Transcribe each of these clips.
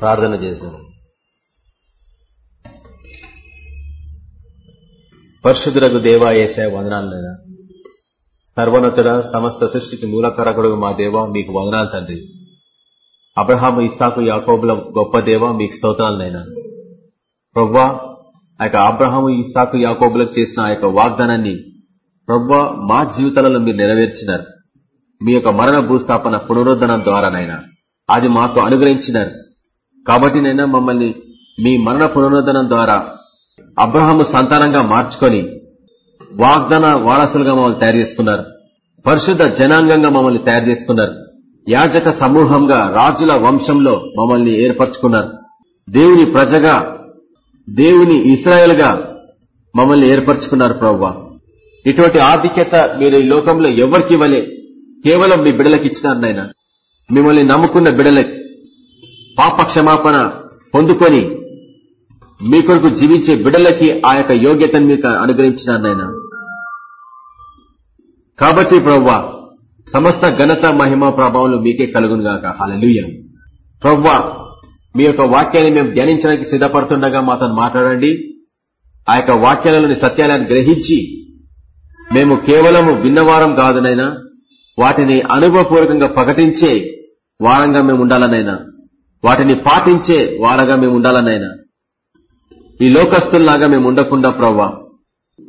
ప్రార్థన చేద్దాం పరిశుద్ధులకు దేవా ఏసే వందనాలు సర్వోన్నతుడ సమస్త సృష్టికి మూలకరకుడు మా దేవ మీకు వందనాలు తండ్రి. అబ్రహాం ఇస్సాకు యాకోబుల గొప్ప దేవ మీకు స్తోత్రాలనైనా ప్రవ్వా ఆ యొక్క అబ్రహాం ఇస్సాకు యాకోబులకు చేసిన ఆ యొక్క వాగ్దానాన్ని ప్రవ్వా మా జీవితాలలో మీరు నెరవేర్చినారు. మీ యొక్క మరణ భూస్థాపన పునరుద్ధరణ ద్వారానైనా అది మాకు అనుగ్రహించినారు. కాబట్టి నైనా మమ్మల్ని మీ మరణ పునరుద్ధరణం ద్వారా అబ్రహాము సంతానంగా మార్చుకొని వాగ్దాన వారసులుగా మమ్మల్ని తయారు చేసుకున్నారు. పరిశుద్ధ జనాంగంగా మమ్మల్ని తయారు చేసుకున్నారు. యాజక సమూహంగా రాజుల వంశంలో మమ్మల్ని ఏర్పరచుకున్నారు. దేవుని ప్రజగా దేవుని ఇస్రాయల్గా మమ్మల్ని ఏర్పరచుకున్నారు ప్రవ్వా. ఇటువంటి ఆధిక్యత మీరు ఈ లోకంలో ఎవరికి ఇవ్వలే? కేవలం మీ బిడలకు ఇచ్చినారు నాయన. మిమ్మల్ని నమ్ముకున్న బిడలకి. పాప క్షమాపణ పొందుకొని మీ కొరకు జీవించే బిడలకి ఆ యొక్క యోగ్యతను మీకు అనుగ్రహించినారు నాయన. కాబట్టి ప్రవ్వా సమస్త ఘనత మహిమ ప్రభావంలో మీకే కలుగును గాక. హలలుయ ప్రవ్వా మీ యొక్క వాక్యాన్ని మేము ధ్యానించడానికి సిద్ధపడుతుండగా మాతో మాట్లాడండి. ఆ యొక్క వాక్యాలలోని సత్యాలను గ్రహించి మేము కేవలము విన్నవారం కాదునైనా వాటిని అనుభవపూర్వకంగా ప్రకటించే వారంగా మేము ఉండాలనైనా వాటిని పాటించే వారగా మేము ఉండాలనైనా ఈ లోకస్తుల్లాగా మేము ఉండకుండా ప్రవ్వా.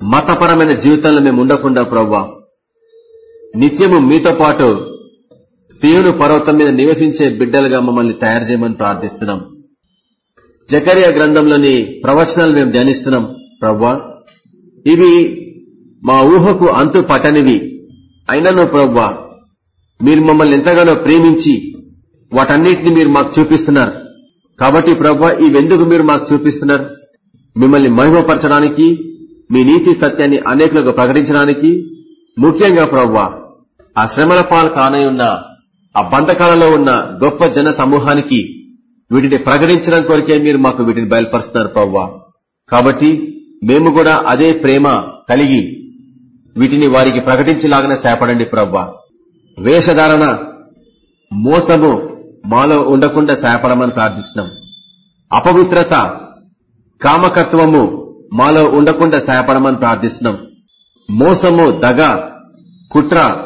మతపరమైన జీవితంలో మేము ఉండకుండా ప్రవ్వా. నిత్యము మీతో పాటు సీయును పర్వతం మీద నివసించే బిడ్డలుగా మమ్మల్ని తయారు చేయమని ప్రార్థిస్తున్నాం. జకరియా గ్రంథంలోని ప్రవచనాలు మేము ధ్యానిస్తున్నాం. ప్రవ్వా ఇవి మా ఊహకు అంతు పట్టనివి. అయినను ప్రవ్వా మీరు మమ్మల్ని ఎంతగానో ప్రేమించి వాటన్నిటిని మీరు మాకు చూపిస్తున్నారు. కాబట్టి ప్రభు ఇవెందుకు మీరు మాకు చూపిస్తున్నారు? మిమ్మల్ని మహిమపరచడానికి మీ నీతి సత్యాన్ని అనేకులకు ప్రకటించడానికి ముఖ్యంగా ప్రవ్వా ఆ శ్రమల పాలు కానై ఉన్న ఆ బంధకాలలో ఉన్న గొప్ప జన సమూహానికి వీటిని ప్రకటించడం కొరకే మీరు మాకు వీటిని బయలుపరుస్తున్నారు ప్రవ్వా కాబట్టి మేము కూడా అదే ప్రేమ కలిగి వీటిని వారికి ప్రకటించేలాగానే సేపడండి ప్రవ్వా వేషధారణ మోసము మాలో ఉండకుండా సహాయపడమని ప్రార్థిస్తున్నాం. అపవిత్రత కామకత్వము మాలో ఉండకుండా సహాయపడమని ప్రార్థిస్తున్నాం. మోసము దగ కుట్ర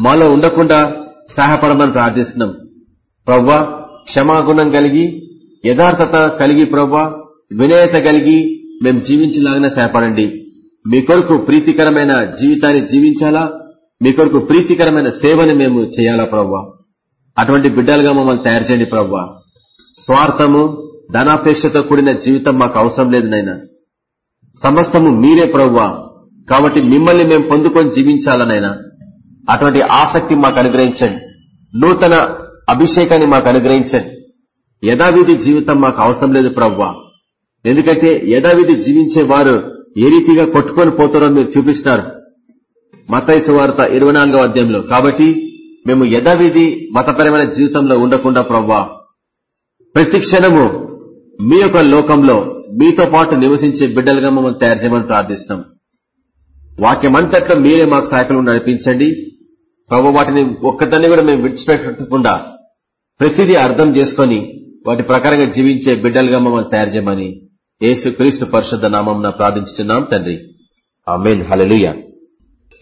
మాలో ఉండకుండా సహాయపడమని ప్రార్థిస్తున్నాం. ప్రవ్వా క్షమాగుణం కలిగి యథార్థత కలిగి ప్రవ్వా వినయత కలిగి మేము జీవించలాగిన సహాయపడండి. మీ కొరకు ప్రీతికరమైన జీవితాన్ని జీవించాలా? మీ కొరకు ప్రీతికరమైన సేవని మేము చేయాలా ప్రవ్వా? అటువంటి బిడ్డలుగా మమ్మల్ని తయారు చేయండి ప్రవ్వా. స్వార్థము ధనాపేక్షతో కూడిన జీవితం మాకు అవసరం లేదు నైనా సమస్తము మీరే ప్రవ్వా. కాబట్టి మిమ్మల్ని మేము పొందుకొని జీవించాలనైనా అటువంటి ఆసక్తి మాకు అనుగ్రహించండి. నూతన అభిషేకాన్ని మాకు అనుగ్రహించండి. యథావిధి జీవితం మాకు అవసరం లేదు ప్రవ్వా. ఎందుకంటే యథావిధి జీవించే వారు ఏ రీతిగా కొట్టుకొని పోతారో మీరు చూపిస్తున్నారు. మతైసు వార్త ఇరవై నాలుగో అధ్యాయంలో. కాబట్టి మేము యథావిధి మతపరమైన జీవితంలో ఉండకుండా ప్రవ్వా ప్రతి క్షణము మీ యొక్క లోకంలో మీతో పాటు నివసించే బిడ్డలుగా మమ్మల్ని తయారు చేయమని ప్రార్థిస్తున్నాం. వాక్యమంతట్లో మీరే మాకు సహాయకులు నడిపించండి. ప్రభు వాటిని ఒక్కదాన్ని కూడా మేము విడిచిపెట్టకుండా ప్రతిదీ అర్థం చేసుకుని వాటి ప్రకారంగా జీవించే బిడ్డలుగా మమ్మల్ని తయారు చేయమని యేసు క్రీస్తు పరిషత్ నామం ప్రార్థించుతున్నాం తండ్రి. ఆమెన్. హలలుయ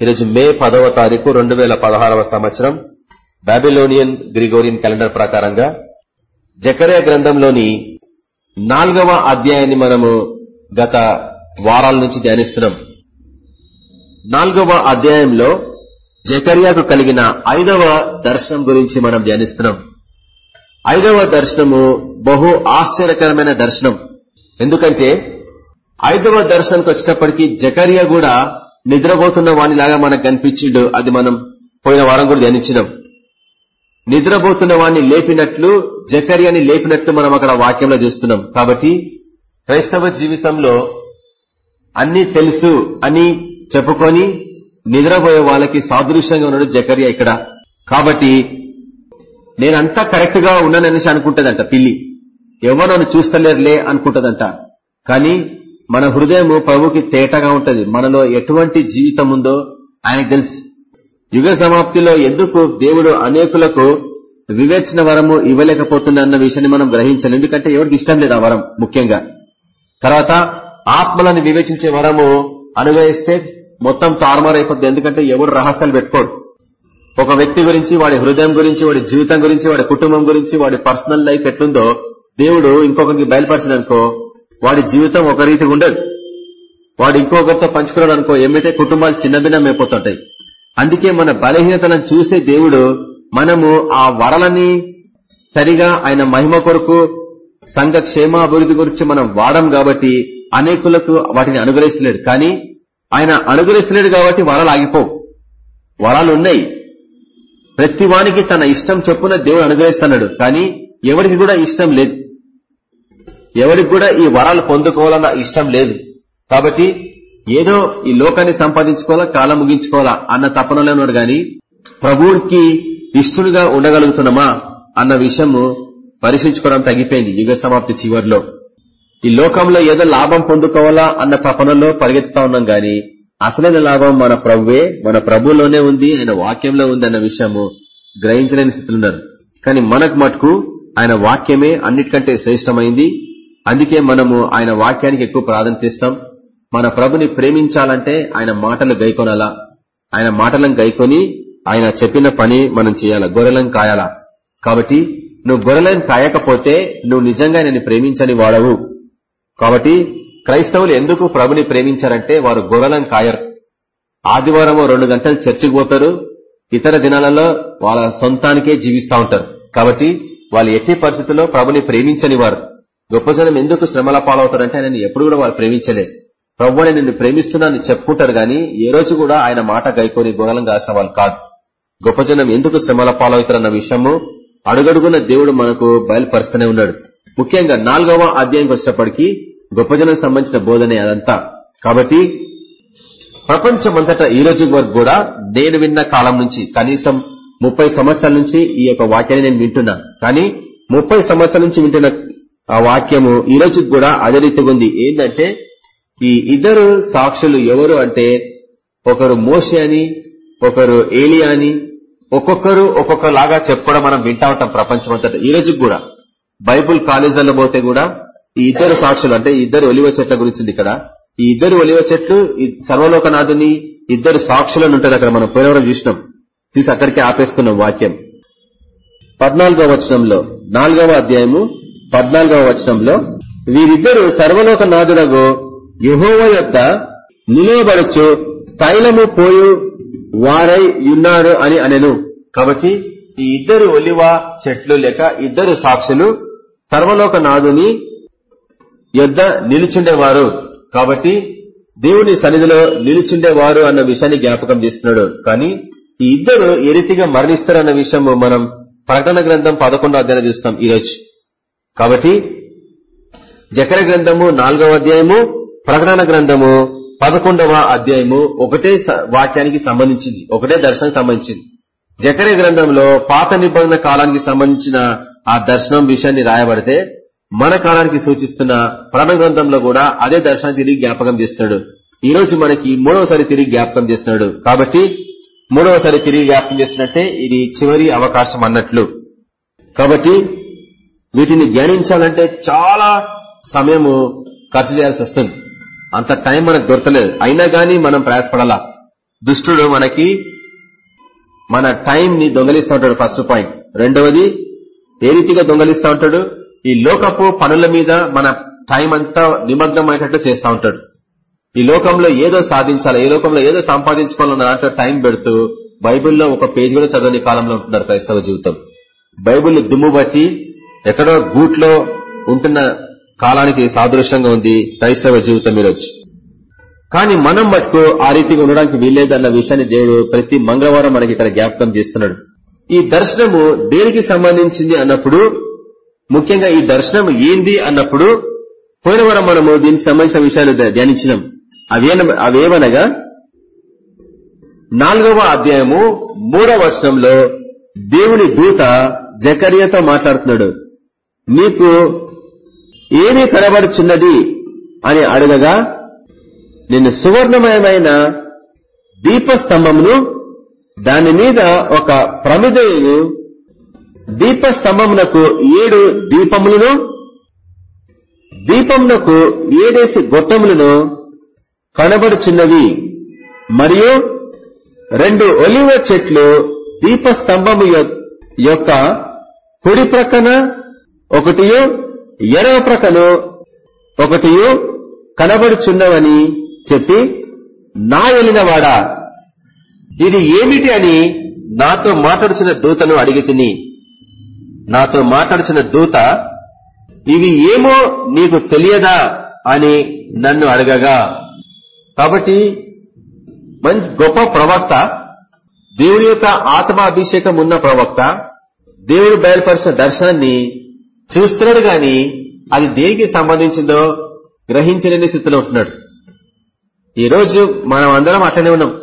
ఈరోజు మే పదవ తారీఖు రెండు వేల పదహారవ సంవత్సరం. బాబిలోనియన్ గ్రిగోరియన్ క్యాలెండర్ ప్రకారంగా జకరియా గ్రంథంలోని నాలుగవ అధ్యాయాన్ని మనము గత వారాల నుంచి ధ్యానిస్తున్నాం. నాలుగవ అధ్యాయంలో జకర్యాకు కలిగిన ఐదవ దర్శనం గురించి మనం ధ్యానిస్తున్నాం. ఐదవ దర్శనము బహు ఆశ్చర్యకరమైన దర్శనం. ఎందుకంటే ఐదవ దర్శనంకి వచ్చేటప్పటికి జకర్య కూడా నిద్రపోతున్న వాణిలాగా మనకు కనిపించిండు. అది మనం పోయిన వారం కూడా ధ్యానించినాం. నిద్రపోతున్న వాడిని లేపినట్లు జకర్యాని లేపినట్లు మనం అక్కడ వాక్యంలో చూస్తున్నాం. కాబట్టి క్రైస్తవ జీవితంలో అన్ని తెలుసు అని చెప్పుకొని నిద్రపోయే వాళ్ళకి సాదృశ్యంగా ఉన్నాడు జకర్య ఇక్కడ. కాబట్టి నేనంతా కరెక్ట్గా ఉన్నాననేసి అనుకుంటదంట పిల్లి. ఎవరు నన్ను చూస్తలేరులే అనుకుంటదంట. కానీ మన హృదయము ప్రభుకి తేటగా ఉంటది. మనలో ఎటువంటి జీవితం ఉందో ఆయనకు తెలుసు. యుగ సమాప్తిలో ఎందుకు దేవుడు అనేకులకు వివేచన వరము ఇవ్వలేకపోతున్నా అన్న విషయాన్ని మనం గ్రహించాలి. ఎందుకంటే ఎవరికి ఇష్టం లేదు ఆ వరం ముఖ్యంగా. తర్వాత ఆత్మలను వివేచించే వరము అనుభవిస్తే మొత్తం తారుమారైపోతుంది ఎందుకంటే ఎవరు రహస్యాలు పెట్టుకోడు ఒక వ్యక్తి గురించి వాడి హృదయం గురించి వాడి జీవితం గురించి వాడి కుటుంబం గురించి వాడి పర్సనల్ లైఫ్ ఎట్లుందో దేవుడు ఇంకొకరికి బయలుపరచడనుకో వాడి జీవితం ఒక రీతిగా ఉండదు. వాడు ఇంకొకరితో పంచుకున్నాడు అనుకో ఏమైతే కుటుంబాలు చిన్నభిన్నం అయిపోతుంటాయి. అందుకే మన బలహీనతలను చూసే దేవుడు మనము ఆ వరలని సరిగా ఆయన మహిమ కొరకు సంఘ క్షేమాభివృద్ధి గురించి మనం వాడం కాబట్టి అనేకులకు వాటిని అనుగ్రహిస్తలేడు. కానీ ఆయన అనుగ్రహిస్తలేడు కాబట్టి వరాలు ఆగిపోవు. వరాలు ఉన్నాయి. ప్రతి వానికి తన ఇష్టం చొప్పున దేవుడు అనుగ్రహిస్తున్నాడు. కానీ ఎవరికి కూడా ఇష్టం లేదు. ఎవరికి కూడా ఈ వరాలు పొందుకోవాలన్న ఇష్టం లేదు. కాబట్టి ఏదో ఈ లోకాన్ని సంపాదించుకోవాలా కాలం ముగించుకోవాలా అన్న తపనలో ఉన్నాడు గాని ప్రభువుకి ఇష్టలుగా ఉండగలుగుతున్నామా అన్న విషయము పరిశీలించుకోవడం తగ్గిపోయింది యుగ సమాప్తి చివరిలో. ఈ లోకంలో ఏదో లాభం పొందుకోవాలా అన్న తపనలో పరిగెత్తుతా ఉన్నాం గాని అసలైన లాభం మన ప్రభువే మన ప్రభులోనే ఉంది ఆయన వాక్యంలో ఉంది అన్న విషయము గ్రహించలేని స్థితిలో ఉన్నారు. కానీ మనకు మటుకు ఆయన వాక్యమే అన్నిటికంటే శ్రేష్టమైంది. అందుకే మనము ఆయన వాక్యానికి ఎక్కువ ప్రాధాన్యత ఇస్తాం. మన ప్రభుని ప్రేమించాలంటే ఆయన మాటలు గైకొనాలా? ఆయన మాటలను గైకొని ఆయన చెప్పిన పని మనం చేయాలా? గొర్రెలను కాయాలా? కాబట్టి నువ్వు గొర్రెలను కాయకపోతే నువ్వు నిజంగా నేను ప్రేమించని వాడవు. కాబట్టి క్రైస్తవులు ఎందుకు ప్రభుని ప్రేమించారంటే వారు గొర్రెలను కాయరు. ఆదివారం రెండు గంటలు చర్చికి పోతారు. ఇతర దినాలలో వాళ్ళ సొంతానికే జీవిస్తా ఉంటారు. కాబట్టి వాళ్ళు ఎట్టి పరిస్థితుల్లో ప్రభుని ప్రేమించని వారు. గొప్ప జనం ఎందుకు శ్రమల పాలవుతారంటే ఆయన ఎప్పుడు కూడా వాళ్ళు ప్రేమించలేదు ప్రభు నిన్ను ప్రేమిస్తున్నాను చెప్పుకుంటారు గాని ఏ రోజు కూడా ఆయన మాట గైకొని గుణలం కాసిన వాళ్ళు కాదు. గొప్ప జనం ఎందుకు శ్రమల పాలవుతారన్న విషయము అడుగడుగున దేవుడు మనకు బయలుపరుస్తూనే ఉన్నాడు. ముఖ్యంగా నాలుగవ అధ్యాయంకి వచ్చినప్పటికీ గొప్ప జనం సంబంధించిన బోధనే అదంతా. కాబట్టి ప్రపంచమంతటా ఈ రోజు వరకు కూడా నేను విన్న కాలం నుంచి కనీసం ముప్పై సంవత్సరాల నుంచి ఈ యొక్క వాక్యాన్ని నేను వింటున్నా. కానీ ముప్పై సంవత్సరాల నుంచి వింటున్న ఆ వాక్యము ఈ రోజు కూడా అదే రీతిగా ఉంది. ఏంటంటే ఈ ఇద్దరు సాక్షులు ఎవరు అంటే ఒకరు మోషే అని ఒకరు ఏలియా అని ఒక్కొక్కరు ఒక్కొక్కలాగా చెప్పుకోవడం మనం వింటా ఉంటాం ప్రపంచం అంతటా. ఈ రోజు కూడా బైబుల్ కాలేజీలలో పోతే కూడా ఈ ఇద్దరు సాక్షులు అంటే ఇద్దరు ఒలివ చెట్ల గురించి ఇక్కడ. ఈ ఇద్దరు ఒలివ చెట్లు సర్వలోకనాథుని ఇద్దరు సాక్షులను ఉంటుంది అక్కడ మనం పోయినవరం చూసినాం. చూసి అక్కడికి ఆపేసుకున్నాం వాక్యం. పద్నాలుగవ వచనంలో నాలుగవ అధ్యాయము పద్నాలుగవ వచనంలో వీరిద్దరు సర్వలోకనాథులకు యహోవ యొక్క నిలువబడచ్చు తైలము పోయు వారై ఉన్నారు అని అనెను. కాబట్టి ఈ ఇద్దరు ఒలివ చెట్లు లేక ఇద్దరు సాక్షులు సర్వలోక నాదుని యొద్ద నిలుచుండేవారు. కాబట్టి దేవుని సన్నిధిలో నిలుచుండేవారు అన్న విషయాన్ని జ్ఞాపకం చేస్తున్నాడు. కానీ ఈ ఇద్దరు ఏ రీతిగా మరణిస్తారన్న విషయం మనం ప్రకటన గ్రంథం పదకొండో అధ్యాయం చూస్తాం ఈరోజు. కాబట్టి జకర గ్రంథము నాలుగవ అధ్యాయము ప్రకటన గ్రంథము పదకొండవ అధ్యాయము ఒకటే వాక్యానికి సంబంధించింది. ఒకటే దర్శనానికి సంబంధించింది. జకరే గ్రంథంలో పాత నిబంధన కాలానికి సంబంధించిన ఆ దర్శనం విషయాన్ని రాయబడితే మన కాలానికి సూచిస్తున్న ప్రణ గ్రంథంలో కూడా అదే దర్శనం తిరిగి జ్ఞాపకం చేస్తున్నాడు. ఈ రోజు మనకి మూడవసారి తిరిగి జ్ఞాపకం చేస్తున్నాడు. కాబట్టి మూడవసారి తిరిగి జ్ఞాపకం చేస్తున్నట్టే ఇది చివరి అవకాశం అన్నట్లు. కాబట్టి వీటిని ధ్యానించాలంటే చాలా సమయము ఖర్చు చేయాల్సి వస్తుంది. అంత టైం మనకు దొరకలేదు. అయినా గానీ మనం ప్రయాసపడాలా? దుష్టుడు మనకి మన టైం ని దొంగలిస్తూ ఉంటాడు ఫస్ట్ పాయింట్ రెండవది ఏ రీతిగా దొంగలిస్తూ ఉంటాడు? ఈ లోకపు పనుల మీద మన టైం అంతా నిమగ్నమైనట్లు చేస్తూ ఉంటాడు. ఈ లోకంలో ఏదో సాధించాలి? ఈ లోకంలో ఏదో సంపాదించుకోవాలన్న దాంట్లో టైం పెడుతూ బైబిల్లో ఒక పేజ్ కూడా చదవని కాలంలో ఉంటున్నారు క్రైస్తవ జీవితం. బైబిల్ దుమ్ము బట్టి ఎక్కడో గూట్లో ఉంటున్న కాలానికి సాదృశ్యంగా ఉంది క్రైస్తవ జీవితం మీరొచ్చు కానీ మనం మటుకు ఆ రీతిగా ఉండడానికి వీల్లేదన్న విషయాన్ని దేవుడు ప్రతి మంగళవారం మనకి ఇక్కడ జ్ఞాపకం చేస్తున్నాడు. ఈ దర్శనము దేనికి సంబంధించింది అన్నప్పుడు ముఖ్యంగా ఈ దర్శనం ఏంది అన్నప్పుడు పోయిన వారం మనము దీనికి సంబంధించిన విషయాలు ధ్యానించినాం. అవేమనగా నాలుగవ అధ్యాయము మూడవ వచనంలో దేవుని దూత జకరియతో మాట్లాడుతున్నాడు. నీకు ఏమి కనబడుచున్నది అని అడగగా నేను సువర్ణమయమైన దీపస్తంభమును దాని మీద ఒక ప్రమిదను దీపస్తంభమునకు ఏడు దీపములను దీపమునకు ఏడేసి గొట్టములను కనబడుచున్నవి. మరియు రెండు ఒలివ చెట్లు దీపస్తంభము యొక్క కుడి ప్రక్కన ఒకటియో ఎడవ ప్రక్కను ఒకటియు కనబడుచున్నవని చెప్పి నా ఎలినవాడా? ఇది ఏమిటి అని నాతో మాట్లాడుచున్న దూతను అడిగి తిని నాతో మాట్లాడుచున్న దూత ఇవి ఏమో నీకు తెలియదా? అని నన్ను అడగగా. కాబట్టి మంచి గొప్ప ప్రవక్త దేవుడి యొక్క ఆత్మాభిషేకం ఉన్న ప్రవక్త దేవుడు బయలుపరిచిన దర్శనాన్ని చూస్తున్నాడు గాని అది దేనికి సంబంధించిందో గ్రహించలేని స్థితిలో ఉంటున్నాడు. ఈరోజు మనం అందరం అట్లనే ఉన్నాం.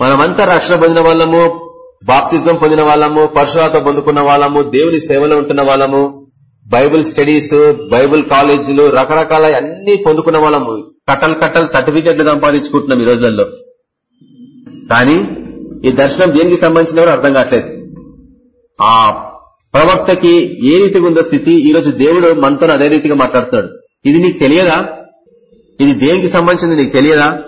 మనమంతా రక్షణ పొందిన వాళ్ళము బాప్తిజం పొందిన వాళ్ళము పరశురాత పొందుకున్న వాళ్ళము దేవుని సేవలో ఉంటున్న వాళ్ళము బైబుల్ స్టడీస్ బైబుల్ కాలేజీలు రకరకాల అన్ని పొందుకున్న వాళ్ళము. కట్టలు కట్టలు సర్టిఫికెట్లు సంపాదించుకుంటున్నాం ఈ రోజులలో. కానీ ఈ దర్శనం దేనికి సంబంధించిన అర్థం కావట్లేదు. ఆ ప్రవక్తకి ఏ రీతిగా ఉందో స్థితి ఈ రోజు దేవుడు మనతో అదే రీతిగా మాట్లాడుతున్నాడు. ఇది నీకు తెలియదా? ఇది దేనికి సంబంధించింది నీకు తెలియదా?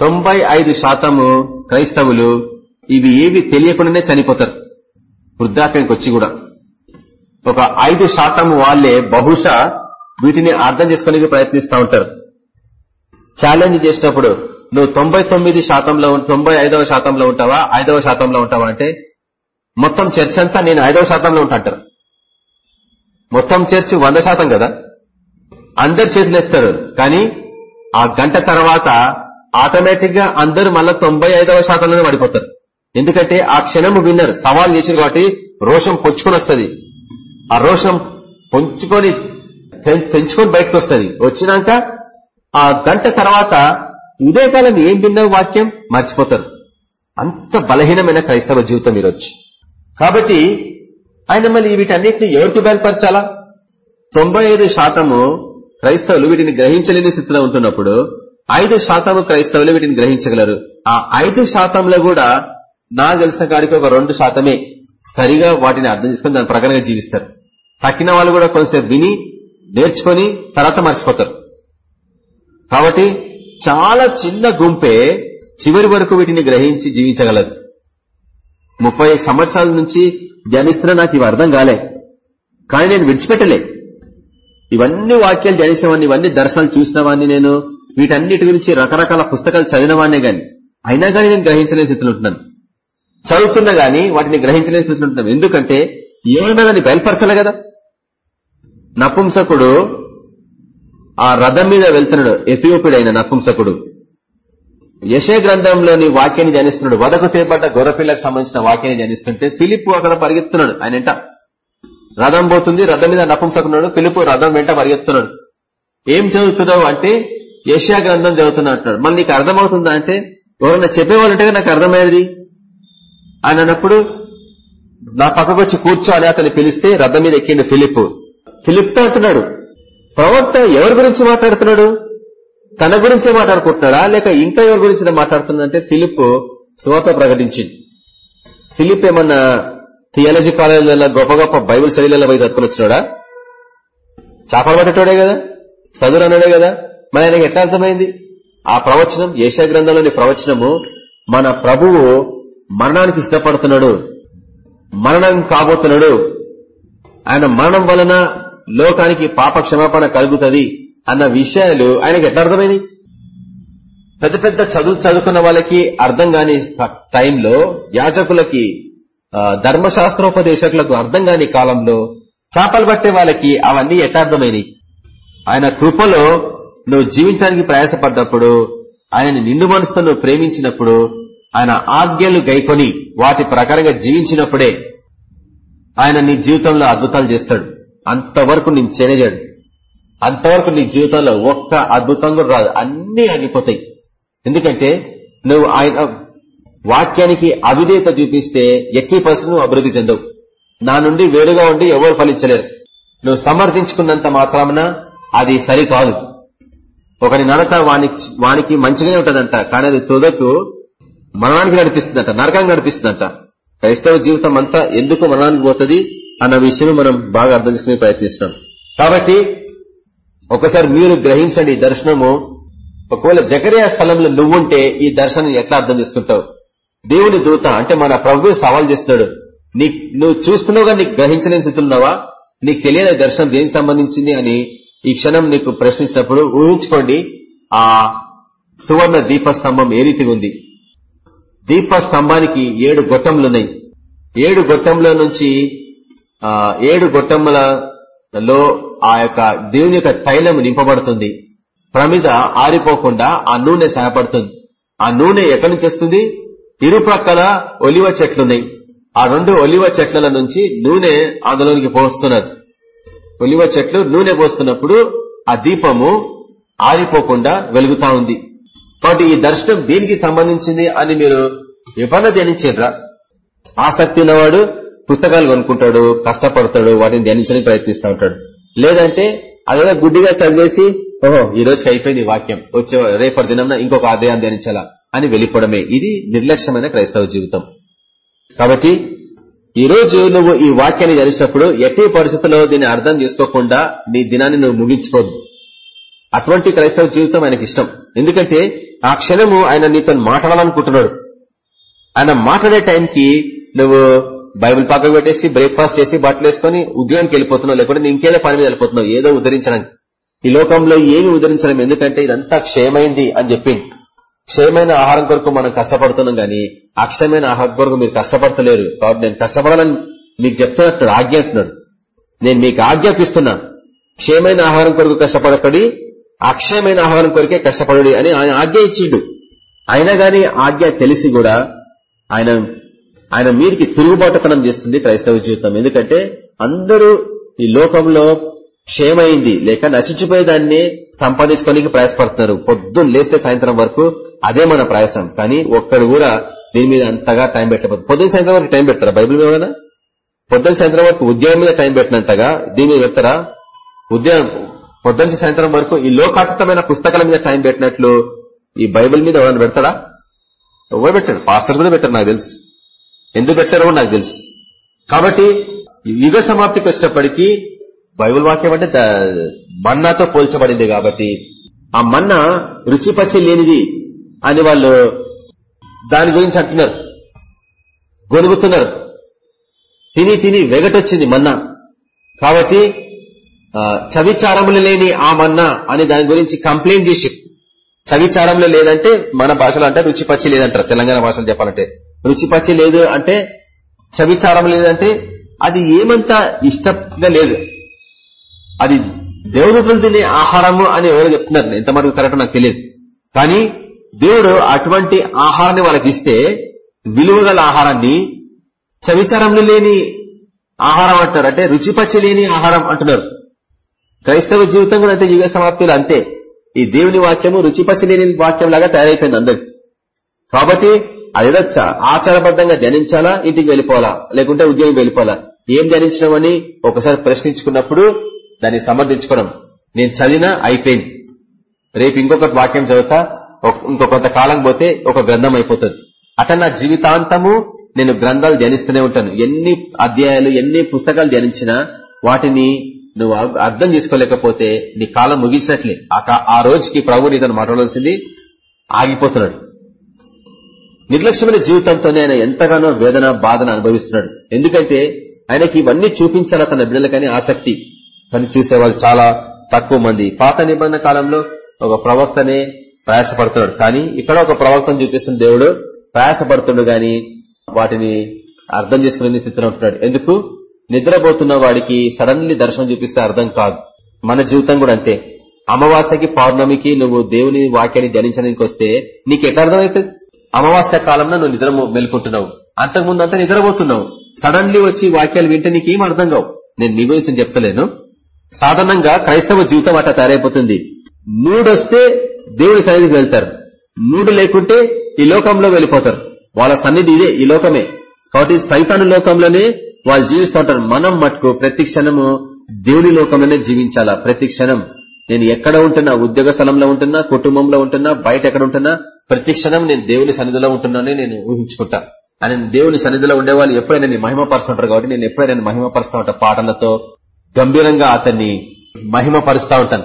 తొంభై ఐదు శాతము క్రైస్తవులు ఇవి ఏవి తెలియకుండానే చనిపోతారు. వృద్ధాప్యంకి వచ్చి కూడా. ఒక ఐదు శాతం వాళ్ళే బహుశా వీటిని అర్థం చేసుకోనికి ప్రయత్నిస్తూ ఉంటారు. ఛాలెంజ్ చేసినప్పుడు నువ్వు తొంభై తొమ్మిది శాతంలో తొంభై ఐదవ శాతంలో ఉంటావా? ఐదవ శాతంలో ఉంటావా అంటే మొత్తం చర్చ్ అంతా నేను ఐదవ శాతంలో ఉంటాంటారు మొత్తం చర్చ్ వంద శాతం కదా? అందరు చేతులు ఎత్తారు. కానీ ఆ గంట తర్వాత ఆటోమేటిక్గా అందరూ మళ్ళా తొంభై ఐదవ శాతంలోనే పడిపోతారు. ఎందుకంటే ఆ క్షణం విన్నర్ సవాల్ చేసింది కాబట్టి రోషం పొచ్చుకొని వస్తుంది. ఆ రోషం పొంచుకొని తెంచుకొని బయటకు వస్తుంది. వచ్చినాక ఆ గంట తర్వాత ఇదే కాలం ఏం విన్న వాక్యం? మర్చిపోతారు. అంత బలహీనమైన క్రైస్తవ జీవితం ఈరోజు. కాబట్టి ఆయన మళ్ళీ వీటన్నిటిని ఎవరికి బయలుపరచాలా? తొంభై శాతము క్రైస్తవులు వీటిని గ్రహించలేని స్థితిలో ఉంటున్నప్పుడు ఐదు శాతము క్రైస్తవులు వీటిని గ్రహించగలరు. ఆ ఐదు శాతంలో కూడా నా తెలిసిన కాడికి ఒక రెండు శాతమే సరిగా వాటిని అర్థం చేసుకుని దాని ప్రకారంగా జీవిస్తారు. తక్కిన వాళ్ళు కూడా కొంచెం విని నేర్చుకొని తర్వాత మర్చిపోతారు. కాబట్టి చాలా చిన్న గుంపే చివరి వరకు వీటిని గ్రహించి జీవించగలదు ముప్పై సంవత్సరాల నుంచి ధ్యానిస్తున్నా నాకు ఇవి అర్థం కాలే. కానీ నేను విడిచిపెట్టలే. ఇవన్నీ వాక్యాలు ధ్యానించినవాడిని ఇవన్నీ దర్శనాలు చూసినవాడిని నేను వీటన్నిటి గురించి రకరకాల పుస్తకాలు చదివినవాడినే గాని అయినా కానీ నేను గ్రహించలేని స్థితిలో ఉంటున్నాను. చదువుతున్నా గానీ వాటిని గ్రహించలేని స్థితిలో ఉంటున్నాను ఎందుకంటే ఏమైనా దాన్ని బయలుపరచాలి కదా. నపుంసకుడు ఆ రథం మీద వెళ్తున్నాడు. ఎథియోపిడైన నపుంసకుడు. యశే గ్రంథంలోని వాక్యాన్ని ధ్యానిస్తున్నాడు. వదకు తేపడ్డ గొర్రెపిల్లకు సంబంధించిన వాక్యాన్ని ధ్యానిస్తుంటే ఫిలిప్ అక్కడ పరిగెత్తున్నాడు. ఆయన ఎంట రథం పోతుంది. రథం మీద నపుంసకున్నాడు. ఫిలిప్ రథం వెంట పరిగెత్తున్నాడు. ఏం చదువుతున్నావు అంటే యశా గ్రంథం చదువుతున్నా అంటున్నాడు. మళ్ళీ నీకు అర్థమవుతుందా అంటే ఎవరన్నా చెప్పేవాళ్ళు ఉంటే నాకు అర్థమయ్యేది? ఆయన అన్నప్పుడు నా పక్కకు వచ్చి కూర్చో అని అతన్ని పిలిస్తే రథం మీద ఎక్కిండు ఫిలిప్ ఫిలిప్తో అంటున్నాడు ప్రవక్త ఎవరి గురించి మాట్లాడుతున్నాడు? తన గురించే మాట్లాడుకుంటున్నాడా? లేక ఇంకా ఎవరి గురించి మాట్లాడుతున్నాడంటే ఫిలిప్ శోత ప్రకటించింది. ఫిలిప్ ఏమన్నా థియాలజీ కాలేజీల గొప్ప గొప్ప బైబుల్ శైలిలో పోయి చదువుకుని వచ్చినాడా? చేపలు పట్టేటోడే కదా? చదువు అన్నాడే కదా? మరి ఆయనకి ఎట్లా అర్థమైంది? ఆ ప్రవచనం ఏషా గ్రంథంలోని ప్రవచనము మన ప్రభువు మరణానికి ఇష్టపడుతున్నాడు. మరణం కాబోతున్నాడు. ఆయన మరణం వలన లోకానికి పాప క్షమాపణ కలుగుతుంది. అన్న విషయాలు ఆయనకు ఎట్లా అర్థమైనవి పెద్ద పెద్ద చదువు చదువుకున్న వాళ్ళకి అర్థం కాని టైంలో యాజకులకి ధర్మశాస్త్రోపదేశకులకు అర్థం కాని కాలంలో చేపలు పట్టే వాళ్ళకి అవన్నీ యథార్థమైనవి ఆయన కృపలో నువ్వు జీవించడానికి ప్రయాసపడ్డప్పుడు ఆయన నిండు మనసుతో నువ్వు ప్రేమించినప్పుడు ఆయన ఆజ్ఞలు గైకొని వాటి ప్రకారంగా జీవించినప్పుడే ఆయన నీ జీవితంలో అద్భుతాలు చేస్తాడు. అంతవరకు నేను చేయజాడు అంతవరకు నీ జీవితంలో ఒక్క అద్భుతం కూడా రాదు. అన్ని ఆగిపోతాయి. ఎందుకంటే నువ్వు ఆయన వాక్యానికి అవిధేత చూపిస్తే ఎట్టి పర్సెంట్ నువ్వు అభివృద్ధి చెందవు. నా నుండి వేరుగా ఉండి ఎవరు ఫలించలేరు. నువ్వు సమర్థించుకున్నంత మాత్రమున అది సరికాదు. ఒకని నడక వాణి వానికి మంచిగానే ఉంటదంట కానీ అది తుదకు మరణానికి నడిపిస్తుందంట నరకానికి నడిపిస్తుందంట. క్రైస్తవ జీవితం అంతా ఎందుకు మరణానికి పోతుంది అన్న విషయం మనం బాగా అర్థం చేసుకునే ప్రయత్నిస్తున్నాం. కాబట్టి ఒకసారి మీరు గ్రహించండి ఈ దర్శనము. ఒకవేళ జకరియా స్థలంలో నువ్వుంటే ఈ దర్శనం ఎట్లా అర్థం చేసుకుంటావు? దేవుని దూత అంటే మన ప్రభు సవాల్ చేస్తున్నాడు. నీ నువ్వు చూస్తున్నావుగా నీకు గ్రహించలేని స్థితిలో నీకు తెలియని దర్శనం దేనికి సంబంధించింది అని ఈ క్షణం నీకు ప్రశ్నించినప్పుడు ఊహించుకోండి. ఆ సువర్ణ దీపస్తంభం ఏ రీతిగా ఉంది? దీపస్తంభానికి ఏడు గొట్టంలున్నాయి ఏడు గొట్టంలో నుంచి ఆ ఏడు గొట్టంలలో ఆ యొక్క దేవుని యొక్క తైలం నింపబడుతుంది. ప్రమిద ఆరిపోకుండా ఆ నూనె సహాయపడుతుంది ఆ నూనె ఎక్కడి నుంచి వస్తుంది? ఇరుప్రక్కల ఒలివ చెట్లున్నాయి. ఆ రెండు ఒలివ చెట్ల నుంచి నూనె అందులోనికి పోస్తున్నది. ఒలివ చెట్లు నూనె పోస్తున్నప్పుడు ఆ దీపము ఆరిపోకుండా వెలుగుతా ఉంది. కాబట్టి ఈ దర్శనం దీనికి సంబంధించింది అని మీరు ఎప్పుడన్నా ధ్యానించరా? ఆసక్తి ఉన్నవాడు పుస్తకాలు కొనుక్కుంటాడు కష్టపడతాడు వాటిని ధ్యానించడానికి ప్రయత్నిస్తూ ఉంటాడు. లేదంటే అదేదో గుడ్డిగా చదివేసి ఓహో ఈ రోజుకి అయిపోయింది వాక్యం. వచ్చే రేపటి దినం ఇంకొక ఆదాయం ధ్యానించాలా అని వెళ్ళిపోవడమే. ఇది నిర్లక్ష్యమైన క్రైస్తవ జీవితం. కాబట్టి ఈ రోజు నువ్వు ఈ వాక్యాన్ని ధ్యానించినప్పుడు ఎట్టి పరిస్థితుల్లో దీన్ని అర్థం చేసుకోకుండా నీ దినాన్ని నువ్వు ముగించుకోవద్దు. అటువంటి క్రైస్తవ జీవితం ఆయనకి ఇష్టం. ఎందుకంటే ఆ క్షణము ఆయన నీతో మాట్లాడాలనుకుంటున్నాడు. ఆయన మాట్లాడే టైంకి నువ్వు బైబిల్ పక్కకు పెట్టేసి బ్రేక్ఫాస్ట్ చేసి బట్టలు వేసుకుని ఉద్యోగానికి వెళ్ళిపోతున్నావు లేకుంటే ఇంకేదో పని మీద వెళ్ళిపోతున్నావు ఏదో ఉదరించడానికి ఈ లోకంలో ఏమి ఉదరించడం ఎందుకంటే ఇదంతా క్షయమైంది అని చెప్పింది క్షయమైన ఆహారం కొరకు మనం కష్టపడుతున్నాం గానీ అక్షయమైన ఆహారం కొరకు మీరు కష్టపడతలేరు. కాబట్టి నేను కష్టపడాలని మీకు చెప్తున్నట్టు ఆజ్ఞాపిస్తున్నాడు నేను మీకు ఆజ్ఞాపిస్తున్నా క్షయమైన ఆహారం కొరకు కష్టపడకడి అక్షయమైన ఆహారం కొరకే కష్టపడు అని ఆయన ఆజ్ఞ ఇచ్చిండు. అయినా గాని ఆజ్ఞ తెలిసి కూడా ఆయన ఆయన మీదికి తిరుగుబాటుతనం చేస్తుంది క్రైస్తవ జీవితం. ఎందుకంటే అందరూ ఈ లోకంలో క్షేమైంది లేక నశించిపోయేదాన్ని సంపాదించుకోనికి ప్రయాసపడుతున్నారు. పొద్దున్న లేస్తే సాయంత్రం వరకు అదే మన ప్రయాసం. కానీ ఒక్కడు కూడా దీని మీద అంతగా టైం పెట్టలేదు పొద్దున్న సాయంత్రం వరకు టైం పెడతారా? బైబిల్ మీద పొద్దున్న సాయంత్రం వరకు ఉద్యోగం మీద టైం పెట్టినంతగా దీని మీద పెడతారా? ఉద్యోగం పొద్దున్న సాయంత్రం వరకు ఈ లోకాతీతమైన పుస్తకాల మీద టైం పెట్టినట్లు ఈ బైబిల్ మీద ఎవరైనా పెడతాడా ఎవరు పెట్టారు? పాస్టర్స్ కూడా పెట్టారు నాకు తెలుసు. ఎందుకు పెట్టారో నాకు తెలుసు. కాబట్టి యుగ సమాప్తికి వచ్చినప్పటికీ బైబుల్ వాక్యం అంటే మన్నాతో పోల్చబడింది కాబట్టి ఆ మన్నా రుచిపచ్చి లేనిది అని వాళ్ళు దాని గురించి అంటున్నారు. గొడుగుతున్నారు తిని తిని వెగటొచ్చింది మన్నా. కాబట్టి చవిచారములు లేని ఆ మన్నా అని దాని గురించి కంప్లైంట్ చేసి చవిచారంలో లేదంటే మన భాషలో అంటే రుచిపచ్చి లేదంటారు తెలంగాణ భాషలో చెప్పాలంటే. రుచిపచ్చి లేదు అంటే చవిచారం లేదంటే అది ఏమంత ఇష్టంగా లేదు. అది దేవుడు తినే ఆహారము అని ఎవరో చెప్తున్నారు. ఎంతవరకు కరెక్ట్ నాకు తెలియదు. కానీ దేవుడు అటువంటి ఆహారాన్ని వాళ్ళకి ఇస్తే విలువ ఆహారాన్ని చవిచారంలో లేని ఆహారం అంటున్నారు. అంటే రుచిపచ్చి లేని ఆహారం అంటున్నారు. క్రైస్తవ జీవితం కూడా అంతే యుగ సమాప్తులు అంతే. ఈ దేవుని వాక్యము రుచిపచ్చి లేని వాక్యం లాగా తయారైపోయింది అందరికి. కాబట్టి అదేదో ఆచారబద్ధంగా ధ్యానించాలా? ఇంటికి వెళ్ళిపోవాలా? లేకుంటే ఉద్యోగం వెళ్ళిపోవాలా? ఏం ధ్యానించడం ఒకసారి ప్రశ్నించుకున్నప్పుడు దాన్ని సమర్థించుకోవడం. నేను చదివినా అయిపోయింది. రేపు ఇంకొకటి వాక్యం చదువుతా ఇంకో కొంతకాలం పోతే ఒక గ్రంథం అయిపోతుంది. అట నా జీవితాంతము నేను గ్రంథాలు ధ్యానిస్తూనే ఉంటాను. ఎన్ని అధ్యాయాలు ఎన్ని పుస్తకాలు ధ్యానించినా వాటిని నువ్వు అర్థం చేసుకోలేకపోతే నీ కాలం ముగించినట్లే ఆ రోజుకి ప్రభు నీతను మాట్లాడాల్సింది ఆగిపోతున్నాడు. నిర్లక్ష్యమైన జీవితంతోనే ఆయన ఎంతగానో వేదన బాధన అనుభవిస్తున్నాడు. ఎందుకంటే ఆయనకి ఇవన్నీ చూపించాల తన బిడ్డలకని ఆసక్తి. కానీ చూసేవాళ్ళు చాలా తక్కువ మంది. పాత నిబంధన కాలంలో ఒక ప్రవక్తనే ప్రయాసపడుతున్నాడు. కానీ ఇక్కడ ఒక ప్రవక్తను చూపిస్తున్న దేవుడు ప్రయాసపడుతుండు గాని వాటిని అర్థం చేసుకునే స్థితిలో ఉంటున్నాడు. ఎందుకు? నిద్రపోతున్న వాడికి సడన్లీ దర్శనం చూపిస్తే అర్థం కాదు. మన జీవితం కూడా అంతే. అమావాస్యకి పౌర్ణమికి నువ్వు దేవుని వాక్యాన్ని ధ్యానించడానికి వస్తే నీకు ఎట్లా అర్థమవుతుంది? అమావాస్య కాలంలో నువ్వు నిద్ర మేల్కొంటున్నావు. అంతకుముందు అంతా నిద్రపోతున్నావు. సడన్లీ వచ్చి వాక్యాలు వింటే నీకేం అర్థం కావు నేను నీ గురించి చెప్తలేను. సాధారణంగా క్రైస్తవ జీవితం అట్లా తయారైపోతుంది. మూడొస్తే దేవుడి సన్నిధికి వెళ్తారు. మూడు లేకుంటే ఈ లోకంలో వెళ్ళిపోతారు. వాళ్ళ సన్నిధి ఇదే ఈ లోకమే. కాబట్టి సైతాను లోకంలోనే వాళ్ళు జీవిస్తూ ఉంటారు మనం మటుకు ప్రతి క్షణము దేవుని లోకంలోనే జీవించాలా? ప్రతి క్షణం. నేను ఎక్కడ ఉంటున్నా? ఉద్యోగ స్థలంలో ఉంటున్నా? కుటుంబంలో ఉంటున్నా? బయట ఎక్కడ ఉంటున్నా? ప్రతి క్షణం నేను దేవుని సన్నిధిలో ఉంటున్నానని నేను ఊహించుకుంటా. ఆయన దేవుని సన్నిధిలో ఉండేవాళ్ళు ఎప్పుడైనా నేను మహిమపరుస్తుంటారు కాబట్టి నేను ఎప్పుడైనా నేను మహిమపరుస్తూ ఉంటాను పాటలతో. గంభీరంగా అతన్ని మహిమపరుస్తూ ఉంటాను.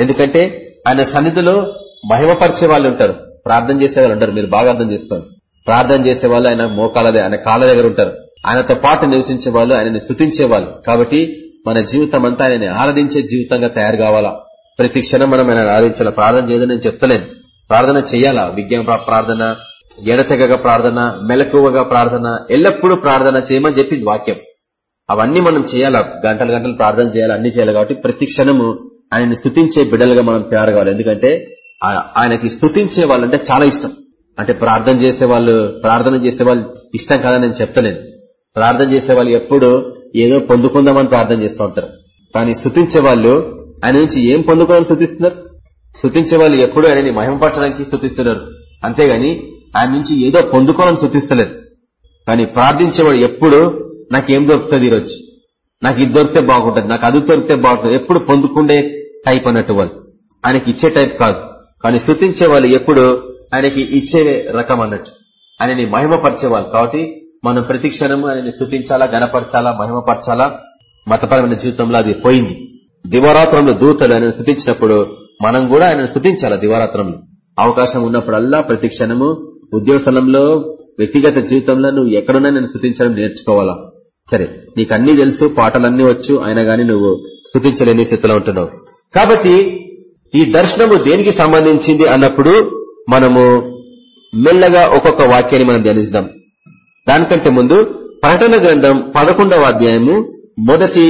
ఎందుకంటే ఆయన సన్నిధిలో మహిమపరిచే వాళ్ళు ఉంటారు. ప్రార్థన చేసే వాళ్ళు ఉంటారు మీరు బాగా అర్థం చేసుకోండి. ప్రార్థన చేసే వాళ్ళు ఆయన మోకాలదే ఆయన కాళ్ళ దగ్గర ఉంటారు. ఆయనతో పాటు నివసించే వాళ్ళు ఆయనని స్థుతించే వాళ్ళు. కాబట్టి మన జీవితం అంతా ఆయనని ఆరాధించే జీవితంగా తయారు కావాలా? ప్రతి క్షణం మనం ఆయన ఆరాధించాలి? ప్రార్థన చేయదని నేను చెప్తలేను. ప్రార్థన చేయాలా? విజ్ఞాన ప్రార్థన ఎడతెగగా ప్రార్థన మెలకువగా ప్రార్థన ఎల్లప్పుడూ ప్రార్థన చేయమని చెప్పింది వాక్యం. అవన్నీ మనం చేయాలా? గంటలు గంటలు ప్రార్థన చేయాలి? అన్ని చేయాలి? కాబట్టి ప్రతి క్షణము ఆయన్ని స్థుతించే బిడ్డలుగా మనం తయారు కావాలి. ఎందుకంటే ఆయనకి స్థుతించే వాళ్ళంటే చాలా ఇష్టం. అంటే ప్రార్థన చేసే వాళ్ళు ప్రార్థన చేసే వాళ్ళు ఇష్టం కాదని నేను చెప్తలేను. ప్రార్థన చేసే వాళ్ళు ఎప్పుడు ఏదో పొందుకుందామని ప్రార్థన చేస్తూ ఉంటారు. కానీ స్థుతించే వాళ్ళు ఆయన నుంచి ఏం పొందుకోవాలని స్థుతిస్తున్నారు స్థుతించే వాళ్ళు ఎప్పుడూ ఆయనని మహిమపరచడానికి స్థుతిస్తున్నారు అంతేగాని ఆయన నుంచి ఏదో పొందుకోవాలని శృతిస్తలేరు. కానీ ప్రార్థించేవాడు ఎప్పుడు నాకేం దొరుకుతుంది ఈరోజు? నాకు ఇది దొరికితే బాగుంటుంది నాకు అది దొరికితే బాగుంటుంది. ఎప్పుడు పొందుకుండే టైప్ అన్నట్టు వాళ్ళు. ఆయనకి ఇచ్చే టైప్ కాదు. కానీ స్థుతించే వాళ్ళు ఎప్పుడు ఆయనకి ఇచ్చే రకం అన్నట్టు. ఆయనని మహిమపరిచేవాళ్ళు కాబట్టి మనం ప్రతి క్షణము ఆయనని స్థుతించాలా గనపరచాలా మహిమపరచాలా? మతపరమైన జీవితంలో అది పోయింది. దివరాత్రంలో దూతలు ఆయన స్థుతించినప్పుడు మనం కూడా ఆయనను స్థుతించాలి దివారాత్రంలో. అవకాశం ఉన్నప్పుడల్లా ప్రతి క్షణము ఉద్యోగ స్థలంలో వ్యక్తిగత జీవితంలో నువ్వు ఎక్కడున్నా నేను స్థుతించడం నేర్చుకోవాలా? సరే నీకు అన్ని తెలుసు పాటలన్నీ వచ్చు అయినా గాని నువ్వు స్థుతించలేని స్థితిలో ఉంటున్నావు. కాబట్టి ఈ దర్శనము దేనికి సంబంధించింది అన్నప్పుడు మనము మెల్లగా ఒక్కొక్క వాక్యాన్ని మనం ధ్యానిస్తాం దానికంటే ముందు ప్రకటన గ్రంథం పదకొండవ అధ్యాయము మొదటి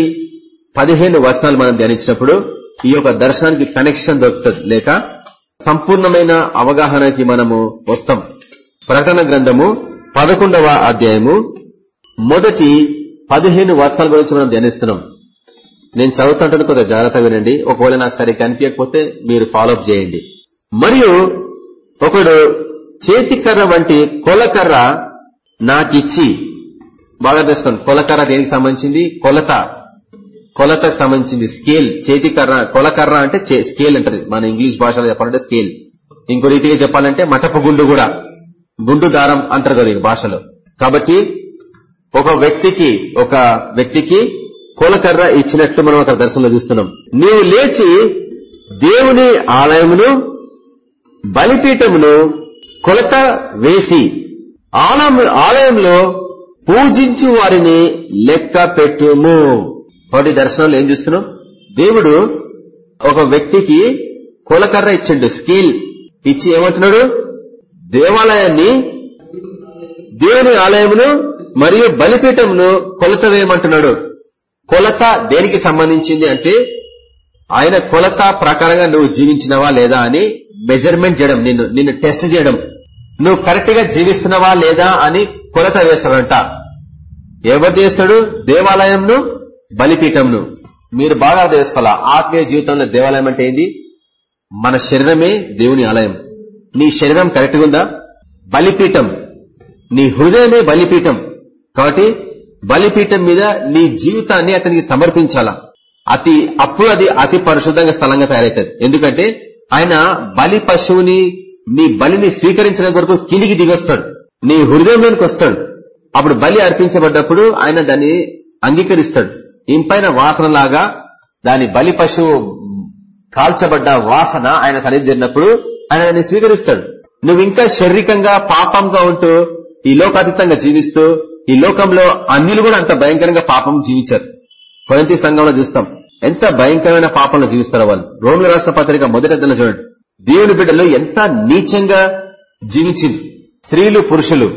పదిహేను వర్షాలు మనం ధ్యానించినప్పుడు ఈ యొక్క దర్శనానికి కనెక్షన్ దొరుకుతుంది. లేక సంపూర్ణమైన అవగాహనకి మనము వస్తాం. ప్రకటన గ్రంథము పదకొండవ అధ్యాయము మొదటి పదిహేను వర్షాల గురించి మనం ధ్యానిస్తున్నాం. నేను చదువుతుంటాను కొంత జాగ్రత్తగా వినండి. ఒకవేళ నాకు సరిగ్గా కనిపించకపోతే మీరు ఫాలోఅప్ చేయండి. మరియు ఒకడు చేతికర్ర వంటి కొలకర్ర నాకిచ్చి బాగా తెలుసుకోండి కొలకర్ర దేనికి సంబంధించింది? కొలత. కొలతకు సంబంధించింది స్కేల్ చేతికర్ర కొలకర్ర అంటే స్కేల్ అంటది. మన ఇంగ్లీష్ భాషలో చెప్పాలంటే స్కేల్. ఇంకో రీతిగా చెప్పాలంటే మటపు గుండు కూడా. గుండు దారం అంటారు కదా భాషలో. కాబట్టి ఒక వ్యక్తికి ఒక వ్యక్తికి కొలకర్ర ఇచ్చినట్లు మనం అక్కడ దర్శనంలో చూస్తున్నాం. నీవు లేచి దేవుని ఆలయమును బలిపీఠమును కొలత వేసి ఆలయంలో పూజించు వారిని లెక్క పెట్టుము. కాబట్టి దర్శనంలో ఏం చూస్తున్నాం దేవుడు ఒక వ్యక్తికి కులకర్ర ఇచ్చిండు స్కీల్. ఇచ్చి ఏమంటున్నాడు? దేవాలయాన్ని దేవుని ఆలయమును మరియు బలిపీఠంను కొలత వేయమంటున్నాడు కొలత దేనికి సంబంధించింది అంటే ఆయన కొలత ప్రకారంగా నువ్వు జీవించినవా లేదా అని మెజర్మెంట్ చేయడం నిన్ను నిన్ను టెస్ట్ చేయడం. నువ్వు కరెక్ట్గా జీవిస్తున్నావా లేదా అని కొలత వేస్తాడంట. ఎవరు చేస్తాడు? దేవాలయంను బలిపీఠంను మీరు బాగా తెలుసుకోవాలా? ఆత్మీయ జీవితంలో దేవాలయం అంటే ఏంది? మన శరీరమే దేవుని ఆలయం. నీ శరీరం కరెక్ట్గా ఉందా? బలిపీఠం. నీ హృదయమే బలిపీఠం. కాబట్టి బలిపీఠం మీద నీ జీవితాన్ని అతనికి సమర్పించాలా? అతి అప్పుడు అది అతి పరిశుద్ధంగా స్థలంగా తయారవుతుంది. ఎందుకంటే ఆయన బలి పశువుని నీ బలిని స్వీకరించిన కొరకు కిందికి దిగొస్తాడు. నీ హృదయంలోనికి వస్తాడు. అప్పుడు బలి అర్పించబడ్డప్పుడు ఆయన దాన్ని అంగీకరిస్తాడు. ఇంపైన వాసన లాగా దాని బలి పశువు కాల్చబడ్డ వాసన ఆయన సన్నిధి జరిగినప్పుడు ఆయన దాన్ని స్వీకరిస్తాడు. నువ్వు ఇంకా శారీరకంగా పాపంగా ఉంటూ ఈ లోకాతీతంగా జీవిస్తూ ఈ లోకంలో అన్యులు కూడా అంత భయంకరంగా పాపం జీవించారు. కొనంతి సంఘంలో చూస్తాం. ఎంత భయంకరమైన పాపంలో జీవిస్తారో వాళ్ళు. రోమిల రాష్ట్ర పత్రిక మొదటి చూడండి. దేవుని బిడ్డలు ఎంత నీచంగా జీవించింది. స్త్రీలు పురుషులు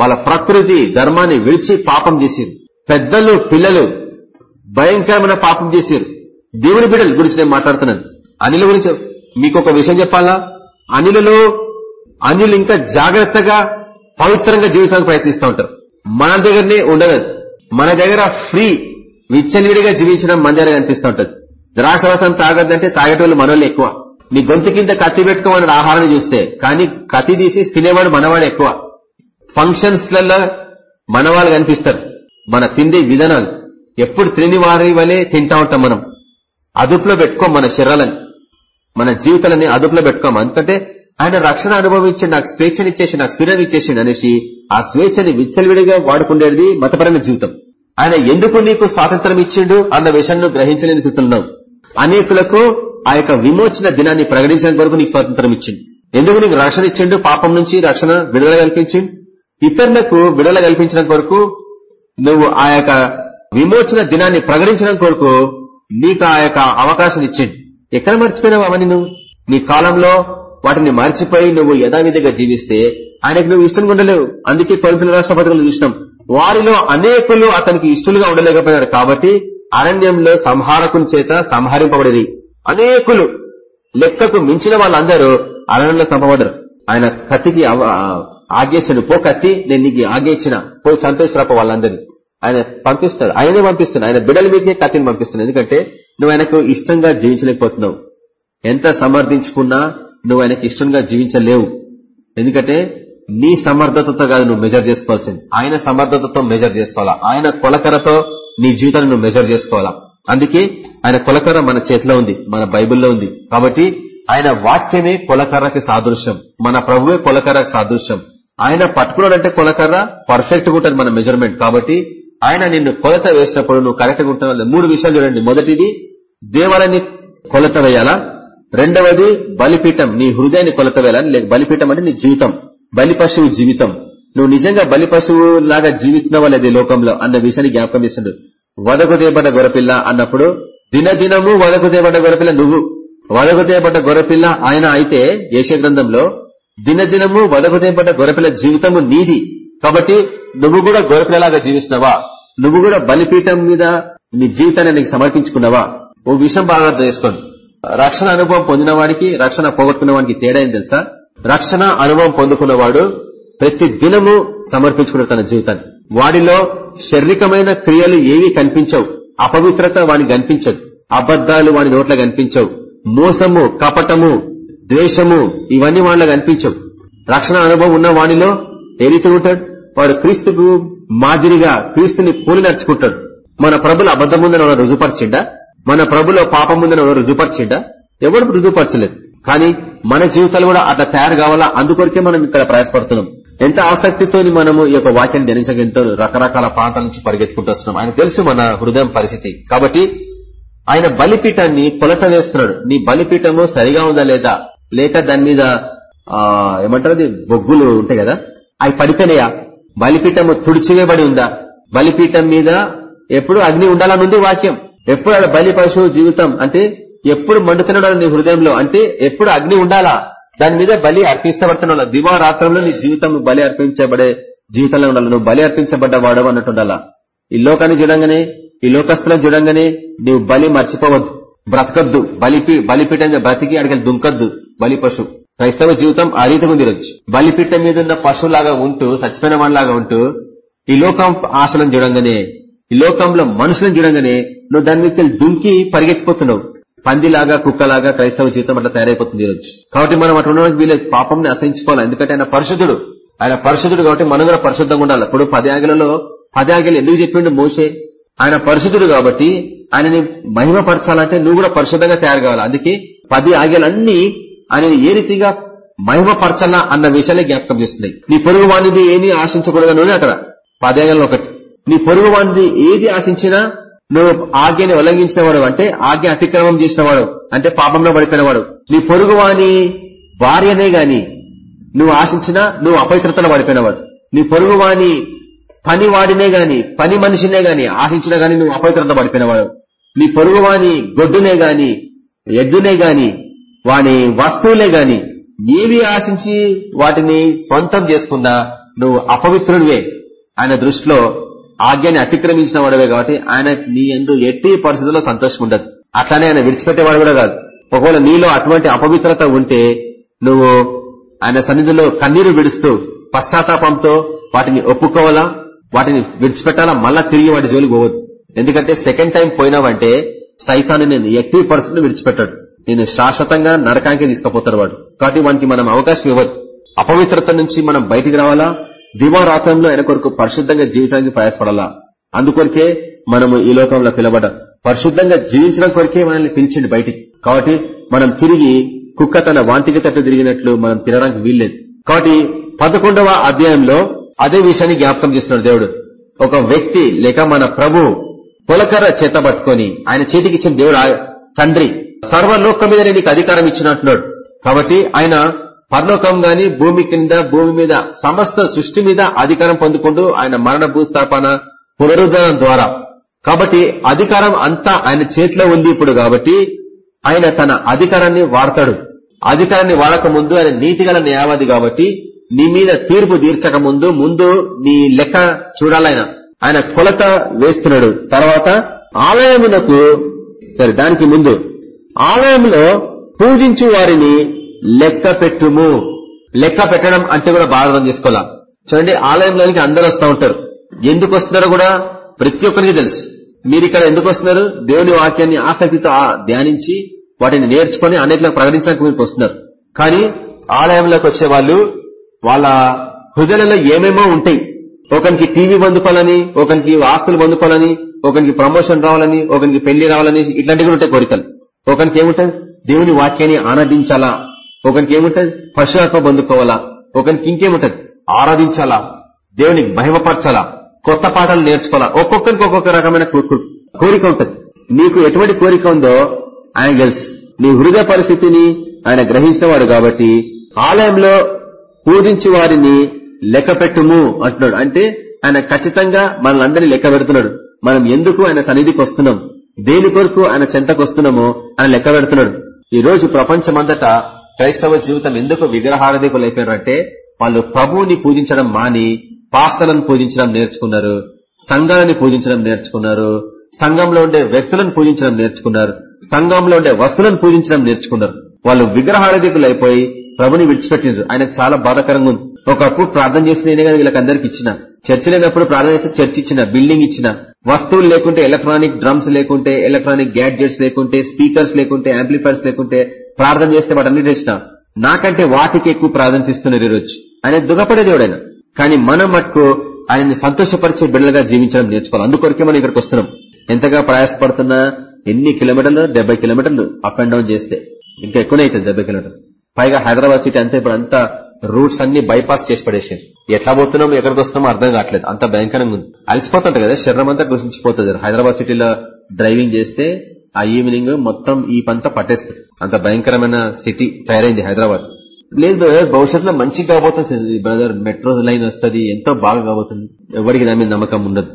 వాళ్ళ ప్రకృతి ధర్మాన్ని విడిచి పాపం చేసింది. పెద్దలు పిల్లలు భయంకరమైన పాపం చేశారు. దేవుని బిడ్డల గురించి నేను మాట్లాడుతున్నాను. అనిల గురించి మీకు ఒక విషయం చెప్పాలా? అనిలలో అనిలు ఇంకా జాగ్రత్తగా పవిత్రంగా జీవించడానికి ప్రయత్నిస్తూ ఉంటారు. మన దగ్గరనే ఉండదు. మన దగ్గర ఫ్రీ విచ్చలవిడిగా జీవించడం మన దగ్గర కనిపిస్తూ ఉంటది ద్రాక్షరసం తాగద్దంటే తాగేటోళ్ళు మనోళ్ళు ఎక్కువ. నీ గొంతు కింద కత్తి పెట్టుకోమని ఆహారాన్ని చూస్తే కానీ కత్తి తీసి తినేవాడు మనవాడు ఎక్కువ. ఫంక్షన్స్లలో మనవాళ్ళు కనిపిస్తారు. మన తిండి విధానాలు. ఎప్పుడు తిని వారి వలె తింటా ఉంటాం మనం. అదుపులో పెట్టుకోం మన శరీరాలని. మన జీవితాలని అదుపులో పెట్టుకోం. ఎందుకంటే ఆయన రక్షణ అనుభవించి నాకు స్వేచ్ఛనిచ్చేసి నాకు స్వీరం ఇచ్చేసిండు అనేసి ఆ స్వేచ్ఛని విచ్చలవిడిగా వాడుకుండేది మతపరమైన జీవితం. ఆయన ఎందుకు నీకు స్వాతంత్రం ఇచ్చిండు అన్న విషయాన్ని గ్రహించలేని స్థితిలో అనేకులకు ఆ యొక్క విమోచన దినాన్ని ప్రకటించడానికి వరకు నీకు స్వాతంత్రం ఇచ్చిండు. ఎందుకు నీకు రక్షణ ఇచ్చిండు? పాపం నుంచి రక్షణ విడుదల కల్పించిండు. ఇతరులకు విడుదల కల్పించడం కొరకు నువ్వు ఆ యొక్క విమోచన దినాన్ని ప్రకటించడం కొరకు నీకు ఆ యొక్క అవకాశం ఇచ్చిండు ఎక్కడ మర్చిపోయినావు అవన్నీ నువ్వు? నీ కాలంలో వాటిని మర్చిపోయి నువ్వు యథావిధిగా జీవిస్తే ఆయనకు నువ్వు ఇష్టంగా ఉండలేవు. అందుకే పలుపుల రాష్ట్రపతులు చూసినాం. వారిలో అనేకులు అతనికి ఇష్టలుగా ఉండలేకపోయినారు కాబట్టి అరణ్యంలో సంహారకుని చేత సంహరింపబడేది అనేకులు లెక్కకు మించిన వాళ్ళందరూ అరణ్యంలో సంపబడరు ఆయన కత్తికి ఆగేసాడు పో కత్తి నేను నీకు ఆగేసిన పో చంపేశ్వరప్ప వాళ్ళందరినీ. ఆయన పంపిస్తాడు. ఆయనే పంపిస్తున్నాడు. ఆయన బిడల మీదకే కత్తిని పంపిస్తున్నాడు. ఎందుకంటే నువ్వు ఆయనకు ఇష్టంగా జీవించలేకపోతున్నావు. ఎంత సమర్థించుకున్నా నువ్వు ఆయనకి ఇష్టంగా జీవించలేవు. ఎందుకంటే నీ సమర్థతతో కాదు నువ్వు మెజర్ చేసుకోవాల్సింది. ఆయన సమర్థతతో మెజర్ చేసుకోవాలా? ఆయన కొలకరతో నీ జీవితాన్ని నువ్వు మెజర్ చేసుకోవాలా? అందుకే ఆయన కొలకర మన చేతిలో ఉంది మన బైబిల్లో ఉంది. కాబట్టి ఆయన వాక్యమే కొలకర్రకి సాదృశ్యం. మన ప్రభువే కొలకర్రకి సాదృశ్యం. ఆయన పట్టుకున్నాడంటే కొలకర్ర పర్ఫెక్ట్గా ఉంటుంది మన మెజర్మెంట్ కాబట్టి ఆయన నిన్ను కొలత వేసినప్పుడు నువ్వు కరెక్ట్గా ఉంటున్నావు. మూడు విషయాలు చూడండి. మొదటిది దేవాలయాన్ని కొలత వేయాలా? రెండవది బలిపీఠం. నీ హృదయాన్ని కొలత వేయాలని లేక బలిపీఠం అంటే నీ జీవితం. బలి పశువు జీవితం. నువ్వు నిజంగా బలి పశువు లాగా జీవిస్తున్నావా లేదు లోకంలో అన్న విషయాన్ని జ్ఞాపకం చేస్తుండు. వదకుదేపడ్డ గొరపిల్ల అన్నప్పుడు దినదినము వదకుదేపడ్డ గొరపిల్ల నువ్వు. వదకుదేపడ్డ గొరపిల్ల ఆయన అయితే యశ గ్రంథంలో దినదినము వదకుదేపడ్డ గొరపిల్ల జీవితము నీది. కాబట్టి నువ్వు కూడా గొరపిల్లలాగా జీవిస్తున్నావా? నువ్వు కూడా బలిపీఠం మీద నీ జీవితాన్ని నీకు సమర్పించుకున్నావా? ఓ విషయం బాగా అర్థం చేసుకోండి. రక్షణ అనుభవం పొందిన వాడికి రక్షణ పోగొట్టుకున్న వాడికి తేడా ఏం తెలుసా? రక్షణ అనుభవం పొందుకున్నవాడు ప్రతి దినము సమర్పించుకున్నాడు తన జీవితాన్ని. వాడిలో శారీరకమైన క్రియలు ఏవి కనిపించవు. అపవిత్రత వాడిని కనిపించదు. అబద్దాలు వాడి నోట్ల కనిపించవు. మోసము కపటము ద్వేషము ఇవన్నీ వాళ్ళ కనిపించవు. రక్షణ అనుభవం ఉన్న వాణిలో ఏ రీతిగా ఉంటాడు వాడు క్రీస్తుకు మాదిరిగా క్రీస్తుని పోలి నడుచుకుంటాడు. మన ప్రభుల అబద్ధం ఉందని రుజుపరిచిండా మన ప్రభులో పాపం ఉందని రుజుపరిచిండా ఎవరు రుజుపరచలేదు కానీ మన జీవితాలు కూడా అట్లా తయారు కావాలా? అందుకొరకే మనం ఇక్కడ ప్రయాసపడుతున్నాం. ఎంత ఆసక్తితో మనము ఈ యొక్క వాక్యాన్ని ధ్యానించక ఎంతో రకరకాల ప్రాంతాల నుంచి పరిగెత్తుకుంటూ వస్తున్నాం. ఆయన తెలుసు మన హృదయం పరిస్థితి. కాబట్టి ఆయన బలిపీఠాన్ని కొలత వేస్తున్నాడు. నీ బలిపీఠము సరిగా ఉందా లేదా? లేక దాని మీద ఏమంటారు అది? బొగ్గులు ఉంటాయి కదా? అవి పడిపోయినాయా? బలిపీఠము తుడిచివేయబడి ఉందా? బలిపీఠం మీద ఎప్పుడు అగ్ని ఉండాలని ఉంది వాక్యం. ఎప్పుడు అక్కడ బలి పశువు జీవితం? అంటే ఎప్పుడు మండుతున్నాడు నీ హృదయంలో? అంటే ఎప్పుడు అగ్ని ఉండాలా? దాని మీద బలి అర్పిస్తబడుతున్నా దివారాత్రంలో నీ జీవితం బలి అర్పించబడే జీవితంలో ఉండాలి. నువ్వు బలి అర్పించబడ్డ వాడవు అన్నట్టు ఉండాలా ఈ లోకాన్ని చూడంగానే ఈ లోకస్తులను చూడంగానే నువ్వు బలి మర్చిపోవద్దు. బ్రతకద్దు. బలి బలిపీఠం బ్రతికి అడిగి దుంకద్దు బలి పశువు. క్రైస్తవ జీవితం ఆ రీతిగా ఉంది రోజు బలిపీఠం మీద ఉన్న పశువులాగా ఉంటూ చచ్చిపోయిన వాళ్ళలాగా ఉంటూ ఈ లోకం ఆశలను చూడంగానే ఈ లోకంలో మనుషులను చూడంగానే నువ్వు దాని మీద దుంకి పరిగెత్తిపోతున్నావు. పందిలాగా కుక్కలాగా క్రైస్తవ జీవితం అట్లా తయారైపోతుంది ఈరోజు. కాబట్టి మనం అటు ఉండడానికి వీలేదు పాపంని అసహించుకోవాలి. ఎందుకంటే ఆయన పరిశుద్ధుడు. ఆయన పరిశుద్ధుడు కాబట్టి మనం కూడా పరిశుద్ధంగా ఉండాలి. ఇప్పుడు పది ఆగలలో పది ఆగలు ఎందుకు చెప్పిండు మోసే ఆయన పరిశుద్ధుడు కాబట్టి ఆయనని మహిమపరచాలంటే నువ్వు కూడా పరిశుద్ధంగా తయారు కావాలి. అందుకే పది ఆగలన్నీ ఆయన ఏ రీతిగా మహిమపరచాలా అన్న విషయాలే జ్ఞాపకం చేస్తున్నాయి. నీ పొరుగు వాణిది ఏది ఆశించకూడదని అక్కడ పదేగలను ఒకటి. నీ పొరుగు వాణిది ఏది ఆశించినా నువ్వు ఆజ్ఞని ఉల్లంఘించిన వాడు అంటే ఆజ్ఞ అతిక్రమం చేసిన వాడు అంటే పాపంలో పడిపోయినవాడు. నీ పొరుగు వాణి భార్యనే గాని నువ్వు ఆశించినా నువ్వు అపవిత్రతలో పడిపోయినవాడు. నీ పొరుగు వాణి పని వాడినే గాని పని మనిషినే గాని ఆశించినా గాని నువ్వు అపవిత్రత పడిపోయినవాడు. నీ పొరుగు వాణి గొడ్డునే గాని ఎద్దునే గాని వాని వస్తువులే గాని ఏవి ఆశించి వాటిని సొంతం చేసుకున్నా నువ్వు అపవిత్రుడివే. ఆయన దృష్టిలో ఆజ్ఞాన్ని అతిక్రమించిన వాడవే కాబట్టి ఆయన నీ ఎందు ఎట్టి పరిస్థితుల్లో సంతోషం ఉండదు. అట్లానే ఆయన విడిచిపెట్టేవాడు కూడా కాదు. ఒకవేళ నీలో అటువంటి అపవిత్రత ఉంటే నువ్వు ఆయన సన్నిధిలో కన్నీరు విడుస్తూ పశ్చాత్తాపంతో వాటిని ఒప్పుకోవాలా? వాటిని విడిచిపెట్టాలా? మళ్ళా తిరిగి వాటి జోలికి పోవద్దు. ఎందుకంటే సెకండ్ టైం పోయినావంటే సైతాన్ని నేను ఎట్టి పరిస్థితులు విడిచిపెట్టాడు. నేను శాశ్వతంగా నరకానికి తీసుకుపోతారు వాడు. కాబట్టి వానికి మనం అవకాశం ఇవ్వదు. అపవిత్రత నుంచి మనం బయటికి రావాలా? దివారాత్రంలో ఆయన కొరకు పరిశుద్ధంగా జీవితానికి ప్రయాసపడాలా? అందుకొరకే మనము ఈ లోకంలో పిలవడ. పరిశుద్ధంగా జీవించడం కొరకే మనల్ని పిలిచిండి బయటికి. కాబట్టి మనం తిరిగి కుక్క తన వాంతికి తట్టు తిరిగినట్లు మనం తినడానికి వీల్లేదు. కాబట్టి పదకొండవ అధ్యాయంలో అదే విషయాన్ని జ్ఞాపకం చేస్తున్నాడు దేవుడు. ఒక వ్యక్తి లేక మన ప్రభు పులకర చేత పట్టుకొని ఆయన చేతికి ఇచ్చిన దేవుడు తండ్రి సర్వలోకం మీద నీకు అధికారం ఇచ్చినట్టున్నాడు కాబట్టి ఆయన పరలోకం గాని భూమి కింద భూమి మీద సమస్త సృష్టి మీద అధికారం పొందుకుంటూ ఆయన మరణ భూస్థాపన పునరుద్ధరణ ద్వారా. కాబట్టి అధికారం అంతా ఆయన చేతిలో ఉంది ఇప్పుడు కాబట్టి ఆయన తన అధికారాన్ని వాడతాడు. అధికారాన్ని వాడక ముందు ఆయన నీతిగల న్యాయవాది కాబట్టి నీ మీద తీర్పు తీర్చక ముందు ముందు నీ లెక్క చూడాలయన ఆయన కొలత వేస్తున్నాడు. తర్వాత ఆలయమునకు సరే దానికి ముందు ఆలయంలో పూజించు వారిని లెక్క పెట్టుము. లెక్క పెట్టడం అంటే కూడా బాగా అర్థం చేసుకోవాలా? చూడండి ఆలయంలోనికి అందరూ వస్తూ ఉంటారు. ఎందుకు వస్తున్నారో కూడా ప్రతి ఒక్కరికి తెలుసు. మీరు ఇక్కడ ఎందుకు వస్తున్నారు? దేవుని వాక్యాన్ని ఆసక్తితో ధ్యానించి వాటిని నేర్చుకుని అన్నిటిలో ప్రకటించడానికి మీకు వస్తున్నారు. కానీ ఆలయంలోకి వచ్చే వాళ్ళు వాళ్ళ హృదయలలో ఏమేమో ఉంటాయి. ఒకరికి టీవీ పొందుకోవాలని ఒకరికి ఆస్తులు పొందుకోవాలని ఒకరికి ప్రమోషన్ రావాలని ఒకరికి పెళ్ళి రావాలని ఇట్లాంటివి ఉంటాయి కోరికలు. ఒకరికి ఏముంటది దేవుని వాక్యాన్ని ఆనందించాలా ఒకరికి ఏముంటది పశుఆత్మ పొందుకోవాలా? ఒకరికి ఇంకేముంటది ఆరాధించాలా? దేవుని మహిమపరచాలా? కొత్త పాటలు నేర్చుకోవాలా? ఒక్కొక్కరికి ఒక్కొక్క రకమైన కోరిక ఉంటది. నీకు ఎటువంటి కోరిక ఉందో ఆయన తెలుసు. నీ హృదయ పరిస్థితిని ఆయన గ్రహించినవాడు కాబట్టి ఆలయంలో పూజించి వారిని లెక్క పెట్టుము అంటున్నాడు. అంటే ఆయన ఖచ్చితంగా మనల్ని లెక్క పెడుతున్నాడు. మనం ఎందుకు ఆయన సన్నిధికి వస్తున్నాం? దేని కొరకు ఆయన చెంతకు వస్తున్నామో ఆయన లెక్క పెడుతున్నాడు. ఈ రోజు ప్రపంచమంతటా క్రైస్తవ జీవితం ఎందుకు విగ్రహారధికులు అయిపోయారంటే వాళ్ళు ప్రభువుని పూజించడం మాని పాస్తలను పూజించడం నేర్చుకున్నారు సంఘాలని పూజించడం నేర్చుకున్నారు సంఘంలో ఉండే వ్యక్తులను పూజించడం నేర్చుకున్నారు సంఘంలో ఉండే వస్తువులను పూజించడం నేర్చుకున్నారు. వాళ్ళు విగ్రహారధికులు అయిపోయి ప్రభుని విడిచిపెట్టినారు ఆయనకు చాలా బాధాకరంగా ఉంది. ఒకప్పుడు ప్రార్థన చేసిన నేనే కానీ వీళ్ళకి అందరికి ఇచ్చిన. చర్చ లేనప్పుడు ప్రార్థన చేస్తే చర్చ్ ఇచ్చిన బిల్డింగ్ ఇచ్చిన. వస్తువులు లేకుంటే ఎలక్ట్రానిక్ డ్రమ్స్ లేకుంటే ఎలక్ట్రానిక్ గ్యాడ్జెట్స్ లేకుంటే స్పీకర్స్ లేకుంటే యాంప్లిఫైర్స్ లేకుంటే ప్రార్థన చేస్తే వాటన్ని చేసిన నాకంటే వాటికి ఎక్కువ ప్రాధాన్యత ఇస్తున్నారు ఈరోజు. ఆయన దుగపడే దేవుడైన కానీ మనం మట్టుకు ఆయన్ని సంతోషపరిచే బిడ్డలుగా జీవించడం నేర్చుకోవాలి. అందుకొరకే మనం ఇక్కడికి వస్తున్నాం. ఎంతగా ప్రయాసపడుతున్నా ఎన్ని కిలోమీటర్లు? డెబ్బై కిలోమీటర్లు అప్ అండ్ డౌన్ చేస్తే. ఇంకా ఎక్కువనే అవుతుంది డెబ్బై కిలోమీటర్లు. పైగా హైదరాబాద్ సిటీ అంతా ఇప్పుడు అంతా రూట్స్ అన్ని బైపాస్ చేసి పడేసారు ఎట్లా పోతున్నాం ఎక్కడికి వస్తున్నామో అర్థం కావట్లేదు. అంత భయంకరంగా ఉంది. అలసిపోతుంట కదా శరీరం అంతా కృషించిపోతుంది. హైదరాబాద్ సిటీలో డ్రైవింగ్ చేస్తే ఆ ఈవినింగ్ మొత్తం ఈ పంత పట్టేస్తారు అంత భయంకరమైన సిటీ తయారైంది హైదరాబాద్. లేదు భవిష్యత్తులో మంచి కాబోతుంది బ్రదర్ మెట్రో లైన్ వస్తుంది ఎంతో బాగా కాబోతుంది. ఎవరికి దాని మీద నమ్మకం ఉండదు.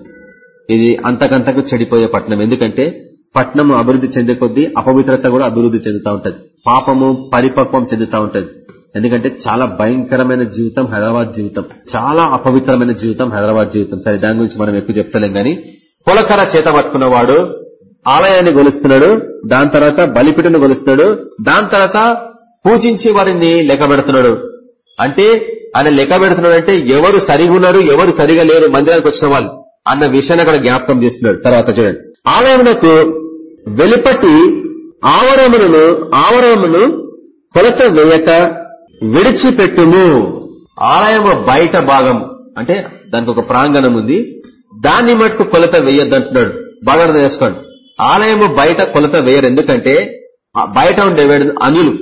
ఇది అంతకంతకు చెడిపోయే పట్టణం. ఎందుకంటే పట్టణం అభివృద్ధి చెందే కొద్దీ అపవిత్రత కూడా అభివృద్ధి చెందుతా ఉంటది. పాపము పరిపక్వం చెందుతా ఉంటది. ఎందుకంటే చాలా భయంకరమైన జీవితం హైదరాబాద్ జీవితం. చాలా అపవిత్రమైన జీవితం హైదరాబాద్ జీవితం. సరే దాని గురించి మనం ఎక్కువ చెప్తలేం గాని పొలకర చేత పట్టుకున్నవాడు ఆలయాన్ని గొలుస్తున్నాడు దాని తర్వాత బలిపిటను గొలుస్తున్నాడు దాని తర్వాత పూజించి వారిని లెక్క పెడుతున్నాడు. అంటే ఆయన లెక్క పెడుతున్నాడు అంటే ఎవరు సరిగా ఉన్నారు ఎవరు సరిగా లేరు మందిరానికి వచ్చిన వాళ్ళు అన్న విషయాన్ని అక్కడ జ్ఞాపకం చేస్తున్నాడు. తర్వాత చూడండి. ఆలయమునకు వెలుపటి ఆవరములను ఆవరమును కొలత వేయక విడిచిపెట్టుము. ఆలయము బయట భాగం. అంటే దానికి ఒక ప్రాంగణం ఉంది. దాన్ని మటుకు కొలత వేయొద్దంటున్నాడు. బాగా అర్థం చేసుకోండి. ఆలయము బయట కొలత వేయరు. ఎందుకంటే బయట ఉండే అనులు.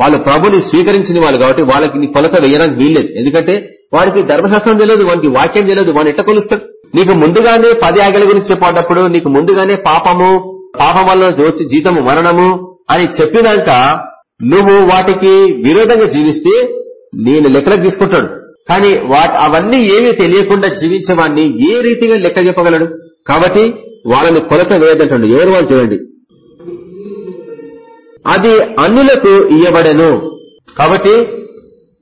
వాళ్ళు ప్రభుని స్వీకరించిన వాళ్ళు కాబట్టి వాళ్ళకి నీ కొలత వేయడానికి వీల్లేదు. ఎందుకంటే వాడికి ధర్మశాస్త్రం తెలియదు వానికి వాక్యం తెలియదు వాడిని ఎట్ట కొలుస్తాడు? నీకు ముందుగానే పది ఆగల గురించి చెప్పేటప్పుడు నీకు ముందుగానే పాపము పాపం వల్ల జీతము మరణము అని చెప్పినాక నువ్వు వాటికి విరోధంగా జీవిస్తే నేను లెక్కలకు తీసుకుంటాడు. కానీ అవన్నీ ఏమీ తెలియకుండా జీవించేవాడిని ఏ రీతిగా లెక్క చెప్పగలడు? కాబట్టి వాళ్ళని కొలత వేయదంటాడు. ఎవరు వాళ్ళు చూడండి. అది అన్నులకు ఇవ్వబడను కాబట్టి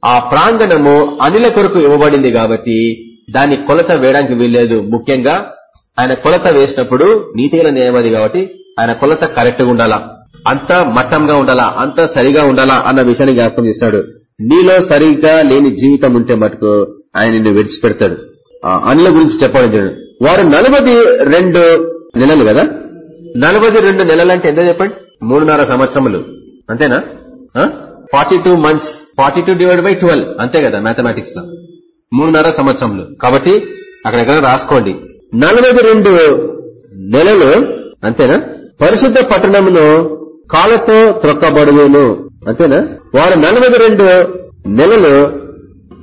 ఆ ప్రాంగణము అనిల కొరకు ఇవ్వబడింది కాబట్టి దాన్ని కొలత వేయడానికి వీల్లేదు. ముఖ్యంగా ఆయన కొలత వేసినప్పుడు నీతిగల నియమది కాబట్టి ఆయన కొలత కరెక్ట్గా ఉండాలా? అంతా మట్టంగా ఉండాలా అంత సరిగా ఉండాలా అన్న విషయాన్ని జ్ఞాపకం చేస్తాడు. నీలో సరిగ్గా లేని జీవితం ఉంటే మటుకు ఆయన నిన్ను విడిచిపెడతాడు. అనిల గురించి చెప్పాలి వారు నలభై రెండు నెలలు కదా? నలభై రెండు నెలలు అంటే ఎంత చెప్పండి? మూడున్నర సంవత్సరములు. అంతేనా? Forty two months forty two divide by twelve. అంతే కదా మ్యాథమెటిక్స్లో మూడున్నర సంవత్సరములు. కాబట్టి అక్కడ ఎక్కడ రాసుకోండి. నలభై రెండు నెలలు అంతేనా? పరిశుద్ధ పట్టణంలో కాలతో త్రొక్కబడును అంతేనా? వారు నలభై రెండు నెలలు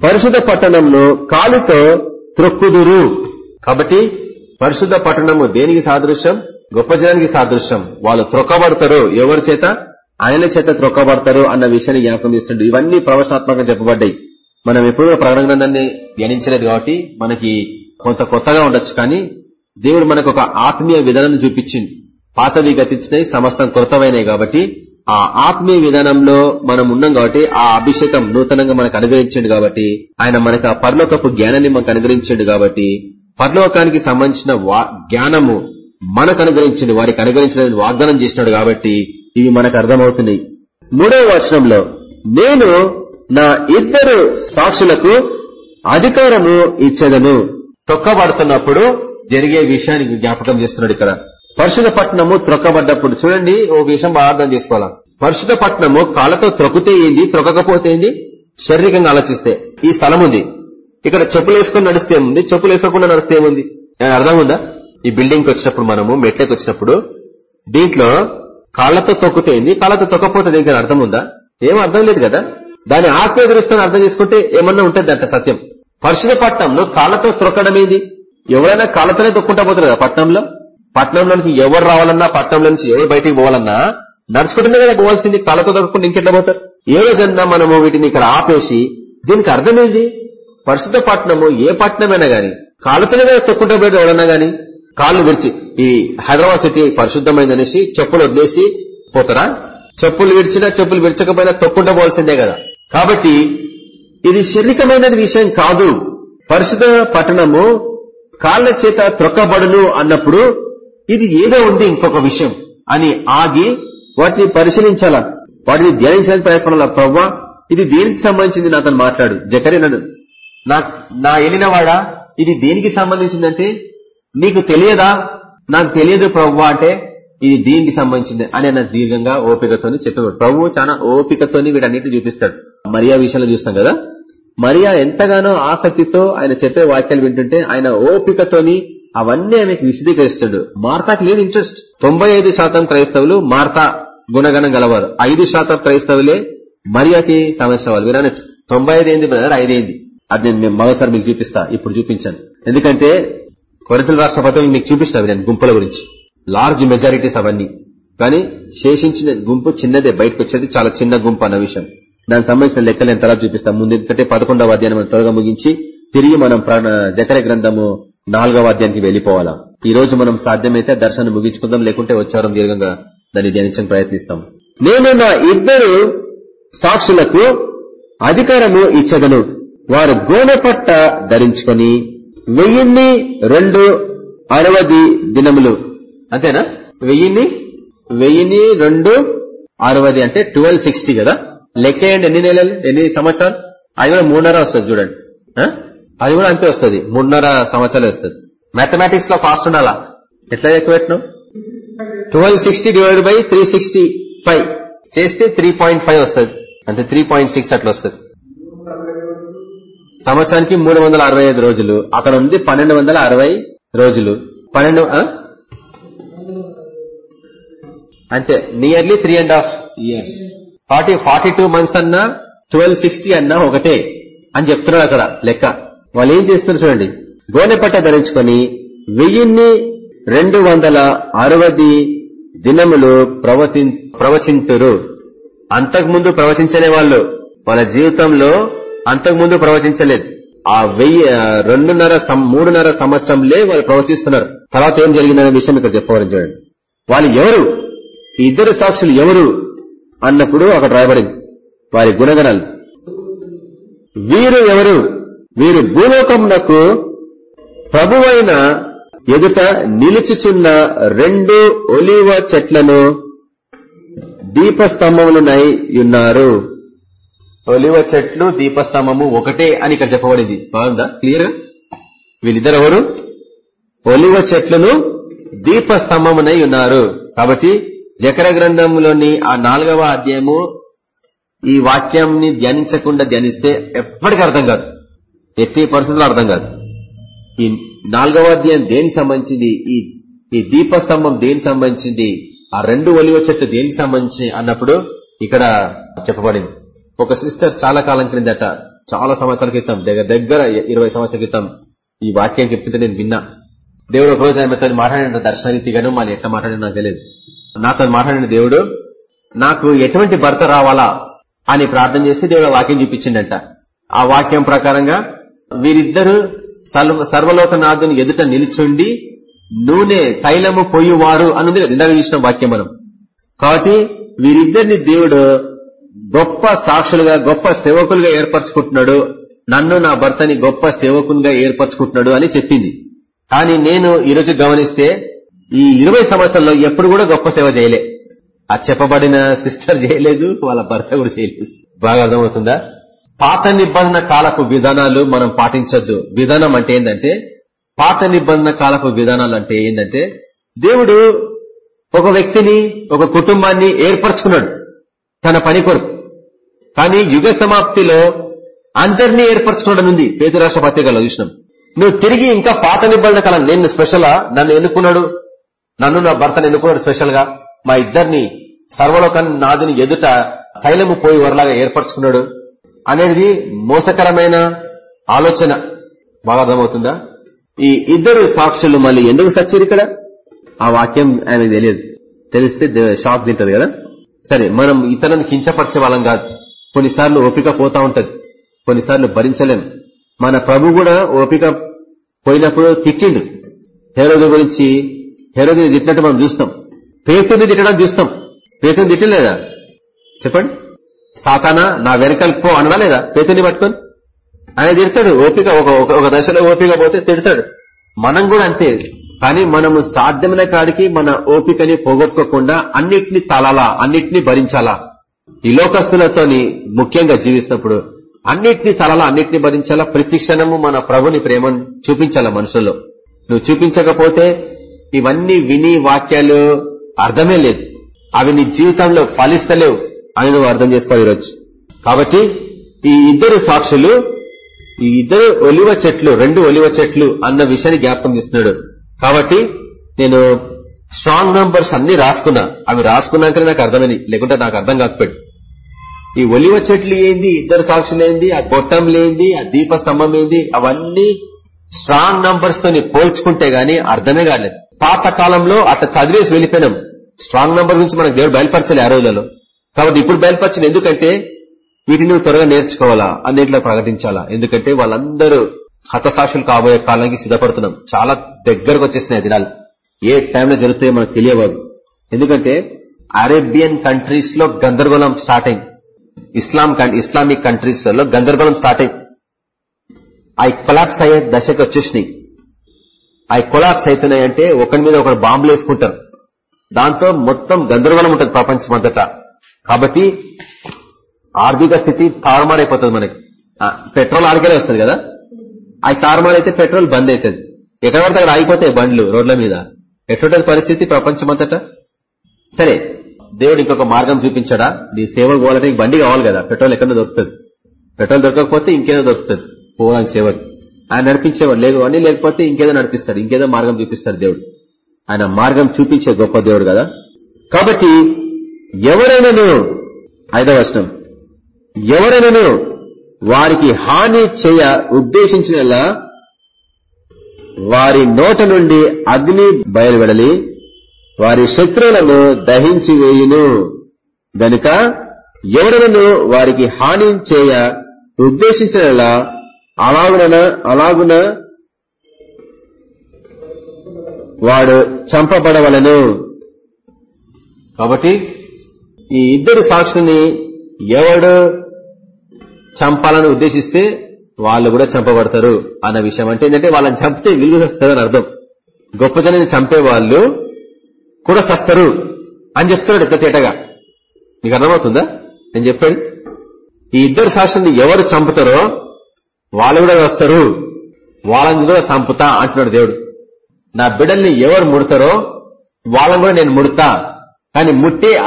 పరిశుద్ధ పట్టణంలో కాలుతో త్రొక్కుదురు. కాబట్టి పరిశుద్ధ పట్టణము దేనికి సాదృశ్యం? గొప్ప జనానికి సాదృశ్యం. వాళ్ళు త్రొక్కబడతారు. ఎవరి చేత? ఆయన చేత త్రొక్కబడతారు అన్న విషయాన్ని జ్ఞాపకం చేస్తుండ్రు ఇవన్నీ ప్రవశాత్మకంగా చెప్పబడ్డాయి. మనం ఎప్పుడు ప్రకటన గ్రంథాన్ని ధ్యానించలేదు కాబట్టి మనకి కొంత కొత్తగా ఉండొచ్చు. కానీ దేవుడు మనకు ఒక ఆత్మీయ విధానం చూపించింది పాతవి గతించినాయి సమస్తం కృతమైనవి కాబట్టి ఆ ఆత్మీయ విధానంలో మనం ఉన్నాం కాబట్టి ఆ అభిషేకం నూతనంగా మనకు అనుగ్రహించండు కాబట్టి ఆయన మనకు ఆ పరలోకపు జ్ఞానాన్ని మనకు అనుగ్రహించండు కాబట్టి పరలోకానికి సంబంధించిన జ్ఞానము మనకు అనుగ్రహించండి వారికి అనుగ్రహించిన వాగ్దానం చేసినాడు కాబట్టి ఇవి మనకు అర్థమవుతున్నాయి. మూడవ వచనంలో నేను నా ఇద్దరు సాక్షులకు అధికారము ఇచ్చేదను. తొక్కబడుతున్నప్పుడు జరిగే విషయానికి జ్ఞాపకం చేస్తున్నాడు ఇక్కడ. పరిశుధ పట్టణము త్రొక్కబడ్డప్పుడు చూడండి ఓ విషయం బాగా అర్థం చేసుకోవాలా. పరిశుధ పట్టణము కాళ్ళతో త్రొక్కితే ఏంది? త్రొక్కకపోతే ఏంది? శారీరకంగా ఆలోచిస్తే ఈ స్థలం ఉంది ఇక్కడ చెప్పులు వేసుకుని నడిస్తే ఏముంది? చెప్పులు వేసుకోకుండా నడిస్తే ఏముంది? అర్థం ఉందా? ఈ బిల్డింగ్ వచ్చినప్పుడు మనము మెట్లకి వచ్చినప్పుడు దీంట్లో కాళ్ళతో తొక్కుతే ఏంది? కాళ్ళతో తొక్కపోతే దీనికి అర్థం ఉందా? ఏం అర్థం లేదు కదా. దాని ఆత్మీయ దృష్టిని అర్థం చేసుకుంటే ఏమన్నా ఉంటుంది అంట సత్యం. పరిశుధ పట్టణంలో కాళ్ళతో త్రొక్కడం ఏంది? ఎవరైనా కాళ్ళతోనే తొక్కుంటా పోతారు కదా పట్టణంలో? పట్టణంలోనికి ఎవరు రావాలన్నా పట్టణంలో నుంచి ఎవరు బయటికి పోవాలన్నా నడుచుకుంటేనే కదా పోవాల్సింది కాళ్ళతో తొక్కకుండా ఇంకెట్లా పోతారు? ఏ రోజన్నా మనము వీటిని ఇక్కడ ఆపేసి దీనికి అర్థమైంది? పరిశుద్ధ పట్టణము ఏ పట్టణమైనా గాని కాళ్ళతోనే కదా తొక్కుంటా పోయాడు ఎవరన్నా గాని కాళ్ళు విడిచి ఈ హైదరాబాద్ సిటీ పరిశుద్ధమైందనేసి చెప్పులు వదిలేసి పోతారా? చెప్పులు విడిచినా చెప్పులు విడిచకపోయినా తొక్కుంటా పోవాల్సిందే కదా. కాబట్టి ఇది శారీరకమైనది విషయం కాదు. పరిశుద్ధ పట్టణము కాళ్ళ చేత త్రొక్కబడును అన్నప్పుడు ఇది ఏదో ఉంది ఇంకొక విషయం అని ఆగి వాటిని పరిశీలించాలా? వాటిని ధ్యానించడానికి ప్రయత్నాల ప్రవ్వా ఇది దేనికి సంబంధించింది నాతో మాట్లాడు? జకరే నన్ను నా వెళ్ళినవాడా ఇది దేనికి సంబంధించిందంటే నీకు తెలియదా? నాకు తెలియదు ప్రవ్వా అంటే ఇది దీనికి సంబంధించింది అని ఆయన దీర్ఘంగా ఓపికతోని చెప్పేవాడు. ప్రభు చాలా ఓపికతోని వీటన్నిటిని చూపిస్తాడు. మరియా విషయంలో చూస్తాం కదా? మరియా ఎంతగానో ఆసక్తితో ఆయన చెప్పే వాక్యాలు వింటుంటే ఆయన ఓపికతోని అవన్నీ ఆమెకు విశదీకరిస్తాడు. మార్తాకి లేదు ఇంట్రెస్ట్. తొంభై శాతం క్రైస్తవులు మార్తా గుణగణం గలవారు. ఐదు శాతం క్రైస్తవులే మరియాకి సమస్య వాళ్ళు వినొచ్చు తొంభై ఐదు ఏంది బ్రదర్? ఐదేంది అది నేను మరోసారి మీకు చూపిస్తా. ఇప్పుడు చూపించాను. ఎందుకంటే కొరతల రాష్ట్రపతి మీకు చూపిస్తా నేను గుంపుల గురించి. లార్జ్ మెజారిటీస్ అవన్నీ. కానీ శేషించిన గుంపు చిన్నదే. బయటకు వచ్చేది చాలా చిన్న గుంపు అన్న విషయం. దానికి సంబంధించిన లెక్కలు నేను తర్వాత చూపిస్తాను. ముందు ఎందుకంటే పదకొండవ అధ్యాయం త్వరగా ముగించి తిరిగి మనం జకర గ్రంథము నాలుగవ అధ్యాయానికి వెళ్ళిపోవాలా ఈ రోజు మనం సాధ్యమైతే దర్శనం ముగించుకుందాం లేకుంటే వచ్చారం దీర్ఘంగా దాన్ని ధ్యానించడానికి ప్రయత్నిస్తాం. నేను నా ఇద్దరు సాక్షులకు అధికారము ఇచ్చదను. వారు గోనె పట్ట ధరించుకొని వెయ్యిన్ని రెండు అరవది దినములు. అంతేనా? వెయ్యిన్ని వెయ్యిన్ని రెండు అరవది అంటే ట్వెల్వ్ సిక్స్టీ కదా? లెక్క ఎన్ని నెలలు ఎన్ని సంవత్సరాలు? అది కూడా మూడున్నర వస్తుంది చూడండి. అది కూడా అంతే వస్తుంది. మూడున్నర సంవత్సరాలు వస్తుంది. మ్యాథమెటిక్స్లో ఫాస్ట్ ఉండాలా? ఎట్లా ఎక్కువ పెట్టినావు twelve sixty divide by three sixty five చేస్తే త్రీ పాయింట్ ఫైవ్ వస్తుంది. అంటే త్రీ పాయింట్ సిక్స్ అట్లా వస్తుంది. సంవత్సరానికి మూడు వందల అరవై ఐదు రోజులు. అక్కడ ఉంది పన్నెండు వందల అరవై రోజులు. పన్నెండు అంతే. Nearly three and half years forty forty two months అన్నా ట్వెల్వ్ సిక్స్టీ అన్నా ఒకటే అని చెప్తున్నాడు అక్కడ లెక్క. వాళ్ళు ఏం చేస్తున్నారు చూడండి. గోనె పట్ట ధరించుకొని వెయ్యిన్ని రెండు వందల అరవది దినములు ప్రవచింతురు. అంతకుముందు ప్రవచించలే వాళ్ళు. వాళ్ళ జీవితంలో అంతకుముందు ప్రవచించలేదు. ఆ వెయ్యి రెండున్నర మూడున్నర సంవత్సరంలే వాళ్ళు ప్రవచిస్తున్నారు. తర్వాత ఏం జరిగిందనే విషయం ఇక్కడ చెప్పవాలని చూడండి. వాళ్ళు ఎవరు? ఇద్దరు సాక్షులు ఎవరు? అన్నప్పుడు అక్కడ రాయబడింది. వారి గుణగణాలు. వీరు ఎవరు? వీరు భూలోకమునకు ప్రభువైన ఎదుట నిలుచుచున్న రెండు ఒలివ చెట్లను దీపస్తంభములునై ఉన్నారు. ఒలివ చెట్లు దీపస్తంభము ఒకటే అని ఇక్కడ చెప్పబడింది. బాగుందా? క్లియర్? వీళ్ళిద్దరు ఎవరు ఒలివ చెట్లను దీపస్తంభమునై ఉన్నారు. కాబట్టి జకర గ్రంథంలోని ఆ నాలుగవ అధ్యాయము ఈ వాక్యంని ధ్యానించకుండా ధ్యానిస్తే ఎప్పటికీ అర్థం కాదు. ఎట్టి పరిస్థితులు అర్థం కాదు. ఈ నాలుగవ అధ్యాయం దేనికి సంబంధించింది? ఈ ఈ దీపస్తంభం దేనికి సంబంధించింది? ఆ రెండు ఒలివ చెట్లు దేనికి సంబంధించి అన్నప్పుడు ఇక్కడ చెప్పబడింది. ఒక సిస్టర్ చాలా కాలం క్రిందట చాలా సంవత్సరాల క్రితం దగ్గర దగ్గర ఇరవై సంవత్సరాల క్రితం ఈ వాక్యం చెప్తుంటే నేను విన్నా. దేవుడు ఒక రోజు ఆమెతో మాట్లాడిన దర్శనరీతిగాను మళ్ళీ ఎట్లా మాట్లాడిన నాకు తెలియదు. నాతో మాట్లాడిన దేవుడు నాకు ఎటువంటి భర్త రావాలా? అని ప్రార్థన చేస్తే దేవుడు వాక్యం చూపించిండట. ఆ వాక్యం ప్రకారంగా వీరిద్దరు సర్వలోకనాథుని ఎదుట నిలుచుండి నూనె తైలము పోయివారు అన్నది ఇందాక చూసిన వాక్యం మనం కాబట్టి వీరిద్దరిని దేవుడు గొప్ప సాక్షులుగా గొప్ప సేవకులుగా ఏర్పరచుకుంటున్నాడు. నన్ను నా భర్తని గొప్ప సేవకునిగా ఏర్పరచుకుంటున్నాడు అని చెప్పింది. కానీ నేను ఈరోజు గమనిస్తే ఈ ఇరవై సంవత్సరాల్లో ఎప్పుడు కూడా గొప్ప సేవ చేయలే. ఆ చెప్పబడిన సిస్టర్ చేయలేదు వాళ్ళ భర్త కూడా చేయలేదు. బాగా అర్థమవుతుందా? పాత నిబంధన కాలపు విధానాలు మనం పాటించొద్దు. విధానం అంటే ఏంటంటే పాత నిబంధన కాలపు విధానాలు అంటే ఏంటంటే దేవుడు ఒక వ్యక్తిని ఒక కుటుంబాన్ని ఏర్పరచుకున్నాడు. తన పని కొరకు. కానీ యుగ సమాప్తిలో అందరినీ ఏర్పరచుకోవడం ఉంది. పేదరాష్ట్ర పత్రికలో చూసినాం. నువ్వు తిరిగి ఇంకా పాత నిబంధన కాలం నేను స్పెషలా నన్ను ఎన్నుకున్నాడు? నన్ను నా భర్తను ఎన్నుకున్నాడు స్పెషల్గా మా ఇద్దరిని సర్వలోకాన్ని నాదిని ఎదుట తైలము పోయి వరలాగా ఏర్పరచుకున్నాడు? అనేది మోసకరమైన ఆలోచన. బాగా అర్థమవుతుందా? ఈ ఇద్దరు సాక్షులు మళ్ళీ ఎందుకు సచ్చారు ఇక్కడ? ఆ వాక్యం ఆయనకు తెలియదు. తెలిస్తే షాక్ తింటది కదా? సరే మనం ఇతరులను కించపరిచే వాళ్ళం కాదు. కొన్నిసార్లు ఓపిక పోతా ఉంటది. కొన్నిసార్లు భరించలేం. మన ప్రభు కూడా ఓపిక పోయినప్పుడు తిట్టిండు. హేరోది గురించి హేరోదిని తిట్టినట్టు మనం చూస్తాం. పేతుని తిట్టడం చూస్తాం. పేతుని తిట్టలేదా? చెప్పండి. సాతానా నా వెనకాల పో అనడా లేదా? పేతుని పట్టుకొని? ఆయన తిడతాడు ఓపిక ఒక దశలో ఓపిక పోతే తిడతాడు. మనం కూడా అంతే. కానీ మనము సాధ్యమైన కాడికి మన ఓపికని పోగొట్టుకోకుండా అన్నిటిని తలాలా అన్నిటిని భరించాలా? ఈ లోకస్తులతోని ముఖ్యంగా జీవిస్తున్నప్పుడు అన్నిటిని తలలా అన్నిటిని భరించాలా? ప్రతి క్షణము మన ప్రభుని ప్రేమను చూపించాలా మనుషుల్లో? నువ్వు చూపించకపోతే ఇవన్నీ విని వాక్యాలు అర్థమే లేదు. అవి నీ జీవితంలో ఫలిస్తలేవు. అని నువ్వు అర్థం చేసుకోవాలి ఈరోజు. కాబట్టి ఈ ఇద్దరు సాక్షులు ఈ ఇద్దరు ఒలివ చెట్లు రెండు ఒలివ చెట్లు అన్న విషయాన్ని జ్ఞాపకం చేస్తున్నాడు. కాబట్టి నేను స్ట్రాంగ్ నంబర్స్ అన్ని రాసుకున్నా. అవి రాసుకున్నాకనే నాకు అర్థమైంది. లేకుంటే నాకు అర్థం కాకపోయాడు ఈ ఒలివ చెట్లు ఏంది? ఇద్దరు సాక్షులు ఏంది? ఆ గొట్టం లేంది? ఆ దీప స్తంభం ఏంది? అవన్నీ స్ట్రాంగ్ నంబర్స్ తోని పోల్చుకుంటే గానీ అర్థమే కాలేదు. పాత కాలంలో అట్లా చదివేసి వెళ్ళిపోయినాం. స్ట్రాంగ్ నంబర్ గురించి మనకు దేవుడు బయలుపరచలే ఆ రోజులలో. కాబట్టి ఇప్పుడు బయలుపరిచిన ఎందుకంటే వీటిని త్వరగా నేర్చుకోవాలా? అన్నింటిలో ప్రకటించాలా? ఎందుకంటే వాళ్ళందరూ హతసాక్షులు కాబోయే కాలానికి సిద్ధపడుతున్నాం. చాలా దగ్గరకు వచ్చేసినాయి దినాలు. ఏ టైంలో జరుగుతాయో మనకు తెలియవాదు ఎందుకంటే అరేబియన్ కంట్రీస్లో గందరగోళం స్టార్ట్ అయింది ఇస్లాం ఇస్లామిక్ కంట్రీస్లలో గందరగోళం స్టార్ట్ అయింది అవి కొలాప్స్ అయ్యే దశకు వచ్చేసినాయి. అవి కొలాప్స్ అవుతున్నాయి అంటే ఒకరి మీద ఒకరు బాంబులు వేసుకుంటారు. దాంతో మొత్తం గందరగోళం ఉంటుంది ప్రపంచం అంతటా కాబట్టి ఆర్థిక స్థితి తారుమారైపోతుంది మనకి. పెట్రోల్ ఆడికెళ్ళి వస్తుంది కదా? అవి తారుమారైతే పెట్రోల్ బంద్ అవుతుంది ఎక్కడ పడితే అక్కడ ఆగిపోతాయి బండ్లు రోడ్ల మీద. ఎటువంటి పరిస్థితి ప్రపంచం సరే దేవుడు ఇంకొక మార్గం చూపించాడా? నీ సేవకు పోవాలంటే బండి కావాలి కదా. పెట్రోల్ ఎక్కడ దొరుకుతుంది. పెట్రోల్ దొరకకపోతే ఇంకేదో దొరుకుతుంది. పోవడానికి సేవకి ఆయన నడిపించేవాడు లేదు అన్ని లేకపోతే ఇంకేదో నడిపిస్తాడు. ఇంకేదో మార్గం చూపిస్తాడు దేవుడు. ఆయన మార్గం చూపించే గొప్ప దేవుడు కదా? కాబట్టి ఎవరైనాను ఐదవ వర్షం ఎవరైనాను వారికి హాని చేయ ఉద్దేశించినలా వారి నోట నుండి అగ్ని బయలువెడలి వారి శత్రువులను దహించి వేయును. గనుక ఎవరైనాను వారికి హాని చేయ ఉద్దేశించినలా అలాగున అలాగున వాడు చంపబడవలను. కాబట్టి ఈ ఇద్దరు సాక్షిని ఎవడు చంపాలని ఉద్దేశిస్తే వాళ్ళు కూడా చంపబడతారు అన్న విషయం. అంటే ఏంటంటే వాళ్ళని చంపితే విలువ అని అర్థం. గొప్ప జనాన్ని చంపే వాళ్ళు కూడా సస్తారు అని చెప్తున్నాడు ఎంత తేటగా. మీకు అర్థమవుతుందా? నేను చెప్పాడు ఈ ఇద్దరు సాక్షుల్ని ఎవరు చంపుతారో వాళ్ళు కూడా వస్తారు వాళ్ళని కూడా చంపుతా అంటున్నాడు దేవుడు. నా బిడ్డల్ని ఎవరు ముడతారో వాళ్ళని కూడా నేను ముడతా. కానీ ముట్టే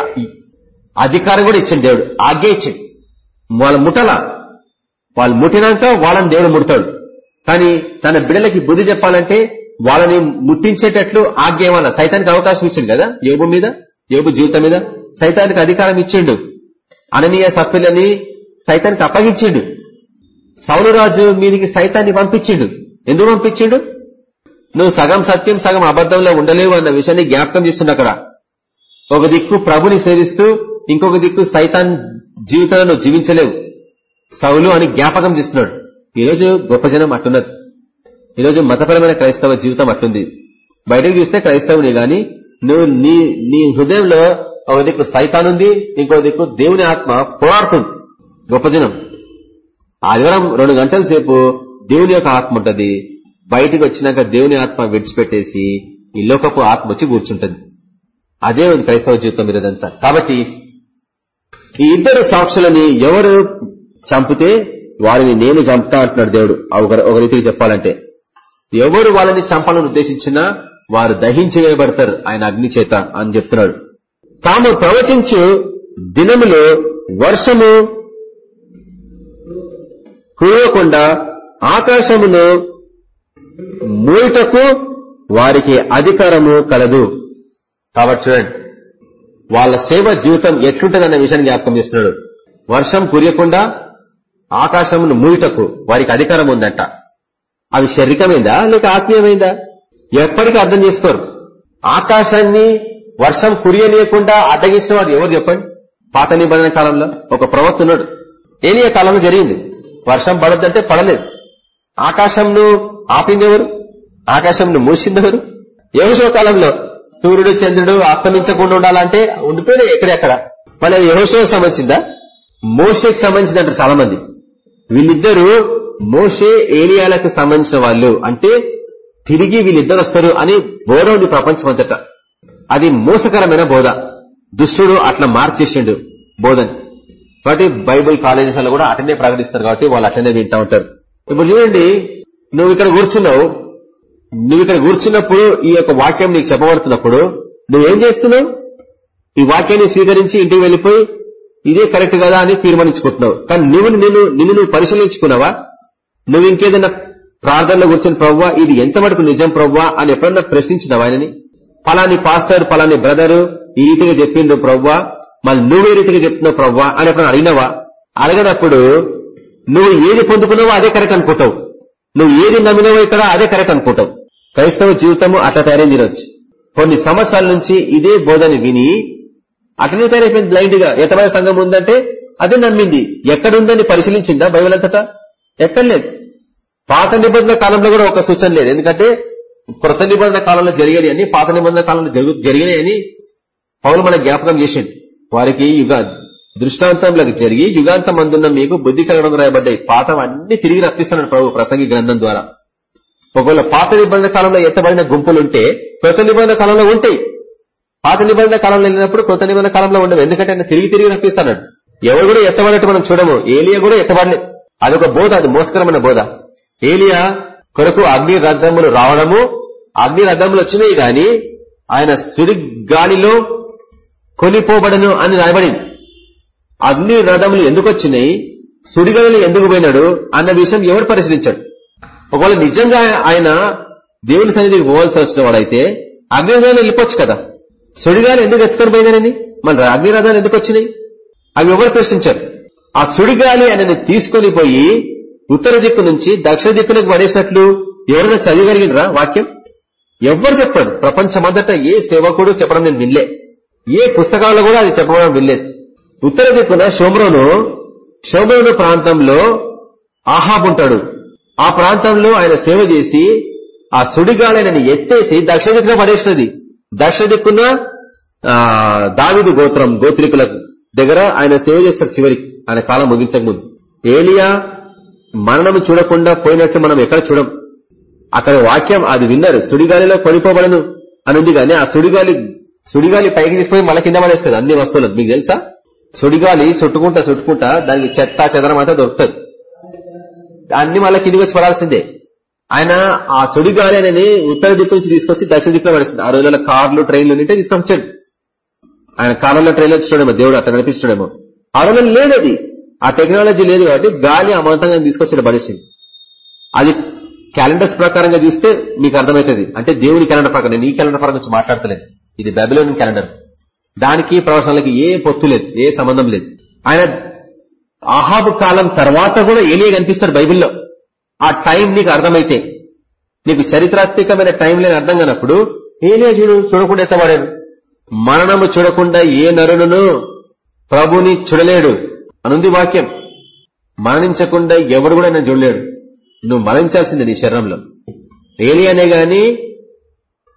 అధికారం కూడా ఇచ్చింది దేవుడు. ఆజ్ఞ ఇచ్చింది. వాళ్ళ ముట్టల. వాళ్ళు ముట్టినాక వాళ్ళని దేవుడు ముడతాడు. కానీ తన బిడ్డలకి బుద్ధి చెప్పాలంటే వాళ్ళని ముట్టించేటట్లు ఆజ్ఞ ఇవ్వాల సైతానికి అవకాశం ఇచ్చిండు కదా? యోబు మీద? యోబు జీవితం మీద? సైతానికి అధికారం ఇచ్చిండు. అననీయ సభ్యులని సైతానికి అప్పగించిండు. సౌలరాజు మీదికి సైతాన్ని పంపించిండు. ఎందుకు పంపించిండు? నువ్వు సగం సత్యం సగం అబద్ధంలో ఉండలేవు అన్న విషయాన్ని జ్ఞాపకం చేస్తుండ అక్కడ. ఒక దిక్కు ప్రభుని సేవిస్తూ ఇంకొక దిక్కు సైతాన్ జీవితంలో నువ్వు జీవించలేవు. సౌలు అని జ్ఞాపకం చేస్తున్నాడు. ఈరోజు గొప్ప జనం అట్టున్నది ఈరోజు మతపరమైన క్రైస్తవ జీవితం అట్లుంది. బయటకు చూస్తే క్రైస్తవుని గాని నువ్వు నీ నీ హృదయంలో ఒక దిక్కు సైతాన్ ఉంది ఇంకో దిక్కు దేవుని ఆత్మ పోరాడుతుంది. గొప్ప జనం. ఆదివారం రెండు గంటల సేపు దేవుని యొక్క ఆత్మ ఉంటుంది. బయటికి వచ్చినాక దేవుని ఆత్మ విడిచిపెట్టేసి ఈ లోకపు ఆత్మ వచ్చి కూర్చుంటుంది. అదే ఉంది క్రైస్తవ జీవితం ఈరోజంతా. కాబట్టి ఈ ఇద్దరు సాక్షులని ఎవరు చంపితే వారిని నేను చంపుతా అంటున్నాడు దేవుడు. ఒక రీతికి చెప్పాలంటే. ఎవరు వాళ్ళని చంపాలని ఉద్దేశించినా వారు దహించి వేయబడతారు ఆయన అగ్ని చేత అని చెప్తున్నాడు. తాము ప్రవచించు దినములో వర్షము కురవకుండా ఆకాశమును మూటకు వారికి అధికారము కలదు. కాబట్టి చూడండి వాళ్ళ సేవ జీవితం ఎట్లుంటదన్న విషయాన్ని జ్ఞాపకం చేస్తున్నాడు. వర్షం కురియకుండా ఆకాశమును మూయటకు వారికి అధికారం ఉందంట. అవి శారీరకమైందా లేక ఆత్మీయమైందా? ఎప్పటికీ అర్థం చేసుకోరు. ఆకాశాన్ని వర్షం కురియనీయకుండా అడ్డగించిన వారు ఎవరు చెప్పండి? పాత నిబంధన కాలంలో ఒక ప్రవక్త ఉన్నాడు. ఏలియ కాలంలో జరిగింది. వర్షం పడద్దంటే పడలేదు. ఆకాశంను ఆపింది ఎవరు? ఆకాశంను మూసిందెవరు యహోశో కాలంలో సూర్యుడు చంద్రుడు అస్తమించకుండా ఉండాలంటే ఉండిపోయినా ఎక్కడెక్కడ? మళ్ళీ యహోశోకి సంబంధించిందా? మోషేకి సంబంధించిందంటారు చాలా మంది వీళ్ళిద్దరూ మోషే ఏరియాలకు సంబంధించిన వాళ్ళు. అంటే తిరిగి వీళ్ళిద్దరు వస్తారు అని బోధ ఉంది ప్రపంచం అంతటా. అది మోసకరమైన బోధ. దుష్టుడు అట్లా మార్చేసిండు బోధని. కాబట్టి బైబుల్ కాలేజెస్లో కూడా అటనే ప్రకటిస్తారు కాబట్టి వాళ్ళు అట్లనే వింటా ఉంటారు. ఇప్పుడు చూడండి నువ్వు ఇక్కడ కూర్చున్నావు. నువ్వు ఇక్కడ కూర్చున్నప్పుడు ఈ యొక్క వాక్యం నీకు చెప్పబడుతున్నప్పుడు నువ్వేం చేస్తున్నావు? ఈ వాక్యాన్ని స్వీకరించి ఇంటికి వెళ్ళిపోయి ఇదే కరెక్ట్ కదా అని తీర్మానించుకుంటున్నావు. కానీ నువ్వు నిన్ను నిన్ను నువ్వు పరిశీలించుకున్నావా? నువ్వు ఇంకేదైనా ప్రార్థనలో కూర్చొని ప్రవ్వా ఇది ఎంత మటుకు నిజం ప్రవ్వా అని ఎప్పుడన్నా ప్రశ్నించినవా ఆయనని? పలాని పాస్టర్ పలాని బ్రదరు ఈ రీతిగా చెప్పిండు ప్రవ్వా మళ్ళీ నువ్వే రీతిగా చెప్తున్నావు ప్రవ్వా అని ఎప్పుడన్నా అడిగినవా? అడగనప్పుడు నువ్వు ఏది పొందుకున్నావో అదే కరెక్ట్ అనుకుంటావు. నువ్వు ఏది నమ్మినవో ఇక్కడ అదే కరెక్ట్ అనుకుంటావు. క్రైస్తవ జీవితము అట్లా తయారైంది ఈరోజు కొన్ని సంవత్సరాల నుంచి ఇదే బోధని విని అట్లనే తయారైపోయింది బ్లైండ్గా ఎతమైన సంఘం ఉందంటే అదే నమ్మింది. ఎక్కడుందని పరిశీలించిందా బైబిల్ అంతటా? ఎక్కడ లేదు. పాత నిబంధన కాలంలో కూడా ఒక సూచన లేదు. ఎందుకంటే కృత నిబంధన కాలంలో జరిగాయి అని పాత నిబంధన కాలంలో జరిగినాయని పౌరులు మన జ్ఞాపకం చేసిండు. వారికి యుగ దృష్టాంతంలోకి జరిగి యుగాంతం అందున్న మీకు బుద్ధి కలగడం రాయబడ్డాయి. పాతం అన్ని తిరిగి రప్పిస్తున్నాడు ప్రభు ప్రసంగి గ్రంథం ద్వారా. ఒకవేళ పాత నిబంధన కాలంలో ఎత్తబడిన గుంపులుంటే కృత నిబంధన కాలంలో ఉంటాయి. పాత నిబంధన కాలంలో వెళ్ళినప్పుడు కృత నిబంధన కాలంలో ఉండదు ఎందుకంటే ఆయన తిరిగి తిరిగి రప్పిస్తాడు. ఎవరు కూడా ఎత్తబడినట్టు మనం చూడము. ఏలియా కూడా ఎత్తబడలేదు అదొక బోధ అది మోసకరమైన బోధ. ఏలియా కొరకు అగ్ని రథములు రావడము అగ్ని రథములు వచ్చినాయి గాని ఆయన సుడి గాలిలో కొనిపోబడను అని రాయబడింది. అగ్ని రథములు ఎందుకు వచ్చినాయి? సుడిగాలిలో ఎందుకు పోయినాడు? అన్న విషయం ఎవరు పరిశీలించాడు? ఒకవేళ నిజంగా ఆయన దేవుని సన్నిధికి పోవాల్సి వచ్చిన వాడైతే అగ్నిరథాన్ని వెళ్ళిపోవచ్చు కదా. సుడిగాలు ఎందుకు ఎత్తుకొని పోయిందని మన అగ్నిరథాలు ఎందుకు వచ్చినాయి? అవి ఎవరు ప్రశ్నించారు. ఆ సుడిగాలి ఆయనని తీసుకొని పోయి ఉత్తర దిక్కు నుంచి దక్షిణ దిక్కులకు పడేసినట్లు ఎవరైనా చదివగలిగినరా వాక్యం? ఎవ్వరు చెప్పారు ప్రపంచమంతట ఏ సేవకుడు చెప్పడం నేను వినలే. ఏ పుస్తకాల్లో కూడా అది చెప్పడం వినలేదు. ఉత్తర దిక్కున షోమ్రోను షోమ్రోను ప్రాంతంలో ఆహాబ్ ఉంటాడు. ఆ ప్రాంతంలో ఆయన సేవ చేసి ఆ సుడిగాలైన ఎత్తేసి దక్షిణ దిక్కున పడేసినది. దక్షిణ దిక్కున దావిదు గోత్రం గోత్రికులకు దగ్గర ఆయన సేవ చేస్తారు చివరికి ఆయన కాలం ముగించక ముందు. ఏలియా మరణం చూడకుండా పోయినట్టు మనం ఎక్కడ చూడం? అక్కడ వాక్యం అది విన్నారు. సుడిగాలిలో కొనిపోబడను అని ఉంది కానీ ఆ సుడిగాలి సుడిగాలి పైకి తీసుకుని మళ్ళీ కింద పడేస్తుంది అన్ని వస్తువులు మీకు తెలుసా? సుడిగాలి చుట్టుకుంటా చుట్టుకుంటా దానికి చెత్త చెదరం అంతా దొరుకుతుంది. అన్ని మళ్ళీ కిందికి వచ్చి పడాల్సిందే. ఆయన ఆ సుడిగాలి అని ఉత్తర దిక్కు నుంచి తీసుకొచ్చి దక్షిణ దిక్కులో పడుతుంది ఆ రోజుల కార్లు ట్రైన్లు ఉంటే తీసుకొచ్చాడు. ఆయన కార్లలో ట్రైన్లో చూడమో దేవుడు అతను నడిపిస్తున్నాడేమో ఆ రోజుల్లో లేదు అది. ఆ టెక్నాలజీ లేదు కాబట్టి గాలి అమాంతంగా తీసుకొచ్చాడు మనిషిని అది క్యాలెండర్స్ ప్రకారంగా చూస్తే మీకు అర్థమవుతుంది. అంటే దేవుని క్యాలెండర్ ప్రకారం నేను ఈ క్యాలెండర్ ప్రకారం నుంచి మాట్లాడతలేదు. ఇది బెబిలోని క్యాలెండర్. దానికి ప్రవచనాలకి ఏ పొత్తు లేదు ఏ సంబంధం లేదు. ఆయన ఆహాబు కాలం తర్వాత కూడా ఏలియా కనిపిస్తాడు బైబిల్లో. ఆ టైం నీకు అర్థమైతే నీకు చరిత్రాత్మకమైన టైం లేని అర్థం కానప్పుడు ఏలే చూడు చూడకుండా ఎత్తబడాడు. మరణము చూడకుండా ఏ నరుడును ప్రభుని చూడలేడు అనుంది వాక్యం. మరణించకుండా ఎవడు కూడా నేను చూడలేడు. నువ్వు మరణించాల్సిందే నీ శరీరంలో. ఏలియానే గాని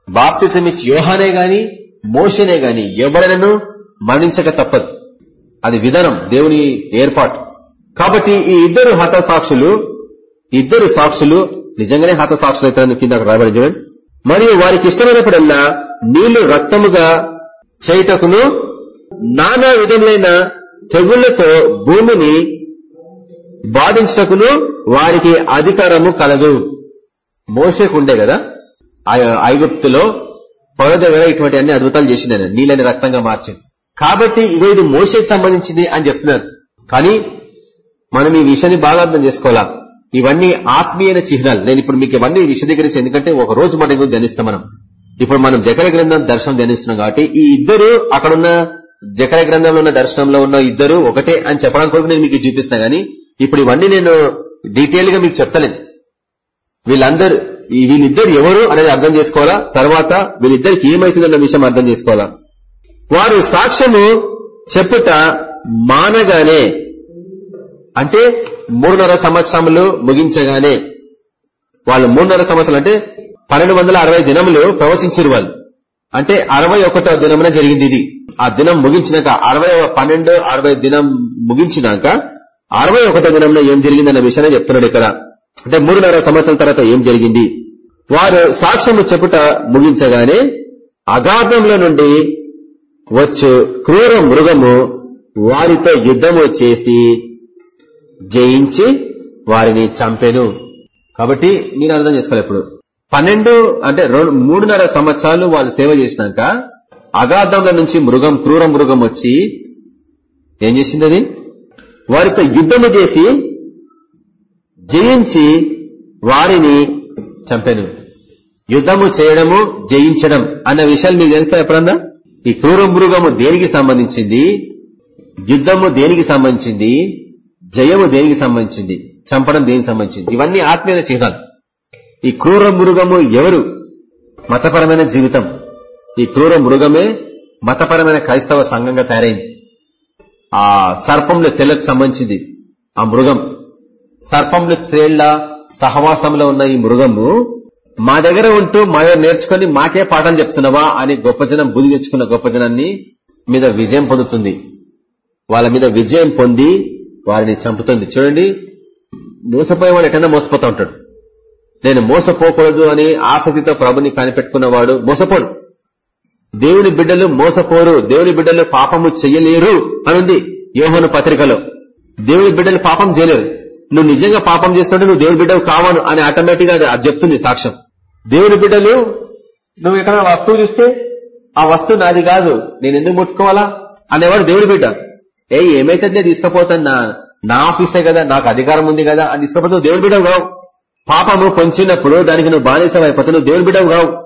బాప్తిసమిచ్చి యోహానే గాని మోషనే గాని ఎవరైనాను మరణించక తప్పదు. అది విధానం దేవుని ఏర్పాటు. కాబట్టి ఈ ఇద్దరు హతసాక్షులు ఇద్దరు సాక్షులు నిజంగానే హతసాక్షులు అవుతారని కింద రాబడి చూడండి. మరియు వారికి ఇష్టమైనప్పుడల్లా నీళ్ళు రక్తముగా చేయుటకును నానా విధములైన తెగుళ్ళతో భూమిని బాధించటకును వారికి అధికారము కలదు. మోసేకుండే కదా? ఐగుప్తులో పొల దగ్గర ఇటువంటి అన్ని అద్భుతాలు చేసిండు నీళ్ళని రక్తంగా మార్చింది. కాబట్టి ఇగో ఇది మోసేకి సంబంధించింది అని చెప్తున్నారు. కానీ మనం ఈ విషయాన్ని బాగా అర్థం చేసుకోవాలా? ఇవన్నీ ఆత్మీయ చిహ్నాలు. నేను ఇప్పుడు మీకు ఇవన్నీ విశదీకరించి ఎందుకంటే ఒక రోజు మన ధ్యానిస్తాం మనం? ఇప్పుడు మనం జకర గ్రంథం దర్శనం ధ్యానిస్తున్నాం కాబట్టి ఈ ఇద్దరు అక్కడున్న జకర గ్రంథంలో ఉన్న దర్శనంలో ఉన్న ఇద్దరు ఒకటే అని చెప్పడానికి కొరకు నేను మీకు చూపిస్తున్నా గానీ ఇప్పుడు ఇవన్నీ నేను డీటెయిల్గా మీకు చెప్తలేను. వీళ్ళందరూ వీళ్ళిద్దరు ఎవరు అనేది అర్థం చేసుకోవాలా? తర్వాత వీళ్ళిద్దరికి ఏమైతుందన్న విషయం అర్థం చేసుకోవాలా? వారు సాక్ష్యము చెప్పుట మానగానే అంటే మూడున్నర సంవత్సరములు ముగించగానే వాళ్ళు మూడున్నర సంవత్సరాలు అంటే పన్నెండు వందల అరవై దినములు ప్రవచించారు వాళ్ళు. అంటే అరవై ఒకటో దినమున జరిగింది ఇది. ఆ దినం ముగించినాక అరవై పన్నెండు అరవై దినం ముగించినాక అరవై ఒకటో దినంలో ఏం జరిగిందన్న విషయాన్ని చెప్తున్నాడు ఇక్కడ. అంటే మూడున్నర సంవత్సరాల తర్వాత ఏం జరిగింది? వారు సాక్ష్యము చెప్పుట ముగించగానే అగాధంలో నుండి వచ్చు. క్రూర మృగము వారితో యుద్ధము చేసి జయించి వారిని చంపెను. కాబట్టి నేను అర్థం చేసుకోవాలి ఇప్పుడు. పన్నెండు అంటే మూడున్నర సంవత్సరాలు వాళ్ళు సేవ చేసినాక అగాధంల నుంచి మృగం క్రూర మృగం వచ్చి ఏం చేసింది అది వారితో యుద్ధము చేసి జయించి వారిని చంపాను. యుద్ధము చేయడము జయించడం అన్న విషయాలు మీకు తెలుసా ఎప్పుడన్నా? ఈ క్రూర మృగము దేనికి సంబంధించింది? యుద్ధము దేనికి సంబంధించింది? జయము దేనికి సంబంధించింది? చంపడం దేనికి సంబంధించింది? ఇవన్నీ ఆత్మీయ చిహ్నాలు. ఈ క్రూర మృగము ఎవరు? మతపరమైన జీవితం. ఈ క్రూర మృగమే మతపరమైన క్రైస్తవ సంఘంగా తయారైంది. ఆ సర్పంలో తెల్లకు సంబంధించింది ఆ మృగం. సర్పంలో తేళ్ళ సహవాసంలో ఉన్న ఈ మృగము మా దగ్గర ఉంటూ మా నేర్చుకుని మాకే పాఠం చెప్తున్నావా అని గొప్ప జనం బుద్ధి తెచ్చుకున్న గొప్ప జనాన్ని మీద విజయం పొందుతుంది. వాళ్ళ మీద విజయం పొంది వారిని చంపుతుంది. చూడండి మోసపోయేవాడు ఎటన్నా మోసపోతా ఉంటాడు. నేను మోసపోకూడదు అని ఆసక్తితో ప్రభుని కనిపెట్టుకున్నవాడు మోసపోడు. దేవుని బిడ్డలు మోసపోరు. దేవుని బిడ్డలు పాపము చెయ్యలేరు అనుంది యోహను పత్రికలో. దేవుని బిడ్డలు పాపం చేయలేరు. నువ్వు నిజంగా పాపం చేస్తుంటే నువ్వు దేవుని బిడ్డలు కావను అని ఆటోమేటిక్గా అది చెప్తుంది సాక్ష్యం. దేవుని బిడ్డలు నువ్వు ఎక్కడ వస్తువు చూస్తే ఆ వస్తువు నాది కాదు నేను ఎందుకు ముట్టుకోవాలా? అనేవాడు దేవుని బిడ్డ. ఏ ఏమైతే తీసుకుపోతాను నా నా ఆఫీసే కదా నాకు అధికారం ఉంది కదా అని తీసుకుపోతే దేవుని బిడ్డవు కావు. పాపము పొంచినప్పుడు దానికి నువ్వు బానిసమైపోతే నువ్వు దేవుని బిడ్డవు కావు.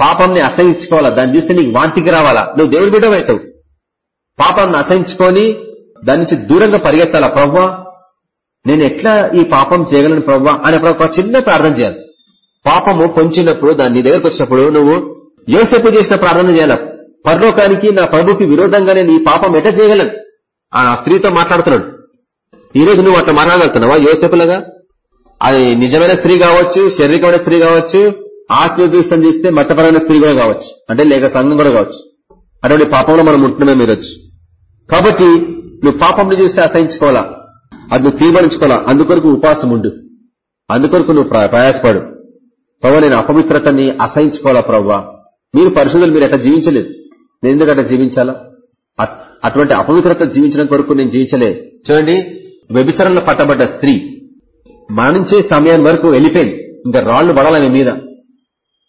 పాపంని అసహించుకోవాలా? దాన్ని చూస్తే నీకు వాంతికి రావాలా? నువ్వు దేవుని బిడ్డవు అవుతావు. పాపాన్ని అసహించుకొని దాని నుంచి దూరంగా పరిగెత్తాలా? ప్రవ్వా నేను ఎట్లా ఈ పాపం చేయగలను ప్రవ్వా? అనే ఒక చిన్న ప్రార్థన చేయాలి. పాపము పొంచినప్పుడు దాన్ని దగ్గరకు వచ్చినప్పుడు నువ్వు యోసేపు చేసిన ప్రార్థన చేయాల. పరలోకానికి నా ప్రభుకి విరోధంగా నేను ఈ పాపం ఎట్లా చేయగలను ఆ స్త్రీతో మాట్లాడుతున్నాడు. ఈ రోజు నువ్వు అట్లా మాట్లాడగలుగుతున్నావా? యోసేపులుగా? అది నిజమైన స్త్రీ కావచ్చు శారీరకమైన స్త్రీ కావచ్చు ఆత్మీయ దృష్టం చేస్తే మతపరమైన స్త్రీ కూడా కావచ్చు. అంటే లేక సంఘం కూడా కావచ్చు. అటువంటి పాపంలో మనం ఉంటున్నామే మీరొచ్చు. కాబట్టి నువ్వు పాపంని చూస్తే అసహించుకోవాలా? అది నువ్వు తీర్మానించుకోవాలా? అందుకొరకు ఉపాసం ఉండు. అందుకొరకు నువ్వు ప్రయాసపడు. ప్రభావ నేను అపవిత్రతని అసహించుకోవాలా ప్రవ్వా మీరు పరిశుద్ధులు మీరు ఎట్లా జీవించలేదు. నేను ఎందుకంటే జీవించాలా? అటువంటి అపవిత్రత జీవించడం కొరకు నేను జీవించలే. చూడండి వ్యభిచరణ పట్టబడ్డ స్త్రీ మరణించే సమయం వరకు వెళ్ళిపోయింది. ఇంకా రాళ్ళు పడాలి మీద.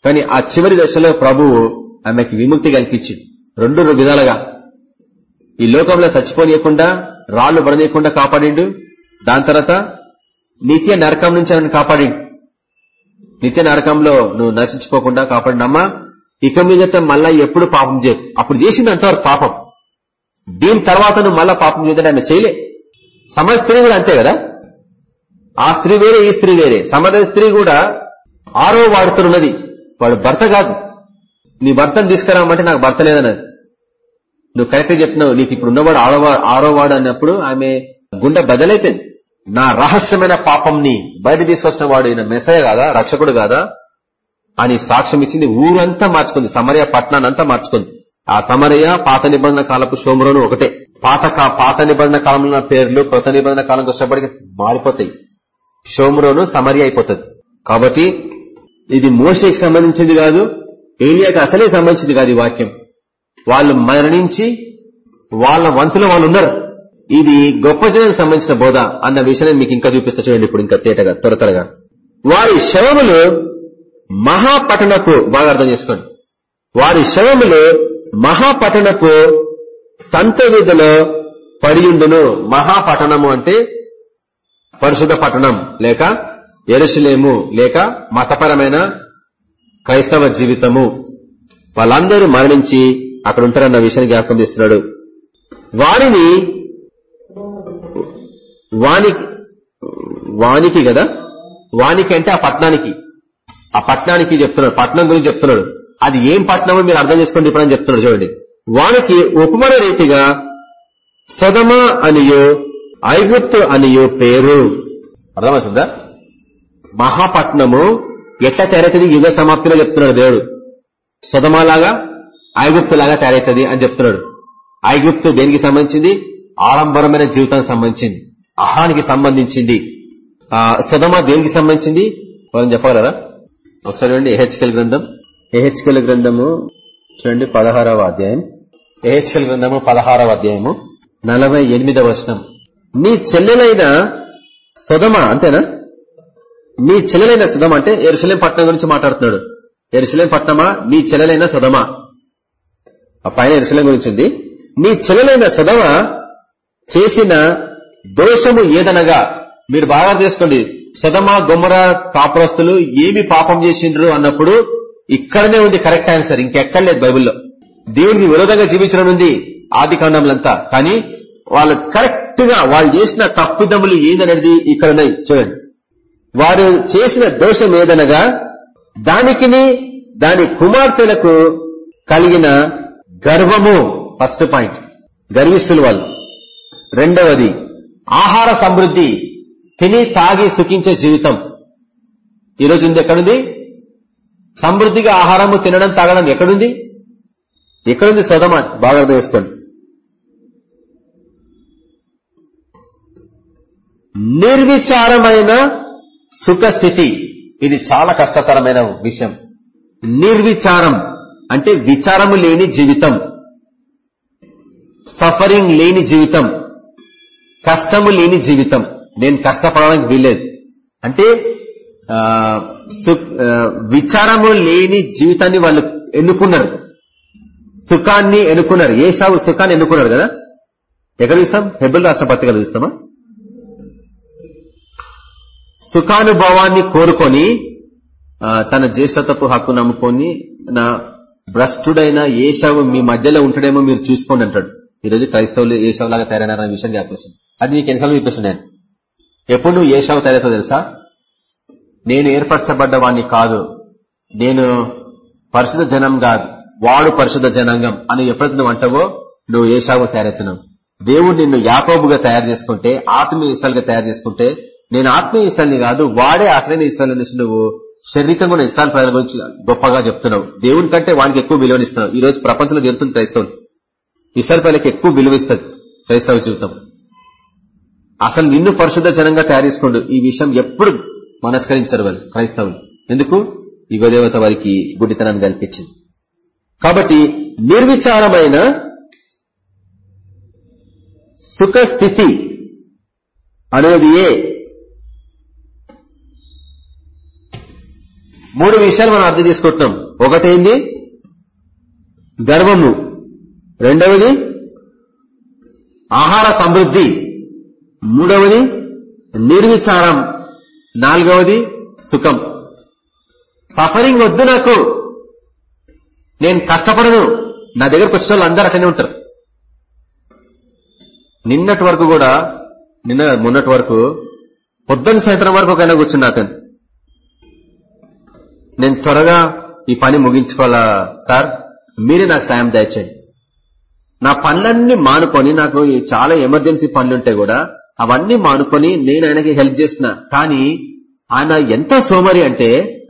కానీ ఆ చివరి దశలో ప్రభువు ఆమెకి విముక్తి కల్పించింది. రెండు విధాలుగా. ఈ లోకంలో చచ్చిపోనియకుండా రాళ్ళు పడనీయకుండా కాపాడిండు. దాని తర్వాత నిత్య నరకం నుంచి ఆమెను కాపాడిండు. నిత్య నరకంలో నువ్వు నశించుకోకుండా కాపాడినమ్మా. ఇక మీదట మళ్ళా ఎప్పుడు పాపం చేయదు అప్పుడు చేసింది అంతవరకు పాపం. దీని తర్వాత నువ్వు మళ్ళా పాపం చేయదని ఆమె చేయలే. సమాజ స్త్రీ కూడా అంతే కదా? ఆ స్త్రీ వేరే ఈ స్త్రీ వేరే. సమాజ స్త్రీ కూడా ఆరో వాడుతున్నది వాడు భర్త కాదు. నీ భర్తను తీసుకురామంటే నాకు భర్త లేదన్నది. నువ్వు కరెక్ట్ చెప్తున్నావు నీకు ఇప్పుడు ఉన్నవాడు ఆరో ఆరో వాడు అన్నప్పుడు ఆమె గుండె బదలైపోయింది నా రహస్యమైన పాపంని బయట తీసుకొచ్చిన వాడు ఈయన మెసయ కాదా? రక్షకుడు కాదా? అని సాక్ష్యం ఇచ్చింది ఊరంతా మార్చుకుంది. సమరయ పట్టణాన్నంతా మార్చుకుంది. ఆ సమరయ పాత నిబంధన కాలపు షోమరోను ఒకటే. పాత పాత నిబంధన కాలంలో పేర్లు కొత్త నిబంధన కాలంకి వచ్చినప్పటికీ మారిపోతాయి. షోమరోను సమరి అయిపోతుంది. కాబట్టి ఇది మోషేకి సంబంధించింది కాదు ఏలియాకి అసలే సంబంధించింది కాదు ఈ వాక్యం. వాళ్ళు మరణించి వాళ్ళ వంతులో వాళ్ళు ఉన్నారు. ఇది గొప్ప జనానికి సంబంధించిన బోధ అన్న విషయాన్ని మీకు ఇంకా చూపిస్తా చూడండి ఇప్పుడు ఇంకా తేటగా త్వర త్వరగా. వారి శవములు మహాపట్టణపు బాగా అర్థం చేసుకోండి. వారి శవములు మహాపట్టణపు సంత వీధిలో పడియుండును మహాపట్టణము అంటే పరిశుద్ధ పట్టణం లేక ఎరుసలేము లేక మతపరమైన క్రైస్తవ జీవితము. వాళ్ళందరూ మరణించి అక్కడ ఉంటారన్న విషయాన్ని జ్ఞాపకం చేస్తున్నాడు. వారిని వాణి వానికి కదా? వానికి అంటే ఆ పట్టణానికి ఆ పట్టణానికి చెప్తున్నాడు పట్టణం గురించి చెప్తున్నాడు. అది ఏం పట్టణమో మీరు అర్థం చేసుకోండి ఇప్పుడు చెప్తున్నాడు చూడండి. వానికి ఉపమాన రీతిగా సొదమ అనియో ఐగుప్తు అనియో పేరు. అర్థమవుతుందా? మహాపట్నము ఎట్లా తయారైతుంది యుగ సమాప్తిలో చెప్తున్నాడు దేవుడు. సుధమాలాగా ఐగుప్తు లాగా తయారైతుంది అని చెప్తున్నాడు. ఐగుప్తు దేనికి సంబంధించింది? ఆడంబరమైన జీవితానికి సంబంధించింది. అహానికి సంబంధించింది. ఆ సుధమ దేనికి సంబంధించింది? వాళ్ళని చెప్పగలరా? ఒకసారి చూడండి ఏహెచ్కెల్ గ్రంథం. ఏహెచ్కెల్ గ్రంథము చూడండి పదహారవ అధ్యాయం. ఏహెచ్కెల్ గ్రంథము పదహారవ అధ్యాయము నలభై ఎనిమిదవ వచనం. నీ చెల్లెలైన సుధమ అంతేనా? నీ చెల్లెలైన సుధమ అంటే ఎరుసలేం పట్టణం గురించి మాట్లాడుతున్నాడు. ఎరుసలేం పట్టణమా? నీ చెల్లెలైన సుధమ. ఆ పైన ఎరుసలేం గురించి ఉంది. నీ చెల్లెలైన సుధమ చేసిన దోషము ఏదనగా మీరు బాగా చేసుకోండి సదమ గుమ్మర కాపురస్తులు ఏమి పాపం చేసిండ్రు అన్నప్పుడు ఇక్కడనే ఉంది కరెక్ట్ ఆన్సర్. ఇంకెక్కడ లేదు బైబుల్లో. దేవుడికి విరోధంగా జీవించడం ఉంది ఆది కాండంలంతా కానీ వాళ్ళు కరెక్ట్గా వాళ్ళు చేసిన తప్పిదములు ఏదనేది ఇక్కడ చూడండి. వారు చేసిన దోషం ఏదనగా దానికిని దాని కుమార్తెలకు కలిగిన గర్వము. First point. గర్విస్తులు వాళ్ళు. రెండవది ఆహార సమృద్ధి తిని తాగి సుఖించే జీవితం. ఈరోజు ఉంది ఎక్కడుంది? సమృద్ధిగా ఆహారము తినడం తాగడం ఎక్కడుంది? ఎక్కడుంది సోదమా? బాగా అర్థం చేసుకోండి. నిర్విచారమైన సుఖస్థితి. ఇది చాలా కష్టతరమైన విషయం. నిర్విచారం అంటే విచారము లేని జీవితం. సఫరింగ్ లేని జీవితం. కష్టము లేని జీవితం. నేను కష్టపడడానికి వీల్లేదు. అంటే విచారము లేని జీవితాన్ని వాళ్ళు ఎన్నుకున్నారు. సుఖాన్ని ఎన్నుకున్నారు. ఏ షావు సుఖాన్ని ఎన్నుకున్నారు కదా? ఎక్కడ చూస్తాం హెబుల్ రాష్ట్ర పత్రికలు చూస్తామా? సుఖానుభవాన్ని కోరుకొని తన జ్యేష్ఠతపు హక్కు నమ్ముకొని నా భ్రష్టుడైన ఏషావు మీ మధ్యలో ఉంటాడేమో మీరు చూసుకోండి అంటాడు. ఈరోజు క్రైస్తవులు ఏషావు లాగా తయారైనారనే విషయం జ్ఞాపకం అది నీకు ఎన్నిసార్లు చూపిస్తున్నాను ఎప్పుడు నువ్వు ఏషావు తయారవుతా తెలుసా? నేను ఏర్పరచబడ్డ వాణ్ణి కాదు. నేను పరిశుద్ధ జనం కాదు. వాడు పరిశుద్ధ జనాంగం అని ఎప్పుడైతే నువ్వు అంటావో నువ్వు ఏషావు తయారెత్తున్నావు దేవుడు నిన్ను యాకోబుగా తయారు చేసుకుంటే ఆత్మీయ ఇసాలుగా తయారు చేసుకుంటే నేను ఆత్మీయ ఇసాల్ని కాదు వాడే అసలైన ఇసాల్ అనేసి నువ్వు శారీరకంగా ఇసాల్ ప్రజల గురించి గొప్పగా చెప్తున్నావు. దేవుని కంటే వానికి ఎక్కువ విలువనిస్తున్నావు ఈ రోజు ప్రపంచంలో జరుగుతుంది క్రైస్తవులు. ఇసాల్ ప్రజలకు ఎక్కువ విలువిస్తుంది క్రైస్తవ జీవితం. అసలు నిన్ను పరిశుద్ధ జనంగా తయారు చేసుకోండు. ఈ విషయం ఎప్పుడు మనస్కరించరు వాళ్ళు క్రైస్తవులు. ఎందుకు? యుగదేవత వారికి గుడ్డితనాన్ని కల్పించింది. కాబట్టి నిర్విచారమైన సుఖస్థితి అనేది ఏ? మూడు విషయాలు మనం అర్థం చేసుకుంటున్నాం. ఒకటేంది? గర్వము. రెండవది ఆహార సమృద్ధి. మూడవది నిర్విచారం. నాలుగవది సుఖం. సఫరింగ్ వద్దు నాకు. నేను కష్టపడను. నా దగ్గరకు వచ్చిన వాళ్ళు అందరూ అట్లనే ఉంటారు. నిన్నటి వరకు కూడా నిన్న మొన్నటి వరకు పొద్దున్న సాయంత్రం వరకు ఒక ఆయన కూర్చున్నా అతను నేను త్వరగా ఈ పని ముగించుకోవాలా సార్? మీరే నాకు సాయం దయచేయండి. నా పనులన్నీ మానుకొని నాకు చాలా ఎమర్జెన్సీ పనులుంటాయి కూడా అవన్నీ మానుకొని నేను ఆయనకి హెల్ప్ చేసిన. కానీ ఆయన ఎంత సోమరి అంటే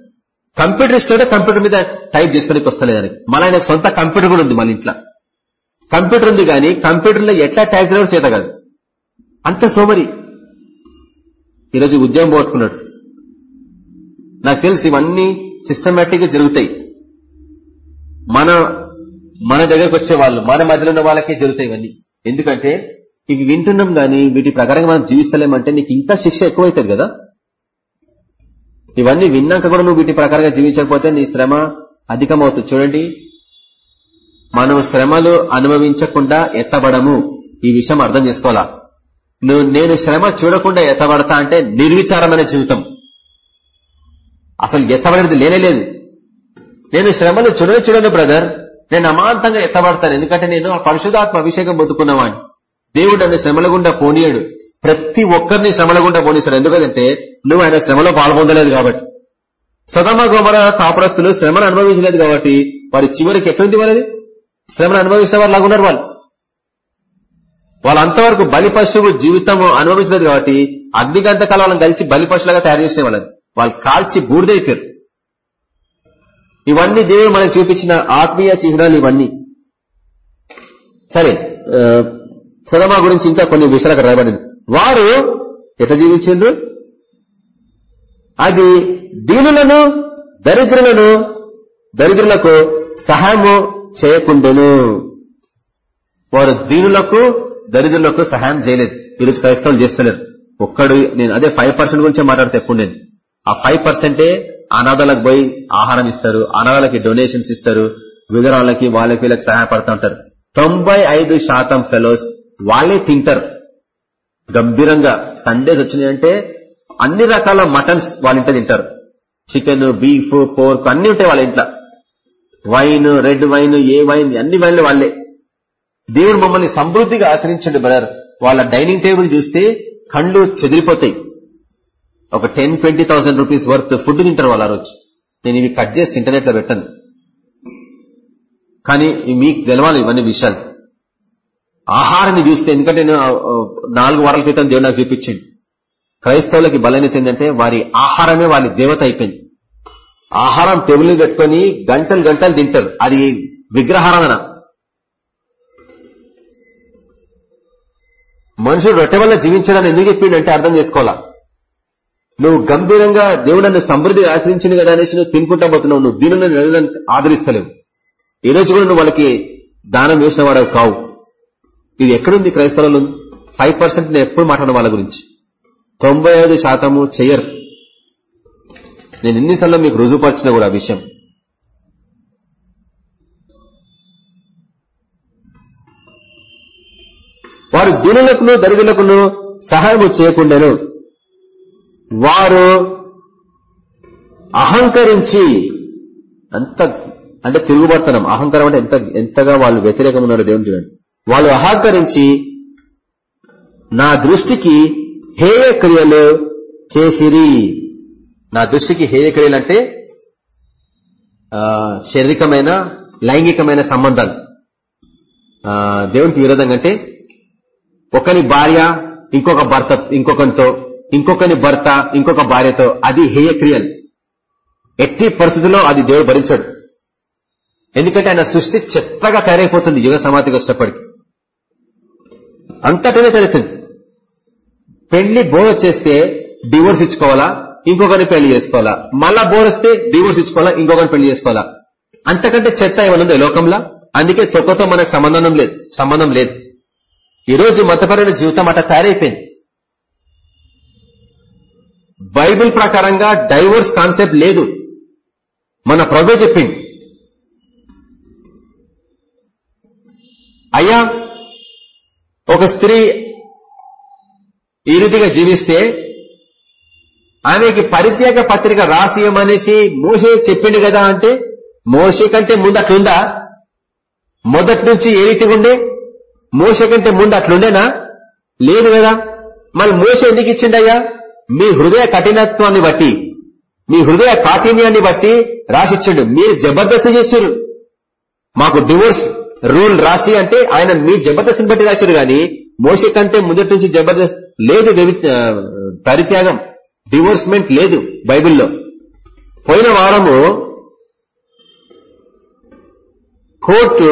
కంప్యూటర్ ఇస్తాడే కంప్యూటర్ మీద టైప్ చేసుకోనికి వస్తలేదు ఆయనకి. మళ్ళీ ఆయనకు సొంత కంప్యూటర్ కూడా ఉంది మన ఇంట్లో. కంప్యూటర్ ఉంది కానీ కంప్యూటర్లో ఎట్లా టైప్ చేయడం చేత కాదు. అంత సోమరి. ఈరోజు ఉద్యోగం పోగొట్టుకున్నాడు. నాకు తెలిసి ఇవన్నీ సిస్టమేటిక్గా జరుగుతాయి. మన మన దగ్గరకు వచ్చే వాళ్ళు మన మధ్యలో ఉన్న వాళ్ళకే జరుగుతాయి ఇవన్నీ. ఎందుకంటే ఇవి వింటున్నాం గాని వీటి ప్రకారంగా మనం జీవిస్తలేమంటే నీకు ఇంకా శిక్ష ఎక్కువైతుంది కదా. ఇవన్నీ విన్నాక కూడా నువ్వు వీటి ప్రకారంగా జీవించకపోతే నీ శ్రమ అధికమవుతుంది. చూడండి. మనం శ్రమలు అనుభవించకుండా ఎత్తబడము. ఈ విషయం అర్థం చేసుకోవాలా? నువ్వు నేను శ్రమ చూడకుండా ఎత్తబడతా అంటే నిర్విచారమైన జీవితం. అసలు ఎత్తబడేది లేనేలేదు నేను శ్రమలు చూడని చూడను బ్రదర్. నేను అమాంతంగా ఎత్తబడతాను. ఎందుకంటే నేను ఆ పరిశుధాత్మ అభిషేకం పొందుకున్నవాడిని దేవుడు నన్ను శ్రమల గుండా పోనీయాడు. ప్రతి ఒక్కరిని శ్రమల గుండా పోనీస్తాడు. ఎందుకంటే నువ్వు ఆయన శ్రమలో పాల్పొందలేదు కాబట్టి. సదమ గోమర కాపురస్తులు శ్రమను అనుభవించలేదు కాబట్టి వారి చివరికి ఎట్లుంది వాళ్ళది? శ్రమను అనుభవిస్తే వారు లాగున్నారు వాళ్ళు. వాళ్ళంతవరకు బలి పశువు జీవితం అనుభవించలేదు కాబట్టి అగ్నిగంత కాలం కలిసి బలి పశువులుగా తయారు చేసిన వాళ్ళని వాళ్ళు కాల్చి బూడిదైపోయారు. ఇవన్నీ దేవుడు మనకు చూపించిన ఆత్మీయ చిహ్నాలు ఇవన్నీ. సరే సుధమా గురించి ఇంకా కొన్ని విషయాలకు రాయబడింది. వారు ఎట్లా జీవించారు అది దీనులను దరిద్రులను దరిద్రులకు సహాయము చేయకుండాను. వారు దీనులకు దరిద్రులకు సహాయం చేయలేదు. ఈరోజు క్రైస్తవులు చేస్తలేరు. ఒక్కడు నేను అదే ఫైవ్ పర్సెంట్ గురించే మాట్లాడితే ఎక్కువ ఆ ఫైవ్ పర్సెంటే అనాథాలకు పోయి ఆహారం ఇస్తారు అనాథాలకి డొనేషన్స్ ఇస్తారు విధరాలకి వాళ్ళకి వీళ్ళకి సహాయపడుతూ ఉంటారు. తొంభై ఐదు శాతం ఫెలోస్ వాళ్ళే తింటారు. గంభీరంగా సండేస్ వచ్చినాయంటే అన్ని రకాల మటన్స్ వాళ్ళ ఇంట్లో తింటారు. చికెన్ బీఫ్ పోర్క్ అన్ని ఉంటాయి వాళ్ళ ఇంట్లో. వైన్ రెడ్ వైన్ ఏ వైన్ అన్ని వైన్లు వాళ్ళే. దేవుడు మమ్మల్ని సమృద్ధిగా ఆశ్రయించండి బ్రదర్ వాళ్ళ డైనింగ్ టేబుల్ చూస్తే కళ్ళు చెదిరిపోతాయి. ఒక ten twenty thousand rupees worth food తింటారు వాళ్ళు ఆ రోజు. నేను ఇవి కట్ చేసి ఇంటర్నెట్లో పెట్టాను. కానీ మీకు తెలవాలి ఇవన్నీ విషయాలు. ఆహారాన్ని చూస్తే ఎందుకంటే నేను నాలుగు వారాల క్రితం దేవుడు నాకు చూపించింది క్రైస్తవులకి బలమైనది ఏంటంటే వారి ఆహారమే వారి దేవత అయిపోయింది. ఆహారం టేబుల్ పెట్టుకుని గంటలు గంటలు తింటారు. అది విగ్రహారాధన. మనుషుడు రొట్టె వల్ల జీవించడానికి ఎందుకు చెప్పిండంటే అర్థం చేసుకోవాలా? నువ్వు గంభీరంగా దేవుడు నన్ను సమృద్ధి ఆశ్రయించింది కదా అనేసి నువ్వు తినుకుంటా పోతున్నావు. నువ్వు దీనిని ఆదరిస్తలేవు. ఈ రోజు కూడా నువ్వు వాళ్ళకి దానం వేసిన వాడవు కావు. ఇది ఎక్కడుంది క్రైస్తవులు ఫైవ్ పర్సెంట్ నేను ఎప్పుడు మాట్లాడడం వాళ్ళ గురించి. తొంభై ఐదు శాతము చెయ్యరు నేను ఎన్నిసార్లు మీకు రుజువుపరిచిన కూడా ఆ విషయం. వారు దీనులకును దరిద్రులకును సహాయము చేయకుండాను వారు అహంకరించి అంత అంటే తిరుగుబడతనం అహంకారం అంటే ఎంత ఎంతగా వాళ్ళు వ్యతిరేకం ఉన్నారో దేవుని చూడండి. వాళ్ళు అహంకరించి నా దృష్టికి హేయ క్రియలు చేసిరి. నా దృష్టికి హేయ క్రియలు అంటే శారీరకమైన లైంగికమైన సంబంధాలు. దేవునికి విరోధంగా అంటే ఒకని భార్య ఇంకొక భర్త ఇంకొకరితో ఇంకొకని భర్త ఇంకొక భార్యతో అది హేయ క్రియలు ఎట్టి పరిస్థితుల్లో అది దేవుడు భరించాడు. ఎందుకంటే ఆయన సృష్టి చెత్తగా తయారైపోతుంది యుగ సమాధికి వచ్చేటప్పటికి అంతటనే తయారవుతుంది పెళ్ళి బోర్ వచ్చేస్తే డివోర్స్ ఇచ్చుకోవాలా? ఇంకొకరిని పెళ్ళి చేసుకోవాలా? మళ్ళా బోర్ వస్తే డివోర్స్ ఇచ్చుకోవాలా? ఇంకొకరిని పెళ్ళి చేసుకోవాలా? అంతకంటే చెత్త ఏమనుంది లోకంలో? అందుకే తొక్కతో మనకు సంబంధం లేదు. సంబంధం లేదు. ఈ రోజు మతపరమైన జీవితం అట్లా తయారైపోయింది. బైబిల్ ప్రకారంగా డైవోర్స్ కాన్సెప్ట్ లేదు. మన ప్రభు చెప్పింది అయ్యా ఒక స్త్రీ ఈ రీతిగా జీవిస్తే ఆమెకి పరిత్యాగ పత్రిక రాసియమనేసి మోసే చెప్పిండు కదా అంటే మోసే కంటే ముందు అట్లుందా? మొదటి నుంచి ఏ రీతిగా ఉండే? కంటే ముందు అట్లుండేనా? లేదు కదా. మళ్ళీ మోస ఎందుకు ఇచ్చిండయ్యా? మీ హృదయ కఠినత్వాన్ని బట్టి మీ హృదయ కాఠిన్యాన్ని బట్టి రాసిచ్చిండు. మీరు జబర్దస్త్ చేశారు మాకు డివోర్స్ రూల్ రాసి అంటే ఆయన మీ జబర్దస్తిని బట్టి రాశారు గాని మోస కంటే ముందటి నుంచి జబర్దస్త్ లేదు పరిత్యాగం. డివోర్స్మెంట్ లేదు బైబిల్లో. పోయిన వారము కోర్టు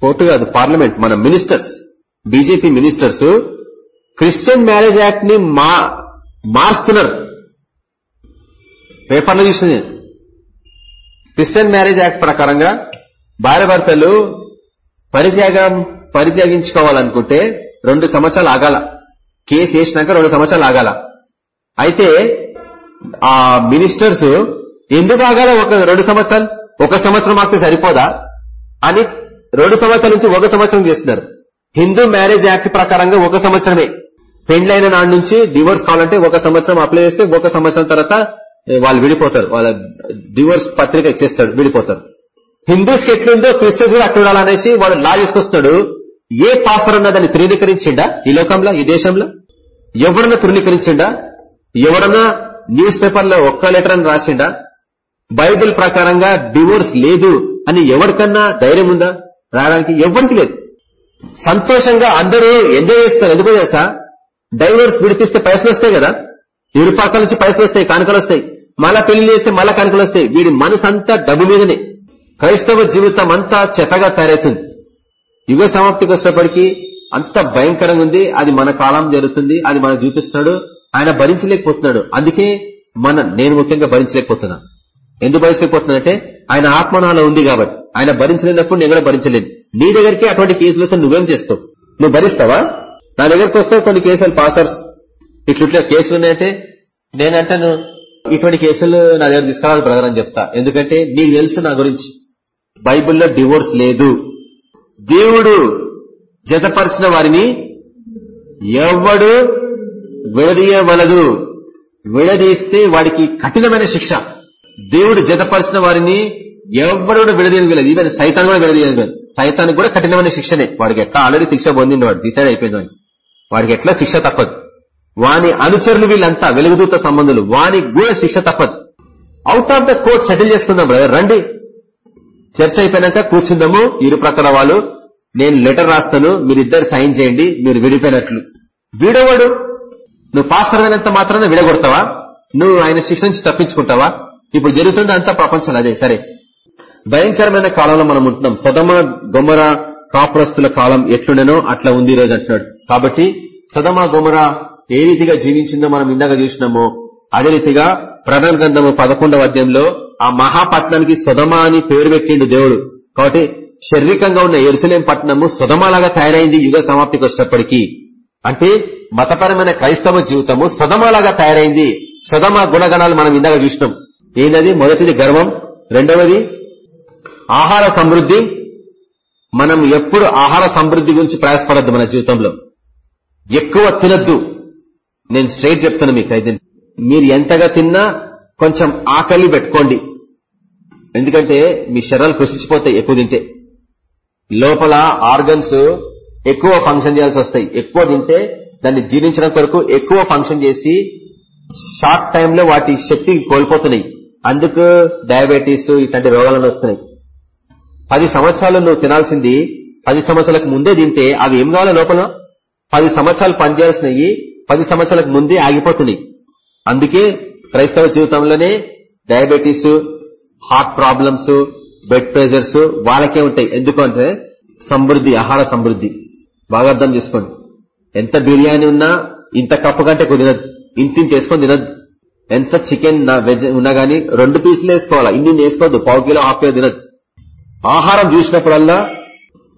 కోర్టు కాదు పార్లమెంట్ మన ministers BJP ministers Christian marriage యాక్ట్ని మారుస్తున్నారు. పేపర్లో చూసింది. క్రిస్టియన్ మ్యారేజ్ యాక్ట్ ప్రకారంగా భార్యభర్తలు పరిత్యాగం పరిత్యాగించుకోవాలనుకుంటే రెండు సంవత్సరాలు ఆగాల. కేసు వేసినాక రెండు సంవత్సరాలు ఆగాల. అయితే ఆ మినిస్టర్స్ ఎందుకు ఆగాల? ఒక రెండు సంవత్సరాలు ఒక సంవత్సరం ఆగితే సరిపోదా? అని రెండు సంవత్సరాల నుంచి ఒక సంవత్సరం చేస్తున్నారు. హిందూ మ్యారేజ్ యాక్ట్ ప్రకారంగా ఒక సంవత్సరమే. పెండ్లైన నాడు నుంచి డివోర్స్ కావాలంటే ఒక సంవత్సరం అప్లై చేస్తే ఒక సంవత్సరం తర్వాత వాళ్ళు విడిపోతారు. వాళ్ళ డివోర్స్ పత్రిక ఇచ్చేస్తాడు విడిపోతారు. హిందూస్కి ఎట్లుందో క్రిస్టియన్స్ కూడా అట్లా ఉండాలనేసి వాడు లా చేసుకొస్తున్నాడు. ఏ పాస్టర్ అన్నా దాన్ని తృణీకరించిండా ఈ లోకంలో ఈ దేశంలో? ఎవరన్నా తృణీకరించిండా? ఎవరన్నా న్యూస్ పేపర్లో ఒక్క లెటర్ అని రాసిండా? బైబిల్ ప్రకారంగా డివోర్స్ లేదు అని ఎవరికన్నా ధైర్యం ఉందా? రావడానికి ఎవరికి లేదు. సంతోషంగా అందరూ ఎంజాయ్ చేస్తారు. ఎందుకో తెలుసా? డైవర్స్ విడిపిస్తే పైసలు వస్తాయి కదా? ఇరు నుంచి పైసలు వస్తాయి కానుకలు వస్తాయి. మళ్ళా పెళ్ళి చేస్తే మళ్ళా కానుకలు వస్తాయి. వీడి మనసు అంతా డబ్బు మీదనే. క్రైస్తవ జీవితం అంతా చెత్తగా తయారవుతుంది. యుగ సమాప్తికి వచ్చేప్పటికీ అంత భయంకరంగా ఉంది. అది మన కాలం జరుగుతుంది. అది మనకు చూపిస్తున్నాడు. ఆయన భరించలేకపోతున్నాడు. అందుకే మన నేను ముఖ్యంగా భరించలేకపోతున్నా ఎందుకు భరించలేకపోతున్నానంటే ఆయన ఆత్మనాలో ఉంది కాబట్టి. ఆయన భరించలేనప్పుడు నేను కూడా భరించలేను. నీ దగ్గరికి అటువంటి కేసులు వస్తే నువ్వేం చేస్తావు? నువ్వు భరిస్తావా? నా దగ్గరకు వస్తే కొన్ని కేసులు పాస్టర్స్ ఇట్లా కేసులు ఉన్నాయంటే నేనంటాను ఇటువంటి కేసులు నా దగ్గర తీసుకురావాలి బ్రదర్ అని చెప్తా. ఎందుకంటే నీకు తెలుసు నా గురించి. బైబిల్లో డివోర్స్ లేదు. దేవుడు జతపరిచిన వారిని ఎవడు విడదీయవలదు. విడదీస్తే వాడికి కఠినమైన శిక్ష. దేవుడు జతపరిచిన వారిని ఎవరు కూడా విడదీయగలదు ఈవెన్ సైతాన్ కూడా విడదీయగలదు సైతానికి కూడా కఠినమైన శిక్షనే. వాడికి ఎట్లా ఆల్రెడీ శిక్ష పొందింది వాడు. డిసైడ్ అయిపోయింది వాడికి ఎట్లా శిక్ష తప్పదు? వాని అనుచరులు వీళ్ళంతా వెలుగుదూత సంబంధులు. వానికి కూడా శిక్ష తప్పదు. Out of the court settle చేసుకుందాం బ్రదర్ రండి. చర్చ అయిపోయినాక కూర్చుందాము. ఇరు ప్రక్కల వాళ్ళు నేను లెటర్ రాస్తాను మీరిద్దరు సైన్ చేయండి మీరు విడిపోయినట్లు. విడవడు? నువ్వు పాస్టర్ అయినంత మాత్రాన విడగొడతావా? నువ్వు ఆయన శిక్ష నుంచి తప్పించుకుంటావా? ఇప్పుడు జరుగుతుంది అంతా ప్రపంచం అదే. సరే. భయంకరమైన కాలంలో మనం ఉంటున్నాం. సదమ గొమ్మర కాపురస్తుల కాలం ఎట్లుండేనో అట్లా ఉంది రోజు అంటున్నాడు. కాబట్టి సదమ గొమర ఏ రీతిగా జీవించిందో మనం ఇందాక చూసినామో. అదే రీతిగా ప్రధాన గ్రంథము పదకొండవ అధ్యాయంలో ఆ మహాపట్నానికి సుధమ అని పేరు పెట్టిండు దేవుడు. కాబట్టి శారీరకంగా ఉన్న ఎరుసలేం పట్టణము సుధమలాగా తయారైంది యుగ సమాప్తికి వచ్చేటప్పటికీ. అంటే మతపరమైన క్రైస్తవ జీవితము సుధమలాగా తయారైంది. సుధమ గుణగణాలు మనం ఇందాక చూసినాం. ఏంటది? మొదటిది గర్వం రెండవది ఆహార సమృద్ధి. మనం ఎప్పుడు ఆహార సమృద్ధి గురించి ప్రయాసపడద్దు మన జీవితంలో. ఎక్కువ తినద్దు. నేను స్ట్రైట్ చెప్తాను మీకు అయితే మీరు ఎంతగా తిన్నా కొంచెం ఆకలి పెట్టుకోండి. ఎందుకంటే మీ శరీరాలు కృషించిపోతాయి ఎక్కువ తింటే. లోపల ఆర్గన్స్ ఎక్కువ ఫంక్షన్ చేయాల్సి వస్తాయి. ఎక్కువ తింటే దాన్ని జీర్ణించడం కొరకు ఎక్కువ ఫంక్షన్ చేసి షార్ట్ టైంలో వాటి శక్తి కోల్పోతున్నాయి. అందుకు డయాబెటీస్ ఇట్లాంటి రోగాలను వస్తున్నాయి. పది సంవత్సరాలు నువ్వు తినాల్సింది పది సంవత్సరాలకు ముందే తింటే అవి ఏం కావాలి లోపల? పది సంవత్సరాలు పనిచేయాల్సినవి పది సంవత్సరాలకు ముందే ఆగిపోతున్నాయి. అందుకే క్రైస్తవ జీవితంలోనే diabetes heart problems bed pressures వాళ్ళకే ఉంటాయి. ఎందుకంటే సమృద్ధి ఆహార సమృద్ధి. బాగా అర్థం చేసుకోండి. ఎంత బిర్యానీ ఉన్నా ఇంత కప్పు కంటే తినద్దు. ఇంత వేసుకొని తినద్దు. ఎంత చికెన్ వెజ్ ఉన్నా గానీ రెండు పీసులు వేసుకోవాలా? ఇన్ని వేసుకోవద్దు. పావు కిలో హాఫ్ కిలో తినద్దు. ఆహారం చూసినప్పుడల్లా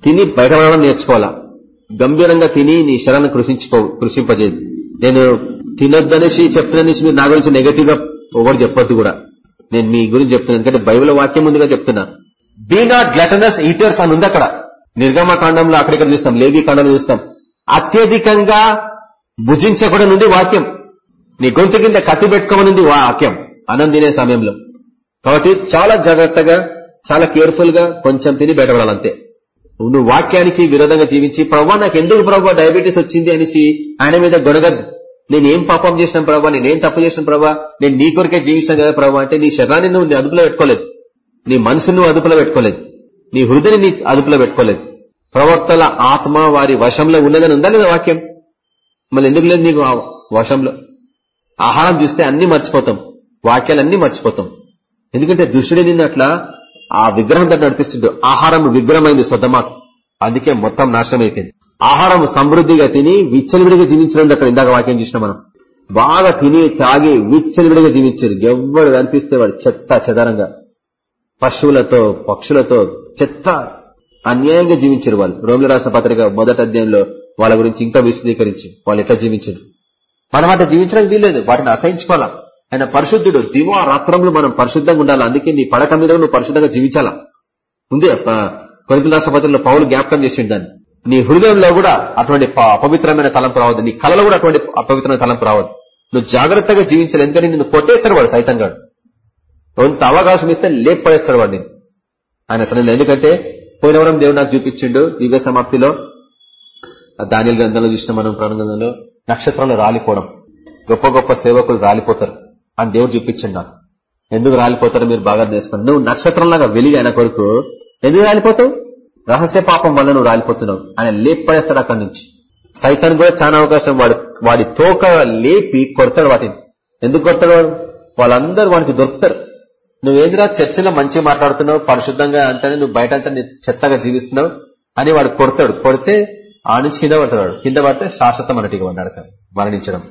తిని బయటపడడం నేర్చుకోవాలా? గంభీరంగా తిని నీ శరాన్ని కృషించుకో కృషింపజేది నేను తినొద్దనేసి చెప్తున్నానేసి మీరు నా గురించి నెగటివ్గా ఎవరు చెప్పొద్దు కూడా. నేను మీ గురించి చెప్తున్నాను ఎందుకంటే బైబిల్ వాక్యం ముందుగా చెప్తున్నా. బీ నాట్ గ్లటనస్ ఈటర్స్ అని ఉంది అక్కడ. నిర్గమకాండంలో అక్కడిక్కడ చూస్తాం లేబీ కాండంలో చూస్తాం. అత్యధికంగా భుజించకూడనుంది వాక్యం. నీ గొంతు కింద కత్తి పెట్టుకోమనుంది వాక్యం. అన్నం తినే సమయంలో. కాబట్టి చాలా జాగ్రత్తగా చాలా కేర్ఫుల్గా కొంచెం తిని బయటపడాలంతే. నువ్వు వాక్యానికి విరోధంగా జీవించి ప్రవ్వా నాకు ఎందుకు ప్రవ్వా డయాబెటీస్ వచ్చింది? అనేసి ఆయన మీద గొడగద్దు నేనేం పాపం చేసిన ప్రభావ నేనేం తప్పు చేసిన ప్రభావ నేను నీ కొరకే జీవించాను కదా ప్రభావ అంటే నీ శరీరాన్ని నువ్వు నీ అదుపులో పెట్టుకోలేదు. నీ మనసును నువ్వు అదుపులో పెట్టుకోలేదు. నీ హృదయని నీ అదుపులో పెట్టుకోలేదు. ప్రవక్తల ఆత్మ వారి వశంలో ఉన్నదని ఉందా లేదా వాక్యం? మళ్ళీ ఎందుకు లేదు నీకు వశంలో? ఆహారం చూస్తే అన్ని మర్చిపోతాం. వాక్యాలన్నీ మర్చిపోతాం. ఎందుకంటే దుష్టుడి నిన్నట్లా ఆ విగ్రహం దగ్గర నడిపిస్తుండు ఆహారం విగ్రహమైంది సొద్దమా అందుకే మొత్తం నాశనం అయిపోయింది. ఆహారం సమృద్ధిగా తిని విచ్చలవిడిగా జీవించడం అక్కడ ఇందాక వాక్యం చేసిన మనం. బాగా తిని తాగి విచ్చలవిడిగా జీవించారు. ఎవరు కనిపిస్తే వాడు చెత్త చెదరంగా. పశువులతో పక్షులతో చెత్త అన్యాయంగా జీవించారు వాళ్ళు. రోమిల రాష్ట్ర పత్రిక మొదటి అధ్యాయంలో వాళ్ళ గురించి ఇంకా విశదీకరించి వాళ్ళు ఎట్లా జీవించారు? మనం అట్లా జీవించడానికి వీల్లేదు. వాటిని అసహించుకోవాలా? ఆయన పరిశుద్ధుడు. దివా మనం పరిశుద్ధంగా ఉండాలి. అందుకే నీ పడక మీద నువ్వు పరిశుద్ధంగా జీవించాలా? ఉంది కొరికల పౌలు జ్ఞాపకం చేసిండు దాన్ని నీ హృదయంలో కూడా అటువంటి అపవిత్రమైన తలంపు రావద్దు. నీ కళలో కూడా అటువంటి అపవిత్రమైన తలంపు రావద్దు. నువ్వు జాగ్రత్తగా జీవించాలి. ఎందుకని నిన్ను కొట్టేస్తాడు వాడు సైతంగాడు కొంత అవకాశం ఇస్తే లేపడేస్తాడు వాడిని ఆయన అసలు ఎందుకంటే పోయినవరం దేవుడు నాకు చూపించిండు యుగ సమాప్తిలో దాని గ్రంథంలో చూసిన మనం ప్రాణ గ్రంథంలో నక్షత్రంలో రాలిపోవడం. గొప్ప గొప్ప సేవకులు రాలిపోతారు. అని దేవుడు చూపించండి. నాకు ఎందుకు రాలిపోతారో మీరు బాగా తెలుసుకోండి. నువ్వు నక్షత్రంలాగా వెలిగి ఆయన కొరకు ఎందుకు రాలిపోతావు? రహస్య పాపం వల్ల నువ్వు రాలిపోతున్నావు ఆయన లేపడేస్తాడు అక్కడి నుంచి. సైతాన్ కూడా చాలా అవకాశం వాడు. వాడి తోక లేపి కొడతాడు వాటిని. ఎందుకు కొడతాడు వాడు? వాళ్ళందరూ వాడికి దొరుకుతారు. నువ్వేంద్రా చర్చలో మంచిగా మాట్లాడుతున్నావు? పరిశుద్ధంగా అంతనే నువ్వు బయట అంతా చెత్తగా జీవిస్తున్నావు? అని వాడు కొడతాడు. కొడితే ఆ నుంచి కింద పడతాడు కింద పడితే శాశ్వతం అన్నట్టుగా నడక మరణించడం.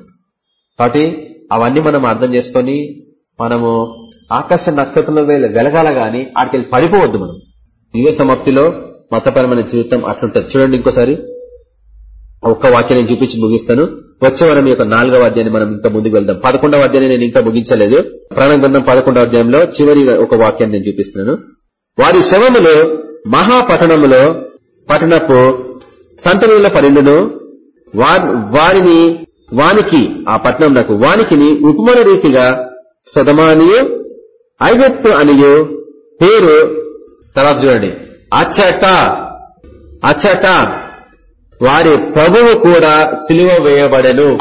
కాబట్టి అవన్నీ మనం అర్థం చేసుకొని మనము ఆకాశ నక్షత్రంలో వెలగాల గాని ఆడికి పడిపోవద్దు మనం. యుగ సమాప్తిలో మతపరమైన జీవితం అట్లుంటది. చూడండి ఇంకోసారి. ఒక్క వాక్యం నేను చూపించి ముగిస్తాను. వచ్చే వారం యొక్క నాలుగవ అధ్యాయాన్ని మనం ఇంకా ముందుకు వెళ్దాం. పదకొండవ అధ్యాయాన్ని నేను ఇంకా ముగించలేదు. ప్రాణగ్రంథం పదకొండవ అధ్యాయంలో చివరి ఒక వాక్యాన్ని నేను చూపిస్తున్నాను. వారి శవములు మహాపట్టణములో పట్టణపు సంతనుల పన్నెండును వారిని వానికి ఆ పట్టణం నాకు ఉపమాన రీతిగా సొదమానియు ఐగత్తు అనియు పేరు తర్వాత చూడండి. అచ్చట అచ్చట వారి ప్రభువు కూడా సిలువ వేయబడను.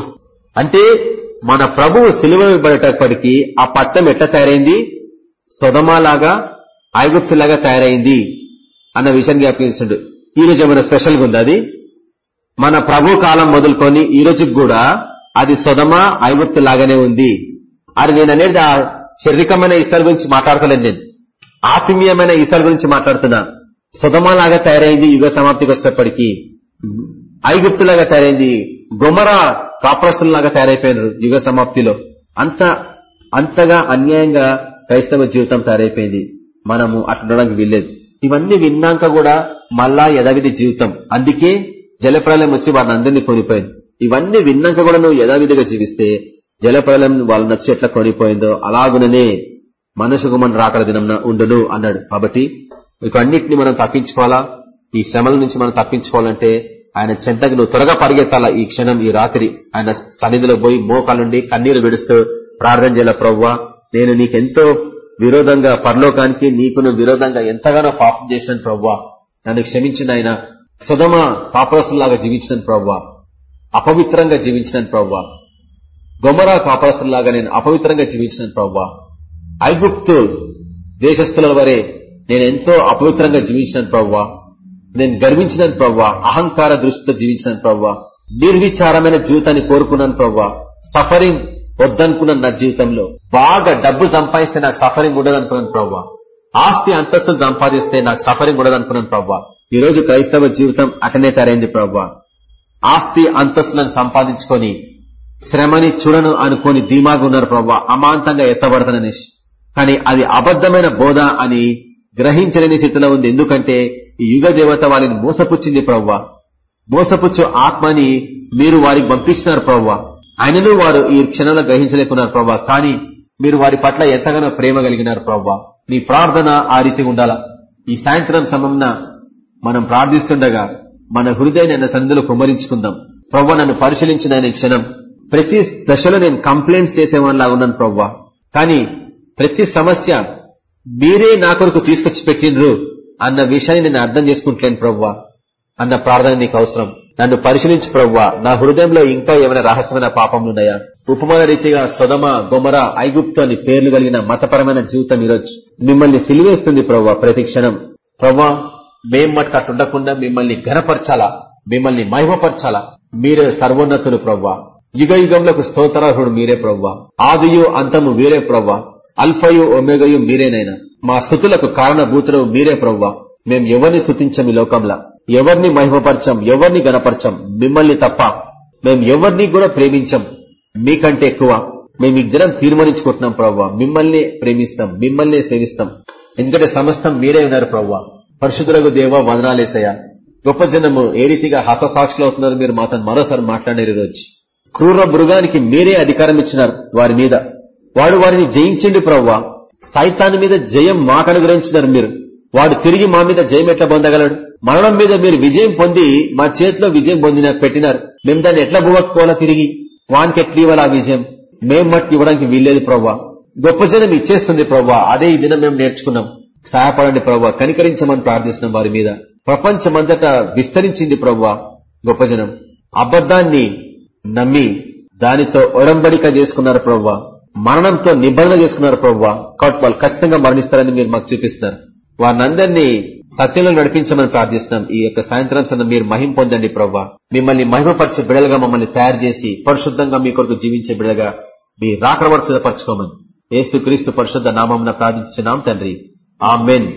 అంటే మన ప్రభువు సిలువ వేయబడేటప్పటికీ ఆ పట్టణం ఎట్లా తయారైంది? సొదమాలాగా ఐగుప్తులాగా తయారైంది అన్న విషయాన్ని జ్ఞాపకించండు ఈ రోజు ఏమైనా స్పెషల్గా ఉంది అది? మన ప్రభు కాలం మొదలుకొని ఈ రోజుకి కూడా అది సొదమ ఐగుప్తు లాగానే ఉంది. అది నేను అనేది ఆ శారీరకమైన ఈసారి గురించి మాట్లాడతలేదు నేను. ఆత్మీయమైన ఈసారి గురించి మాట్లాడుతున్నా. సుధమలాగా తయారైంది యుగ సమాప్తికి వచ్చేటప్పటికీ ఐగుప్తులాగా తయారైంది. గుమరా లాగా తయారైపోయినారు యుగ సమాప్తిలో. అంత అంతగా అన్యాయంగా క్రైస్తవ జీవితం తయారైపోయింది. మనము అట్లడానికి వీల్లేదు. ఇవన్నీ విన్నాక కూడా మళ్ళా యథావిధి జీవితం. అందుకే జలప్రలయం వచ్చి వారిని అందరినీ కొనిపోయింది. ఇవన్నీ విన్నాక కూడా నువ్వు యథావిధిగా జీవిస్తే జలప్రలయం వాళ్ళ నచ్చి ఎట్లా కొనిపోయిందో అలాగుననే మనసుకు మన రాకడ దినం ఉండును అన్నాడు. కాబట్టి వీటన్నిటిని మనం తప్పించుకోవాలా? ఈ శ్రమల నుంచి మనం తప్పించుకోవాలంటే ఆయన చెంతకు నువ్వు త్వరగా పరిగెత్తాలా? ఈ క్షణం ఈ రాత్రి ఆయన సన్నిధిలో పోయి మోకాలుండి కన్నీరు విడుస్తూ ప్రార్థన చేయాల ప్రవ్వా? నేను నీకెంతో విరోధంగా పరలోకానికి నీకు విరోధంగా ఎంతగానో పాపం చేసిన ప్రవ్వా. నన్ను క్షమించిన ఆయన సుధమ పాపరసులాగా జీవించిన ప్రవ్వా. అపవిత్రంగా జీవించినాను ప్రవ్వా. గొమరా పాపరసులాగా నేను అపవిత్రంగా జీవించిన ప్రవ్వా. ఐగుప్తు దేశస్థుల వరే నేను ఎంతో అపవిత్రంగా జీవించిన ప్రవ్వా. నేను గర్వించినాను ప్రవ్వా. అహంకార దృష్టితో జీవించిన ప్రవ్వా. నిర్విచారమైన జీవితాన్ని కోరుకున్నాను ప్రవ్వా. సఫరింగ్ వద్దనుకున్నాను నా జీవితంలో. బాగా డబ్బు సంపాదిస్తే నాకు సఫరింగ్ ఉండదు అనుకున్నాను ప్రవ్వా. ఆస్తి అంతస్తులు సంపాదిస్తే నాకు సఫరింగ్ ఉండదు అనుకున్నాను ప్రవ్వా ఈ రోజు క్రైస్తవ జీవితం అటనే తరైంది ప్రవ్వా ఆస్తి అంతస్తులను సంపాదించుకొని శ్రమని చూడను అనుకోని ధీమాగా ఉన్నారు ప్రవ్వా అమాంతంగా ఎత్తబడతాననేసి కానీ అది అబద్ధమైన బోధ అని గ్రహించలేని స్థితిలో ఉంది. ఎందుకంటే యుగ దేవత వారిని మోసపుచ్చింది ప్రవ్వా మోసపుచ్చు ఆత్మని మీరు వారికి పంపించినారు ప్రవ్వా ఆయనను వారు ఈ క్షణంలో గ్రహించలేకున్నారు ప్రవ్వా కానీ మీరు వారి పట్ల ఎంతగానో ప్రేమ కలిగినారు ప్రవ్వా నీ ప్రార్థన ఆ రీతి ఉండాల? ఈ సాయంత్రం సమయంన మనం ప్రార్థిస్తుండగా మన హృదయాన్ని నన్న సన్నిధిలో కుమరించుకుందాం ప్రవ్వ నన్ను పరిశీలించిన క్షణం. ప్రతి దశలో నేను కంప్లైంట్స్ చేసేవాళ్ళలా ఉన్నాను ప్రవ్వ. కానీ ప్రతి సమస్య మీరే నా కొరకు తీసుకొచ్చి పెట్టిండ్రు అన్న విషయాన్ని నేను అర్థం చేసుకుంటలేను ప్రవ్వ అన్న ప్రార్థన నీకు అవసరం. నన్ను పరిశీలించు ప్రవ్వా నా హృదయంలో ఇంకా ఏమైనా రహస్యమైన పాపములున్నాయా? ఉపమాన రీతిగా సొదమ గొమర ఐగుప్తు అని పేర్లు కలిగిన మతపరమైన జీవితం ఈరోజు మిమ్మల్ని సిలివేస్తుంది ప్రవ్వా ప్రతి క్షణం. ప్రవ్వా మేం మటుకు అట్టుండకుండా మిమ్మల్ని ఘనపరచాలా? మిమ్మల్ని మహిమపరచాలా? మీరే సర్వోన్నతులు ప్రవ్వా. యుగ యుగంలోకి స్తోత్రార్హుడు మీరే ప్రవ్వా. ఆదియు అంతము మీరే ప్రవ్వా. అల్ఫయు ఒమేగయు మీరేనైనా. మా స్థుతులకు కారణభూతులు మీరే ప్రవ్వా. మేము ఎవరిని స్థుతించం ఈ లోకంలో? ఎవరిని మహిమపరచం? ఎవరిని గనపరచం మిమ్మల్ని తప్ప మేము ఎవరిని కూడా ప్రేమించం. మీకంటే ఎక్కువ మేము ఇద్దరం తీర్మానించుకుంటున్నాం ప్రవ్వా. మిమ్మల్ని ప్రేమిస్తాం మిమ్మల్ని సేవిస్తాం. ఎందుకంటే సమస్తం మీరే ఉన్నారు ప్రవ్వా. పరిశుద్ధులకు దేవ వదనాలేసయ్యా గొప్ప జనము ఏ రీతిగా హతసాక్షులు అవుతున్నారు మీరు మాతో మరోసారి మాట్లాడారు రోజు క్రూర మృగానికి మీరే అధికారం ఇచ్చినారు వారి మీద. వాడు వారిని జయించిండు ప్రవ్వా. సైతాన్ మీద జయం మాకు అనుగ్రహించినారు మీరు. వాడు తిరిగి మా మీద జయం ఎట్లా పొందగలడు? మరణం మీద మీరు విజయం పొంది మా చేతిలో విజయం పొందిన పెట్టినారు. మేము దాన్ని ఎట్లా బువ్వక్కోవాలా తిరిగి? వానికి ఎట్లా ఇవ్వాలి ఆ విజయం? మేం మట్టుకు ఇవ్వడానికి వీల్లేదు ప్రవ్వా. గొప్ప జనం ఇచ్చేస్తుంది ప్రవ్వా. అదే ఈ దినం మేము నేర్చుకున్నాం. సహాయపడండి ప్రవ్వా. కనికరించమని ప్రార్థిస్తున్నాం వారి మీద. ప్రపంచమంతటా విస్తరించింది ప్రవ్వా గొప్ప జనం. అబద్దాన్ని నమ్మి దానితో ఒడంబడిక చేసుకున్నారు ప్రవ్వా. మరణంతో నిబంధన చేసుకున్నారు ప్రవ్వా. కాబట్టి వాళ్ళు ఖచ్చితంగా మరణిస్తారని మీరు మాకు చూపిస్తున్నారు. వారినందరినీ సత్యంలో నడిపించమని ప్రార్థిస్తున్నాం. ఈ యొక్క సాయంత్రం సన్న మీరు మహిం పొందండి ప్రవ్వా. మిమ్మల్ని మహిమపరిచే బిడలుగా మమ్మల్ని తయారు చేసి పరిశుద్ధంగా మీ కొరకు జీవించే బిడలుగా మీ రాకడవరు సిద్ధపరచుకోమని. ఏసు క్రీస్తు పరిశుద్ధ నామం ప్రార్థించున్నాం తండ్రి. ఆ మెన్